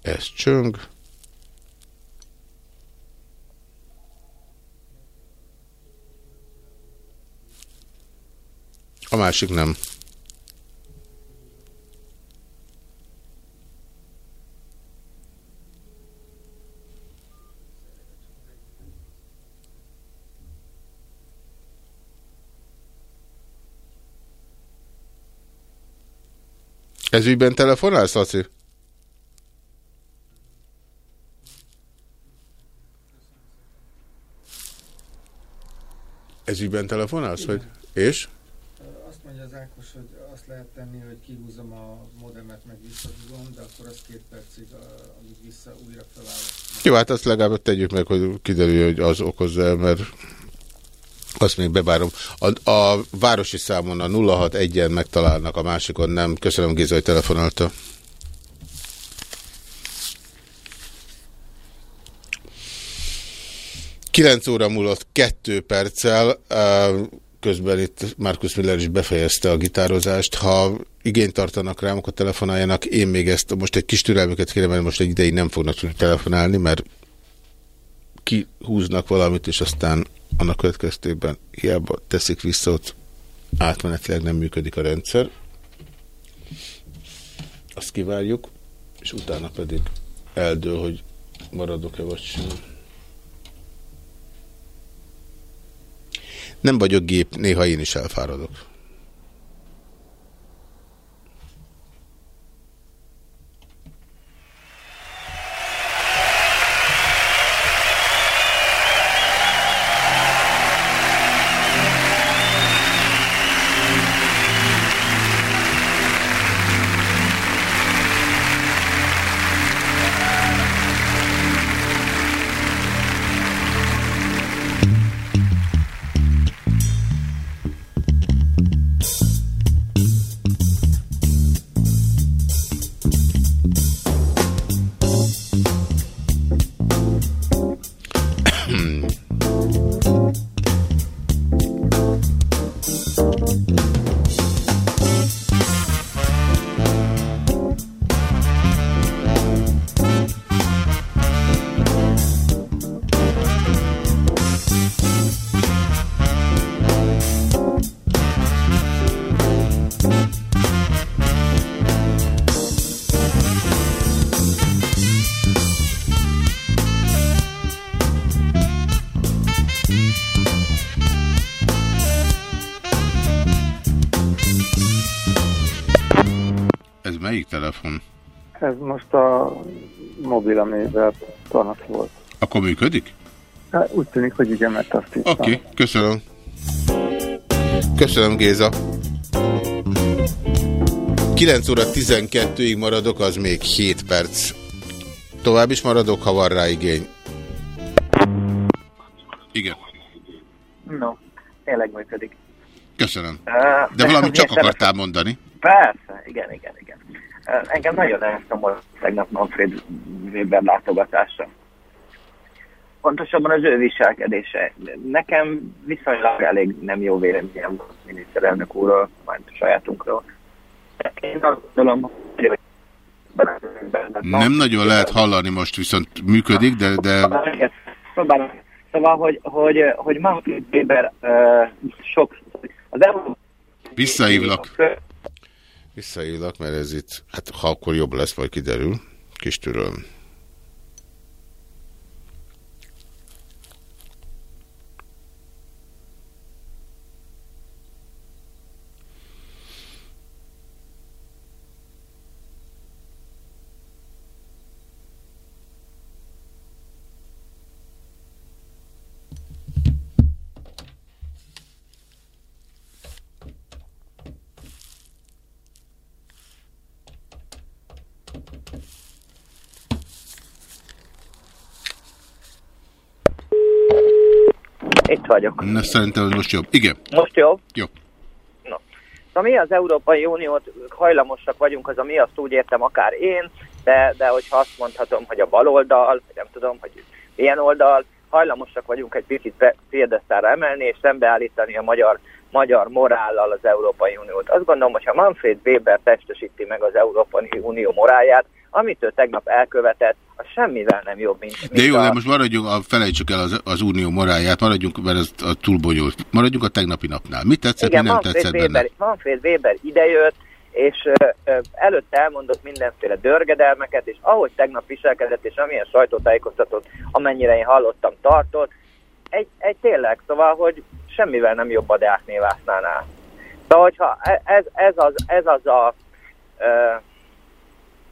Ez csöng. A másik nem. Ez ügyben telefonálsz, Laci? Ez ügyben telefonálsz, hogy? És? Azt mondja az Ákos, hogy azt lehet tenni, hogy kihúzom a modemet, meg visszahúzom, de akkor az két percig, amíg vissza újra felállok. Jó, hát azt legalább tegyük meg, hogy kiderül, hogy az okozza, mert azt még bevárom. A, a városi számon a 061-en megtalálnak, a másikon nem. Köszönöm Géza, hogy telefonálta. Kilenc óra múlott kettő perccel, közben itt Markus Miller is befejezte a gitározást. Ha igényt tartanak rám, akkor telefonáljanak. Én még ezt, most egy kis türelmüket kérem, mert most egy ideig nem fognak tudni telefonálni, mert kihúznak valamit, és aztán annak következtében hiába teszik vissza, ott átmenetileg nem működik a rendszer. Azt kivárjuk, és utána pedig eldől, hogy maradok-e vagy sem. Nem vagyok gép, néha én is elfáradok. Amivel panasz volt. Akkor működik? Hát, úgy tűnik, hogy igen, mert azt Oké, okay, köszönöm. Köszönöm, Géza. 9 óra 12-ig maradok, az még 7 perc. Tovább is maradok, ha van rá igény. Igen. No, tényleg működik. Köszönöm. De valamit csak akartál mondani. Persze, igen, igen, igen. Engem nagyon elszomor tegnap Manfred Weber látogatása. Pontosabban az ő viselkedése. Nekem viszonylag elég nem jó véleményem volt miniszterelnök úrról, majd a sajátunkról. Én azt gondolom, hogy nem nagyon lehet hallani most, viszont működik, de... de... Szóval, hogy, hogy, hogy Manfred Weber uh, sok... Az. Visszahívlak. Visszahívlak, mert ez itt, hát ha akkor jobb lesz, majd kiderül. Kis türelm. vagyok. Na, szerintem hogy most jobb. Igen. Most jobb? Jó. No. Szóval mi az Európai Uniót hajlamosak vagyunk, az a mi azt úgy értem akár én, de, de hogyha azt mondhatom, hogy a baloldal, nem tudom, hogy milyen oldal, hajlamosak vagyunk egy picit piedesztára emelni, és szembeállítani a magyar, magyar morállal az Európai Uniót. Azt gondolom, hogy ha Manfred Weber testesíti meg az Európai Unió moráját, amit ő tegnap elkövetett, az semmivel nem jobb, mint... de jó, a... de most maradjunk, a, felejtsük el az, az unió moráját, maradjunk, mert ez a túl bonyolult. Maradjunk a tegnapi napnál. Mit tetszett, Igen, mi nem Manfred tetszett Weber, benne? Manfred Weber idejött, és ö, ö, előtte elmondott mindenféle dörgedelmeket, és ahogy tegnap viselkedett, és amilyen sajtótájékoztatót, amennyire én hallottam, tartott, egy, egy tényleg, szóval, hogy semmivel nem jobb a Deák Névásznánál. Szóval, hogyha e, ez, ez, az, ez az a ö,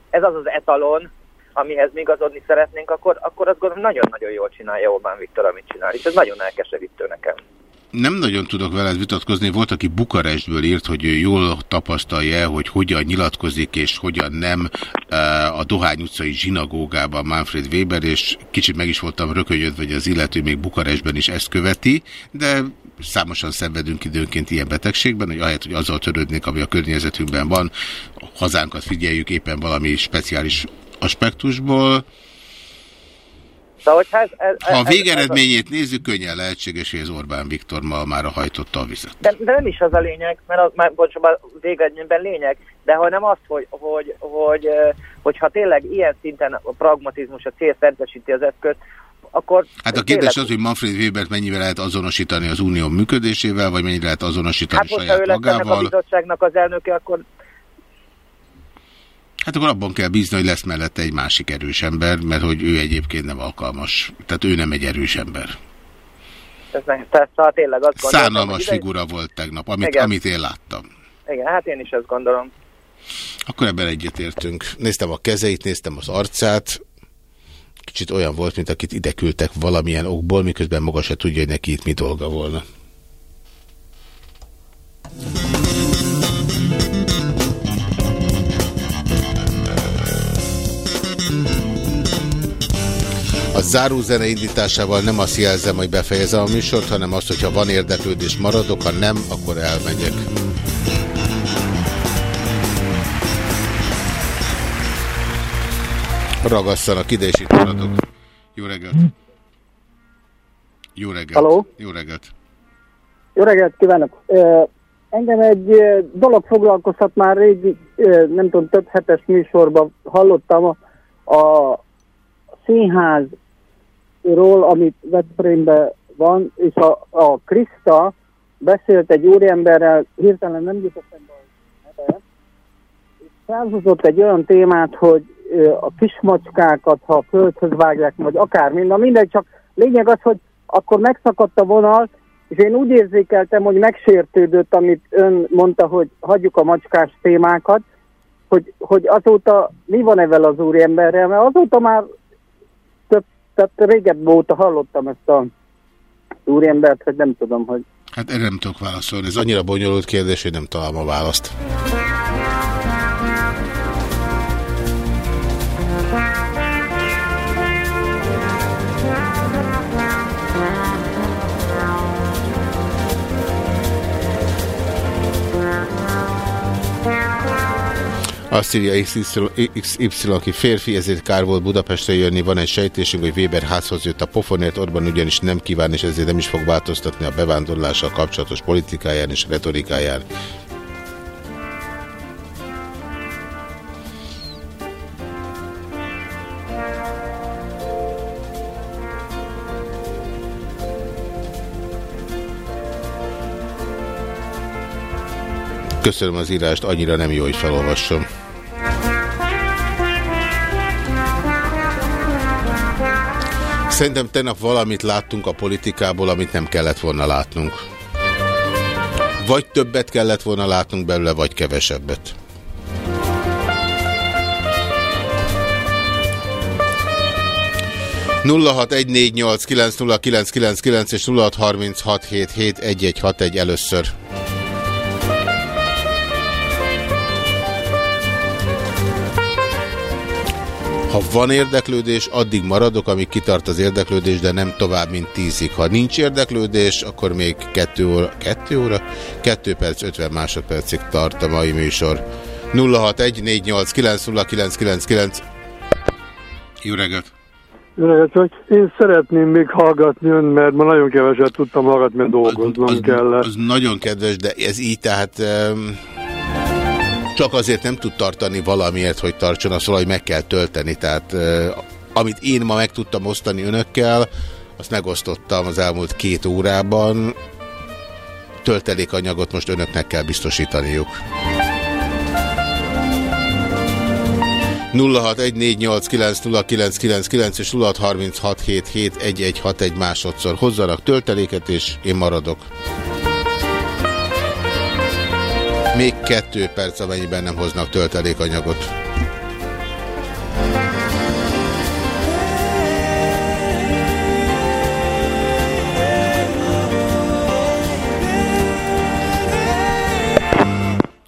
ez az az etalon, amihez mi igazodni szeretnénk, akkor, akkor azt gondolom nagyon-nagyon jól csinálja Orbán Viktor, amit csinál. És ez nagyon elkeserítő nekem. Nem nagyon tudok veled vitatkozni. Volt, aki Bukarestből írt, hogy ő jól tapasztalja, hogy hogyan nyilatkozik és hogyan nem a Dohány utcai zsinagógában Manfred Weber, és kicsit meg is voltam rökönyödve, hogy az illető még Bukarestben is ezt követi, de számosan szenvedünk időnként ilyen betegségben, hogy ahelyett, hogy azzal törődnék, ami a környezetünkben van, hazánkat figyeljük éppen valami speciális aspektusból. Szóval, hogy ez, ez, ha a végeredményét ez, nézzük, könnyen lehetséges, hogy az Orbán Viktor ma már a hajtotta a vizet. De, de nem is az a lényeg, mert az már bocsánat, a végeredményben lényeg, de ha nem az, hogy, hogy, hogy, hogyha tényleg ilyen szinten a pragmatizmus a cél szentesíti az eszközt, akkor... Hát a kérdés az, hogy Manfred Webert mennyivel lehet azonosítani az unió működésével, vagy mennyire lehet azonosítani hát, saját magával. Hát, a bizottságnak az elnöke, akkor Hát akkor abban kell bízni, hogy lesz mellette egy másik erős ember, mert hogy ő egyébként nem alkalmas. Tehát ő nem egy erős ember. Ez nem, tehát szóval tényleg azt gondolom. Szánalmas figura volt tegnap, amit, amit én láttam. Igen, hát én is ezt gondolom. Akkor ebben egyetértünk. Néztem a kezeit, néztem az arcát. Kicsit olyan volt, mint akit ide küldtek valamilyen okból, miközben maga se tudja, hogy neki itt mi dolga volna. A zárózene indításával nem azt jelzem, hogy befejezem a műsort, hanem azt, hogyha van érdeklődés maradok, ha nem, akkor elmegyek. Ragasszanak ide, és itt maradok. Jó reggelt! Jó reggelt! Halló? Jó reggelt! Jó reggelt kívánok! Engem egy dolog foglalkoztat már régi, nem tudom, több hetes műsorban hallottam a, a színház ról, amit Veszprémben van, és a, a Krista beszélt egy úriemberrel, hirtelen nem jutott eszembe a neve, és felhozott egy olyan témát, hogy a kismacskákat, ha a földhöz vágják, vagy akármi, na mindegy, csak lényeg az, hogy akkor megszakadt a vonal, és én úgy érzékeltem, hogy megsértődött, amit ön mondta, hogy hagyjuk a macskás témákat, hogy, hogy azóta mi van evel az úriemberrel, mert azóta már tehát régebb óta hallottam ezt a úriembert, hogy nem tudom, hogy... Hát erre nem tudok válaszolni. Ez annyira bonyolult kérdés, hogy nem találom a választ. Azt írja XY, aki férfi, ezért kár volt Budapestre jönni. Van egy sejtésünk, hogy Weber házhoz jött a pofonért, Orbán ugyanis nem kíván, és ezért nem is fog változtatni a bevándorlással kapcsolatos politikáján és retorikáján. Köszönöm az írást, annyira nem jó, hogy felolvassam. Szerintem tegnap valamit láttunk a politikából, amit nem kellett volna látnunk. Vagy többet kellett volna látnunk belőle, vagy kevesebbet. és 0636771161 először. Ha van érdeklődés, addig maradok, amíg kitart az érdeklődés, de nem tovább, mint tízig. Ha nincs érdeklődés, akkor még kettő óra, kettő óra? Kettő perc, 50 másodpercig tart a mai műsor. 06148909999 Jó reggelt! Jó reggelt, csak én szeretném még hallgatni ön, mert ma nagyon keveset tudtam hallgatni, mert dolgoznom az, az, kellett. Az nagyon kedves, de ez így, tehát... Um csak azért nem tud tartani valamiért, hogy tartson, azt valahogy meg kell tölteni. Tehát amit én ma meg tudtam osztani önökkel, azt megosztottam az elmúlt két órában. Töltelékanyagot most önöknek kell biztosítaniuk. 0614890999 és 0636771161 másodszor hozzanak tölteléket, és én maradok. Még kettő perc, amennyiben nem hoznak töltelékanyagot.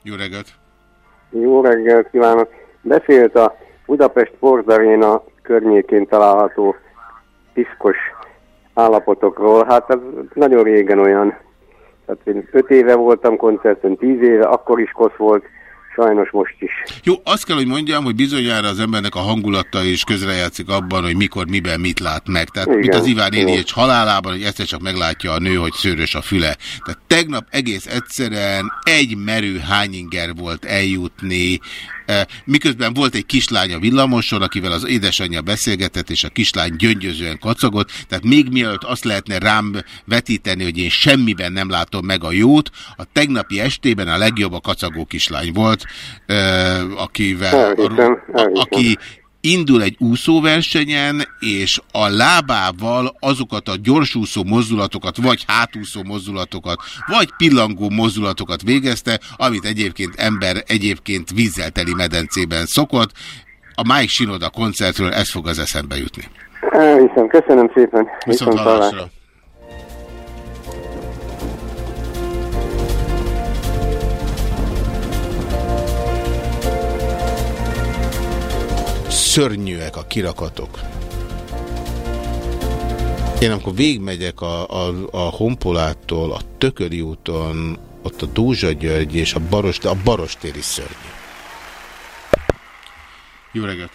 Jó reggelt! Jó reggelt kívánok! Beszélt a Budapest Sportaréna környékén található piszkos állapotokról. Hát ez nagyon régen olyan tehát én öt éve voltam koncerten, tíz éve, akkor is kosz volt, sajnos most is. Jó, azt kell, hogy mondjam, hogy bizonyára az embernek a hangulata is közrejátszik abban, hogy mikor, miben, mit lát meg. Tehát Igen, mint az Iván egy halálában, hogy egyszer csak meglátja a nő, hogy szőrös a füle. Tehát tegnap egész egyszerűen egy merő hányinger volt eljutni miközben volt egy kislány a villamoson, akivel az édesanyja beszélgetett, és a kislány gyöngyözően kacagott, tehát még mielőtt azt lehetne rám vetíteni, hogy én semmiben nem látom meg a jót, a tegnapi estében a legjobb a kacagó kislány volt, akivel, elhiszem, elhiszem. aki indul egy úszóversenyen, és a lábával azokat a gyorsúszó mozdulatokat, vagy hátúszó mozdulatokat, vagy pillangó mozdulatokat végezte, amit egyébként ember egyébként vízzel teli medencében szokott. A Mike Sinoda koncertről ez fog az eszembe jutni. Elhiszem, köszönöm szépen. Viszont, Viszont hallásra. Szörnyűek a kirakatok. Én amikor végigmegyek a, a, a Honpolától, a Tököri úton, ott a Dózsa György és a, Baros, a Barostéri szörnyű. Jó reggelt!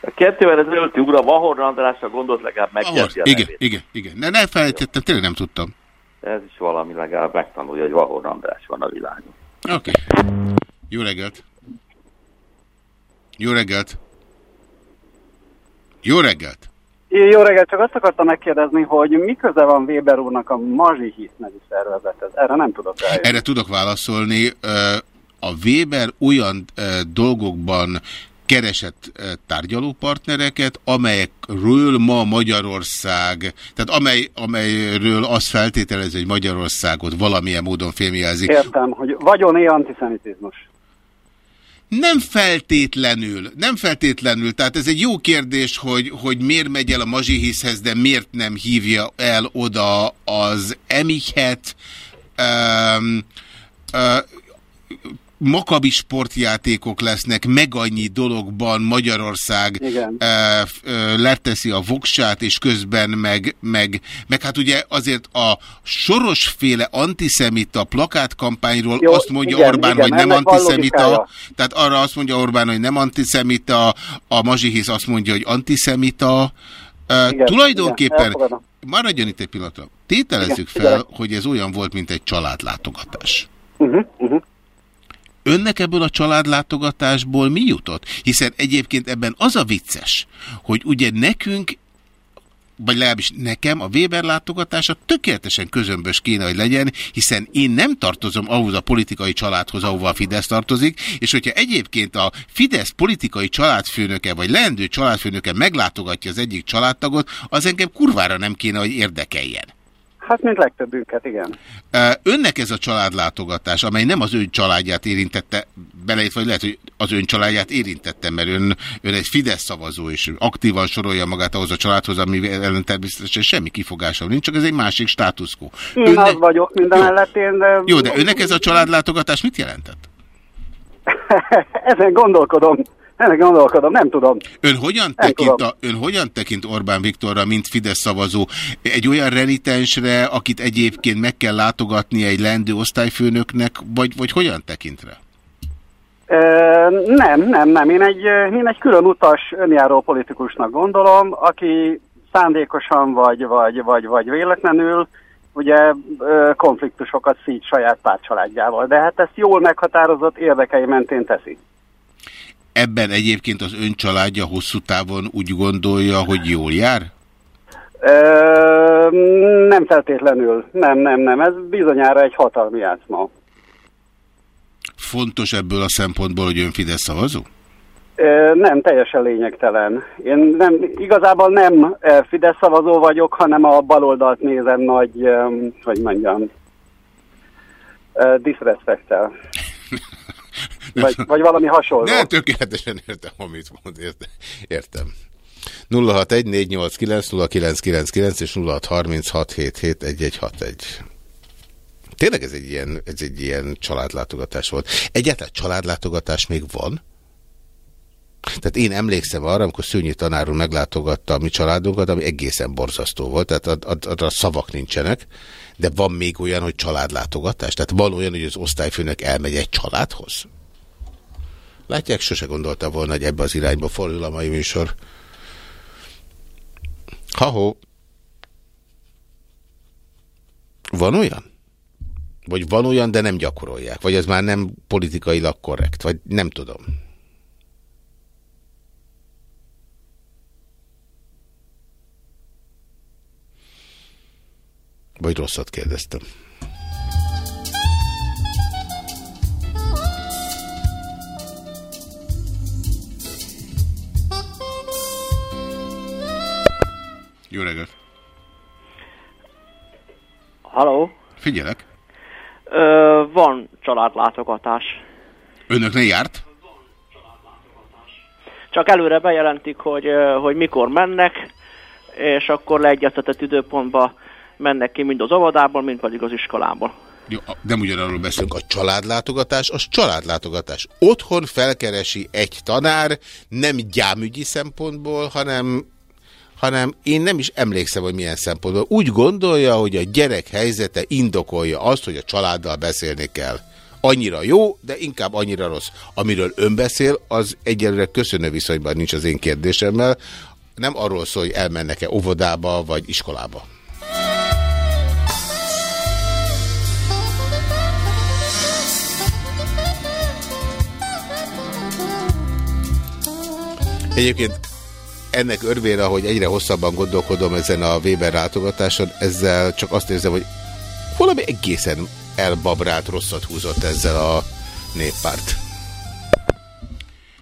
A kettővel ezelőtti ura Vahor Andrásra gondolt legalább a Igen, nevét. igen, igen. Ne, ne felejtettem, tényleg nem tudtam. Ez is valami legalább megtanulja, hogy Vahor András van a világon. Oké. Okay. Jó reggelt! Jó reggelt! Jó reggelt! Jó reggelt, csak azt akartam megkérdezni, hogy mi köze van Weber úrnak a Mazsihit nevű szervezethez? Erre nem tudok eljönni. Erre tudok válaszolni. A Weber olyan dolgokban keresett tárgyalópartnereket, amelyekről ma Magyarország, tehát amely, amelyről azt feltételezi, hogy Magyarországot valamilyen módon fémjelzik. Értem, hogy vagyon-e antiszemitizmus? Nem feltétlenül, nem feltétlenül. Tehát ez egy jó kérdés, hogy, hogy miért megy el a Mazsihiszhez, de miért nem hívja el oda az Emihet. Um, uh, makabi sportjátékok lesznek, meg annyi dologban Magyarország Igen. e, e, leteszi a voksát, és közben meg, meg, meg hát ugye azért a sorosféle antiszemita plakátkampányról Jó, azt mondja igen, Orbán, igen, hogy nem antiszemita, tehát arra azt mondja Orbán, hogy nem antiszemita, a Mazsihisz azt mondja, hogy antiszemita, igen, tulajdonképpen, igen, maradjon itt egy pillanatra, tételezzük igen, fel, igen. hogy ez olyan volt, mint egy családlátogatás. Uh -huh, uh -huh. Önnek ebből a családlátogatásból mi jutott? Hiszen egyébként ebben az a vicces, hogy ugye nekünk vagy legalábbis nekem a Weber látogatása tökéletesen közömbös kéne, hogy legyen, hiszen én nem tartozom ahhoz a politikai családhoz, ahova a Fidesz tartozik, és hogyha egyébként a Fidesz politikai családfőnöke, vagy leendő családfőnöke meglátogatja az egyik családtagot, az engem kurvára nem kéne, hogy érdekeljen. Hát, mint legtöbbünket, igen. Önnek ez a családlátogatás, amely nem az ön családját érintette, belejött, vagy lehet, hogy az ön családját érintette, mert ön, ön egy Fidesz szavazó, és aktívan sorolja magát ahhoz a családhoz, ami ellen természetesen semmi kifogása nincs, csak ez egy másik státuszkó. Én önnek... az vagyok minden elletén, de... Jó, de önnek ez a családlátogatás mit jelentett? Ezen gondolkodom. Ennek gondolkodom, nem tudom. Ön hogyan, nem tekint tudom. A, ön hogyan tekint Orbán Viktorra, mint Fidesz szavazó? Egy olyan renitensre, akit egyébként meg kell látogatni egy lendő osztályfőnöknek, vagy, vagy hogyan tekint rá? nem, nem, nem. Én egy, én egy külön utas önjáró politikusnak gondolom, aki szándékosan vagy, vagy, vagy, vagy véletlenül ugye konfliktusokat szít saját pártcsaládjával. De hát ezt jól meghatározott érdekei mentén teszi. Ebben egyébként az ön családja hosszú távon úgy gondolja, hogy jól jár? Ö, nem feltétlenül. Nem, nem, nem. Ez bizonyára egy hatalmi játszma. Fontos ebből a szempontból, hogy ön Fidesz szavazó? Ö, nem, teljesen lényegtelen. Én nem, igazából nem Fidesz szavazó vagyok, hanem a baloldalt nézem nagy, hogy mondjam, disrespecttel. Vagy, vagy valami hasonló. Nem, tökéletesen értem, amit mond, értem. értem. 0614890999 és 0636771161. Tényleg ez egy ilyen, ez egy ilyen családlátogatás volt. Egyáltalán családlátogatás még van? Tehát én emlékszem arra, amikor Szőnyi tanár meglátogatta a mi családunkat, ami egészen borzasztó volt, tehát a, a szavak nincsenek, de van még olyan, hogy családlátogatás? Tehát van olyan, hogy az osztályfőnök elmegy egy családhoz? Látják, sose gondolta volna, hogy ebbe az irányba fordul a mai műsor. Ha-ho. Van olyan? Vagy van olyan, de nem gyakorolják? Vagy ez már nem politikailag korrekt? Vagy nem tudom. Vagy rosszat kérdeztem. Jó reggelt! Halló? Figyelek. Ö, van családlátogatás. Önöknél járt? Csak előre bejelentik, hogy, hogy mikor mennek, és akkor leegyeztetett időpontba mennek ki mind az óvodából, mind pedig az iskolából. Jó, nem ugyanarról beszélünk, a családlátogatás, az családlátogatás. Otthon felkeresi egy tanár, nem gyámügyi szempontból, hanem, hanem én nem is emlékszem, hogy milyen szempontból. Úgy gondolja, hogy a gyerek helyzete indokolja azt, hogy a családdal beszélni kell. Annyira jó, de inkább annyira rossz. Amiről ön beszél, az egyelőre köszönő viszonyban nincs az én kérdésemmel. Nem arról szól, hogy elmennek-e óvodába vagy iskolába. Egyébként ennek örvére, hogy egyre hosszabban gondolkodom ezen a Weber látogatáson, ezzel csak azt érzem, hogy valami egészen elbabrált rosszat húzott ezzel a néppárt.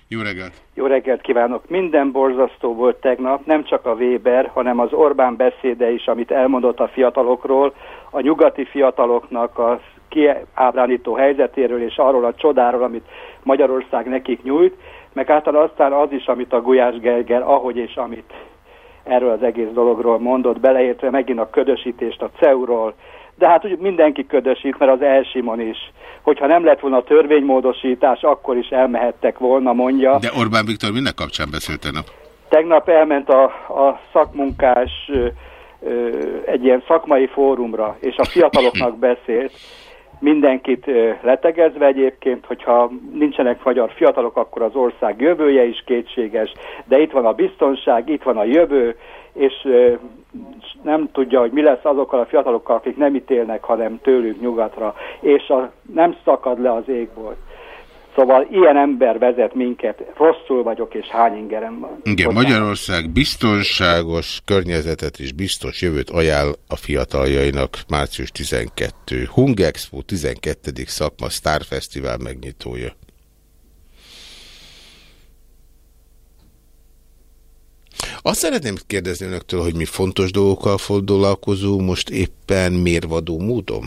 Jó reggelt! Jó reggelt kívánok! Minden borzasztó volt tegnap, nem csak a Weber, hanem az Orbán beszéde is, amit elmondott a fiatalokról, a nyugati fiataloknak a kiábránító helyzetéről és arról a csodáról, amit Magyarország nekik nyújt, meg általán aztán az is, amit a Gulyás Gerger, ahogy és amit erről az egész dologról mondott, beleértve megint a ködösítést a CEU-ról, de hát úgy mindenki ködösít, mert az Elsimon is. Hogyha nem lett volna törvénymódosítás, akkor is elmehettek volna, mondja. De Orbán Viktor minden kapcsán beszélt tegnap? Tegnap elment a, a szakmunkás ö, ö, egy ilyen szakmai fórumra, és a fiataloknak beszélt, mindenkit letegezve egyébként, hogyha nincsenek magyar fiatalok, akkor az ország jövője is kétséges, de itt van a biztonság, itt van a jövő, és nem tudja, hogy mi lesz azokkal a fiatalokkal, akik nem ítélnek, hanem tőlük nyugatra, és a, nem szakad le az égból. Szóval ilyen ember vezet minket, rosszul vagyok, és hány ingerem van. Igen, Magyarország biztonságos környezetet és biztos jövőt ajánl a fiataljainak március 12. Hungexpo 12. szakma Star Fesztivál megnyitója. Azt szeretném kérdezni önöktől, hogy mi fontos dolgokkal foglalkozunk most éppen mérvadó módon?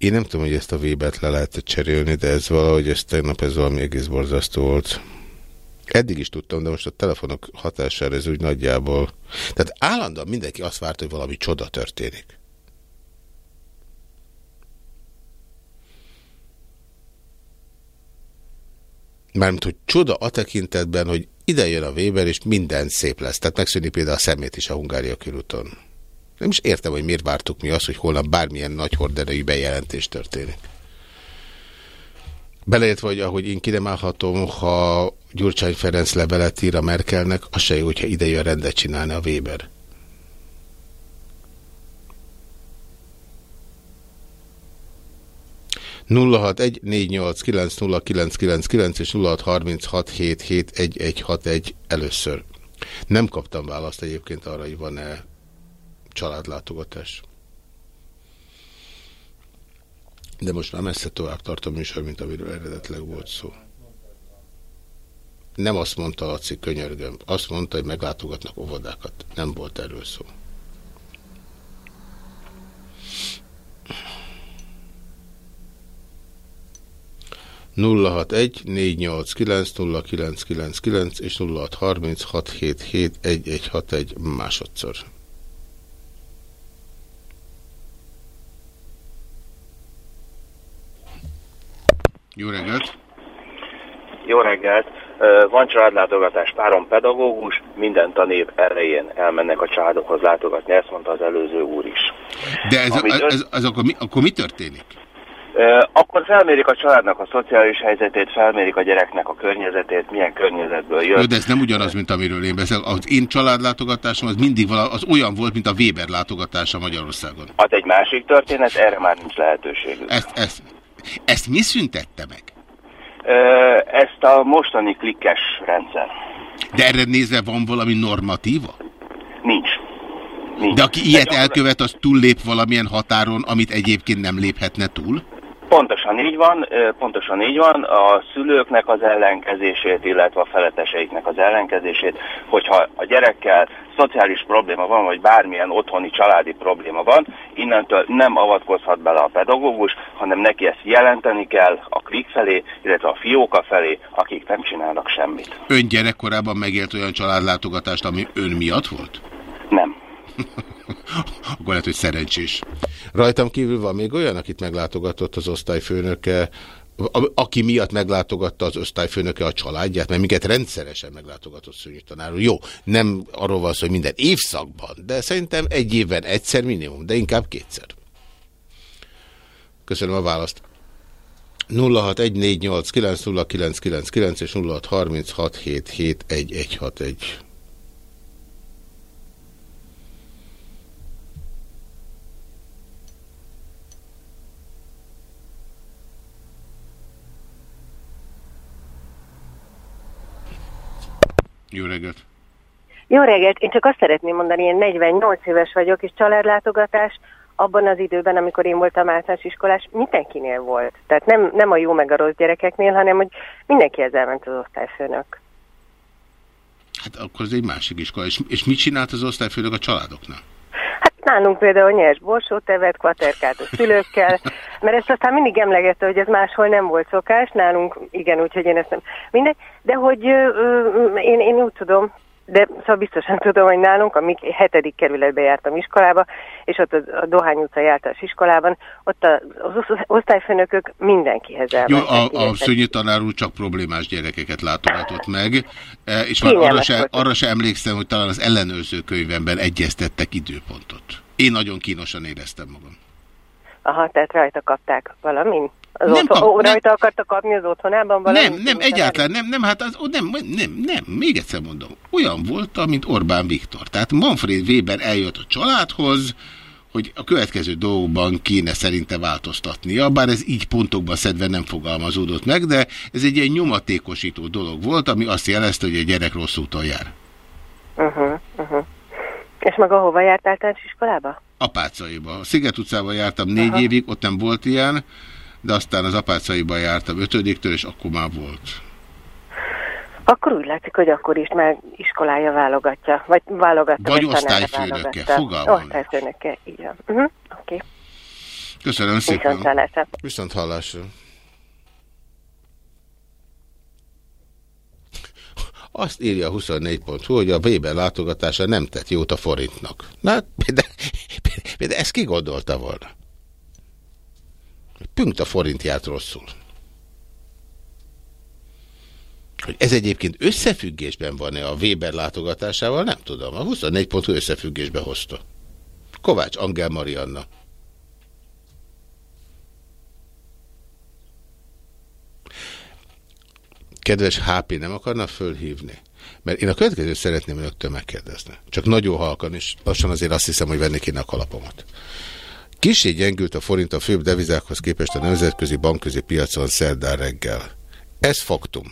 Én nem tudom, hogy ezt a vébet le lehet cserélni, de ez valahogy, ez tegnap ez valami egész borzasztó volt. Eddig is tudtam, de most a telefonok hatására ez úgy nagyjából... Tehát állandóan mindenki azt várt, hogy valami csoda történik. Mármint, hogy csoda a tekintetben, hogy ide jön a Weber, és minden szép lesz. Tehát megszűnik például a szemét is a Hungária körúton. Nem is értem, hogy miért vártuk mi azt, hogy holnap bármilyen nagy horderejű bejelentés történik. Beleértve, hogy ahogy én kiremelhatom, ha Gyurcsány Ferenc levelet ír a Merkelnek, az se jó, hogyha ide jön rendet csinálni a Weber. nulla és egy először. Nem kaptam választ egyébként arra, hogy van-e családlátogatás. De most már messze tovább tart a műsor, mint amiről eredetleg volt szó. Nem azt mondta Laci, könyörgöm. Azt mondta, hogy meglátogatnak óvodákat. Nem volt erről szó. nulla hat egy négy nyolc kilenc nulla kilenc kilenc kilenc és nulla hat harminc hat hét hét egy egy hat egy másodszor. Jó reggelt! Jó reggelt! Van családlátogatás, párom pedagógus, minden tanév erején elmennek a családokhoz látogatni, ezt mondta az előző úr is. De ez, ez, ez, ez akkor, mi, akkor mi történik? Akkor felmérik a családnak a szociális helyzetét, felmérik a gyereknek a környezetét, milyen környezetből jön. Jó, de ez nem ugyanaz, mint amiről én beszélek. Az én családlátogatásom az mindig vala, az olyan volt, mint a Weber látogatása Magyarországon. Az egy másik történet, erre már nincs lehetőségük. Ezt, ezt, ezt mi szüntette meg? Ezt a mostani klikkes rendszer. De erre nézve van valami normatíva? Nincs. Nincs. De aki ilyet elkövet, az túllép valamilyen határon, amit egyébként nem léphetne túl? Pontosan így van, pontosan így van. A szülőknek az ellenkezését, illetve a feleteseiknek az ellenkezését, hogyha a gyerekkel szociális probléma van, vagy bármilyen otthoni családi probléma van, innentől nem avatkozhat bele a pedagógus, hanem neki ezt jelenteni kell a klik felé, illetve a fióka felé, akik nem csinálnak semmit. Ön gyerekkorában megélt olyan családlátogatást, ami ön miatt volt? Akkor lehet, hogy szerencsés. Rajtam kívül van még olyan, akit meglátogatott az osztályfőnöke, aki miatt meglátogatta az osztályfőnöke a családját, mert minket rendszeresen meglátogatott szörnyű tanár. Jó, nem arról van szó, hogy minden évszakban, de szerintem egy évben egyszer minimum, de inkább kétszer. Köszönöm a választ. 0614890999 és 0636771161. Jó reggelt! Jó reggelt! Én csak azt szeretném mondani, én 48 éves vagyok, és családlátogatás abban az időben, amikor én voltam általános iskolás, mindenkinél volt. Tehát nem, nem a jó meg a rossz gyerekeknél, hanem hogy mindenkihez elment az osztályfőnök. Hát akkor ez egy másik iskola. És, és mit csinált az osztályfőnök a családoknál? Nálunk például nyers borsót evett, kvaterkát a szülőkkel, mert ezt aztán mindig emlegette, hogy ez máshol nem volt szokás, nálunk igen, úgyhogy én ezt nem mindegy, de hogy ö, ö, én, én úgy tudom, de szóval biztosan tudom, hogy nálunk, amíg hetedik kerületbe jártam iskolába, és ott a Dohány utca jártas iskolában, ott az osztályfőnökök mindenkihez elmentek. Jó, a, a szőnyi tanár úr csak problémás gyerekeket látogatott meg, e, és már arra se, arra se emlékszem, hogy talán az ellenőrző könyvemben egyeztettek időpontot. Én nagyon kínosan éreztem magam. Aha, tehát rajta kapták valamin? Az nem otthon, kap, rajta nem, akarta kapni az otthonában valamit? Nem, nem, egyáltalán nem, nem, hát az, nem, nem, nem, még egyszer mondom, olyan volt, mint Orbán Viktor. Tehát Manfred Weber eljött a családhoz, hogy a következő dolgokban kéne szerinte változtatnia, bár ez így pontokban szedve nem fogalmazódott meg, de ez egy ilyen nyomatékosító dolog volt, ami azt jelezte, hogy a gyerek rossz úton jár. Uh -huh, uh -huh. És meg ahova járt általános iskolába? Apácaiba. A Sziget utcában jártam négy Aha. évig, ott nem volt ilyen, de aztán az apácaiban jártam ötödiktől, és akkor már volt. Akkor úgy látszik, hogy akkor is már iskolája válogatja, vagy válogatta. Vagy osztályfőnöke, fogalmam. Osztályfőnöke, így van. Uh -huh. Oké. Okay. Köszönöm szépen. Viszont hallásra. Viszont hallásra. Azt írja a 24.hu, hogy a Weber látogatása nem tett jót a forintnak. Na, de, de, de ezt ki gondolta volna? Pünkt a forint járt rosszul. Hogy ez egyébként összefüggésben van-e a Weber látogatásával, nem tudom. A 24 pontú összefüggésbe hozta. Kovács Angel Marianna. Kedves HP, nem akarna fölhívni? Mert én a következőt szeretném önöktől megkérdezni. Csak nagyon halkan, és lassan azért azt hiszem, hogy venni kéne a kalapomat. Kissé gyengült a forint a főbb devizákhoz képest a nemzetközi bankközi piacon szerdán reggel. Ez faktum.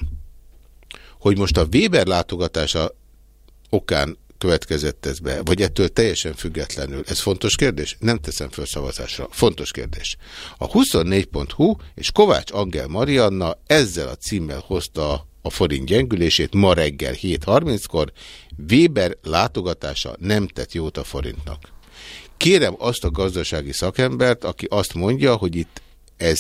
Hogy most a Weber látogatása okán következett ez be, vagy ettől teljesen függetlenül? Ez fontos kérdés? Nem teszem föl szavazásra. Fontos kérdés. A 24.hu és Kovács Angel Marianna ezzel a címmel hozta a forint gyengülését ma reggel 7.30-kor, Weber látogatása nem tett jót a forintnak. Kérem azt a gazdasági szakembert, aki azt mondja, hogy itt ez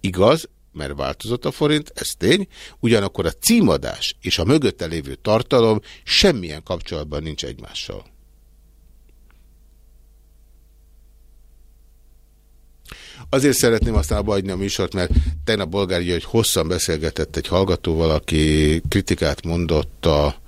igaz, mert változott a forint, ez tény, ugyanakkor a címadás és a mögötte lévő tartalom semmilyen kapcsolatban nincs egymással. Azért szeretném aztán abba a műsort, mert tegnap Bolgári hogy hosszan beszélgetett egy hallgatóval, aki kritikát mondott a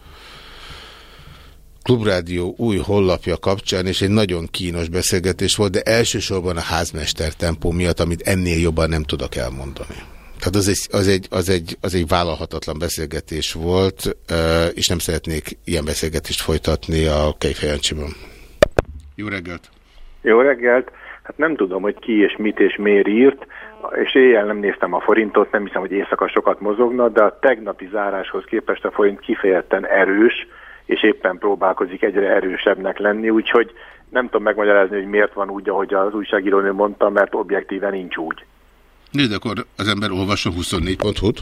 Klubrádió új hollapja kapcsán, és egy nagyon kínos beszélgetés volt, de elsősorban a házmester tempó miatt, amit ennél jobban nem tudok elmondani. Tehát az egy, az egy, az egy, az egy vállalhatatlan beszélgetés volt, és nem szeretnék ilyen beszélgetést folytatni a Kejfejancsiban. Jó reggelt! Jó reggelt! Hát nem tudom, hogy ki és mit és miért írt, és éjjel nem néztem a forintot, nem hiszem, hogy éjszaka sokat mozogna, de a tegnapi záráshoz képest a forint kifejezetten erős, és éppen próbálkozik egyre erősebbnek lenni, úgyhogy nem tudom megmagyarázni, hogy miért van úgy, ahogy az újságírónő mondta, mert objektíven nincs úgy. Nézd, akkor az ember olvassa 24.hu-t.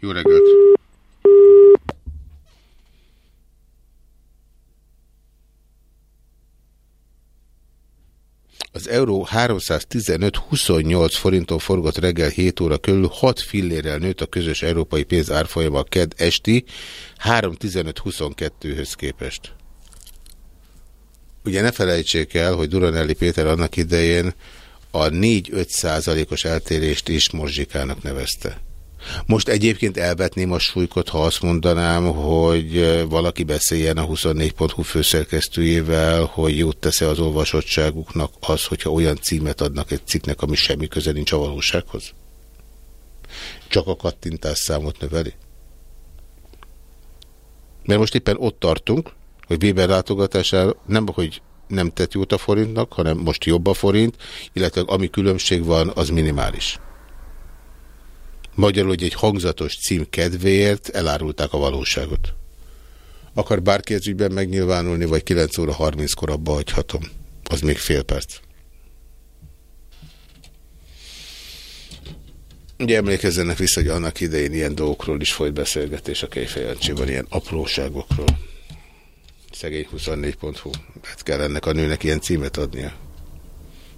Jó reggelt! Az euró 315-28 forinton forgott reggel 7 óra körül 6 fillérrel nőtt a közös európai pénz árfolyama KED esti 3.15-22-höz képest. Ugye ne felejtsék el, hogy Duranelli Péter annak idején a 4-5 százalékos eltérést is morzsikának nevezte. Most egyébként elvetném a súlykot, ha azt mondanám, hogy valaki beszéljen a 24.hu főszerkesztőjével, hogy jót tesz-e az olvasottságuknak az, hogyha olyan címet adnak egy cikknek, ami semmi köze nincs a valósághoz? Csak a kattintás számot növeli? Mert most éppen ott tartunk, hogy Weber látogatására nem, hogy nem tett jót a forintnak, hanem most jobb a forint, illetve ami különbség van, az minimális. Magyarul, hogy egy hangzatos cím kedvéért elárulták a valóságot. Akar bárki ez ügyben megnyilvánulni, vagy 9 óra 30-kor abba hagyhatom. Az még fél perc. Ugye emlékezzenek vissza, hogy annak idején ilyen dolgokról is folyt beszélgetés a Kejfejancsiban, ilyen apróságokról. Szegény 24.hu. Hát kell ennek a nőnek ilyen címet adnia.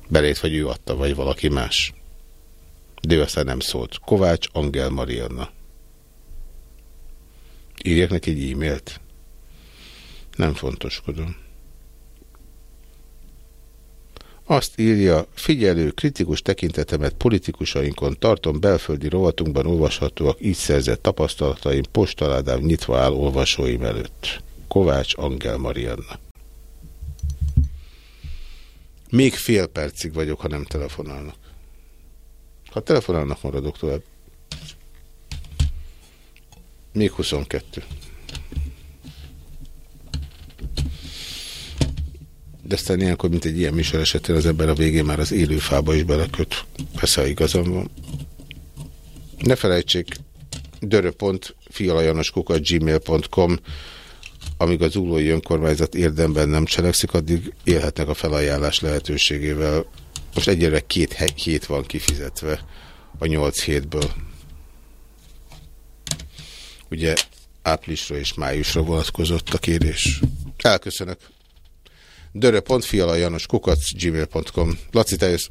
Belét, vagy ő adta, vagy valaki más. De ő aztán nem szólt. Kovács Angel Marianna. Írjak neki egy e-mailt? Nem fontoskodom. Azt írja, figyelő, kritikus tekintetemet politikusainkon tartom, belföldi rovatunkban olvashatóak így szerzett tapasztalataim postaládám nyitva áll olvasóim előtt. Kovács Angel Marianna. Még fél percig vagyok, ha nem telefonálnak. Ha telefonálnak, maradok tovább. Még 22. De aztán ilyenkor, mint egy ilyen műsor esetén az ember a végén már az élő fába is beleköt. Persze, igazam van. Ne felejtsék, dörö.fialajanoskukat.gmail.com amíg az úlói önkormányzat érdemben nem cselekszik, addig élhetnek a felajánlás lehetőségével. Most egyre két hét van kifizetve a nyolc hétből. Ugye áprilisra és májusra vonatkozott a kérés. Elköszönök. Dörö.fialajanos kukac gmail.com Laci, te jössz.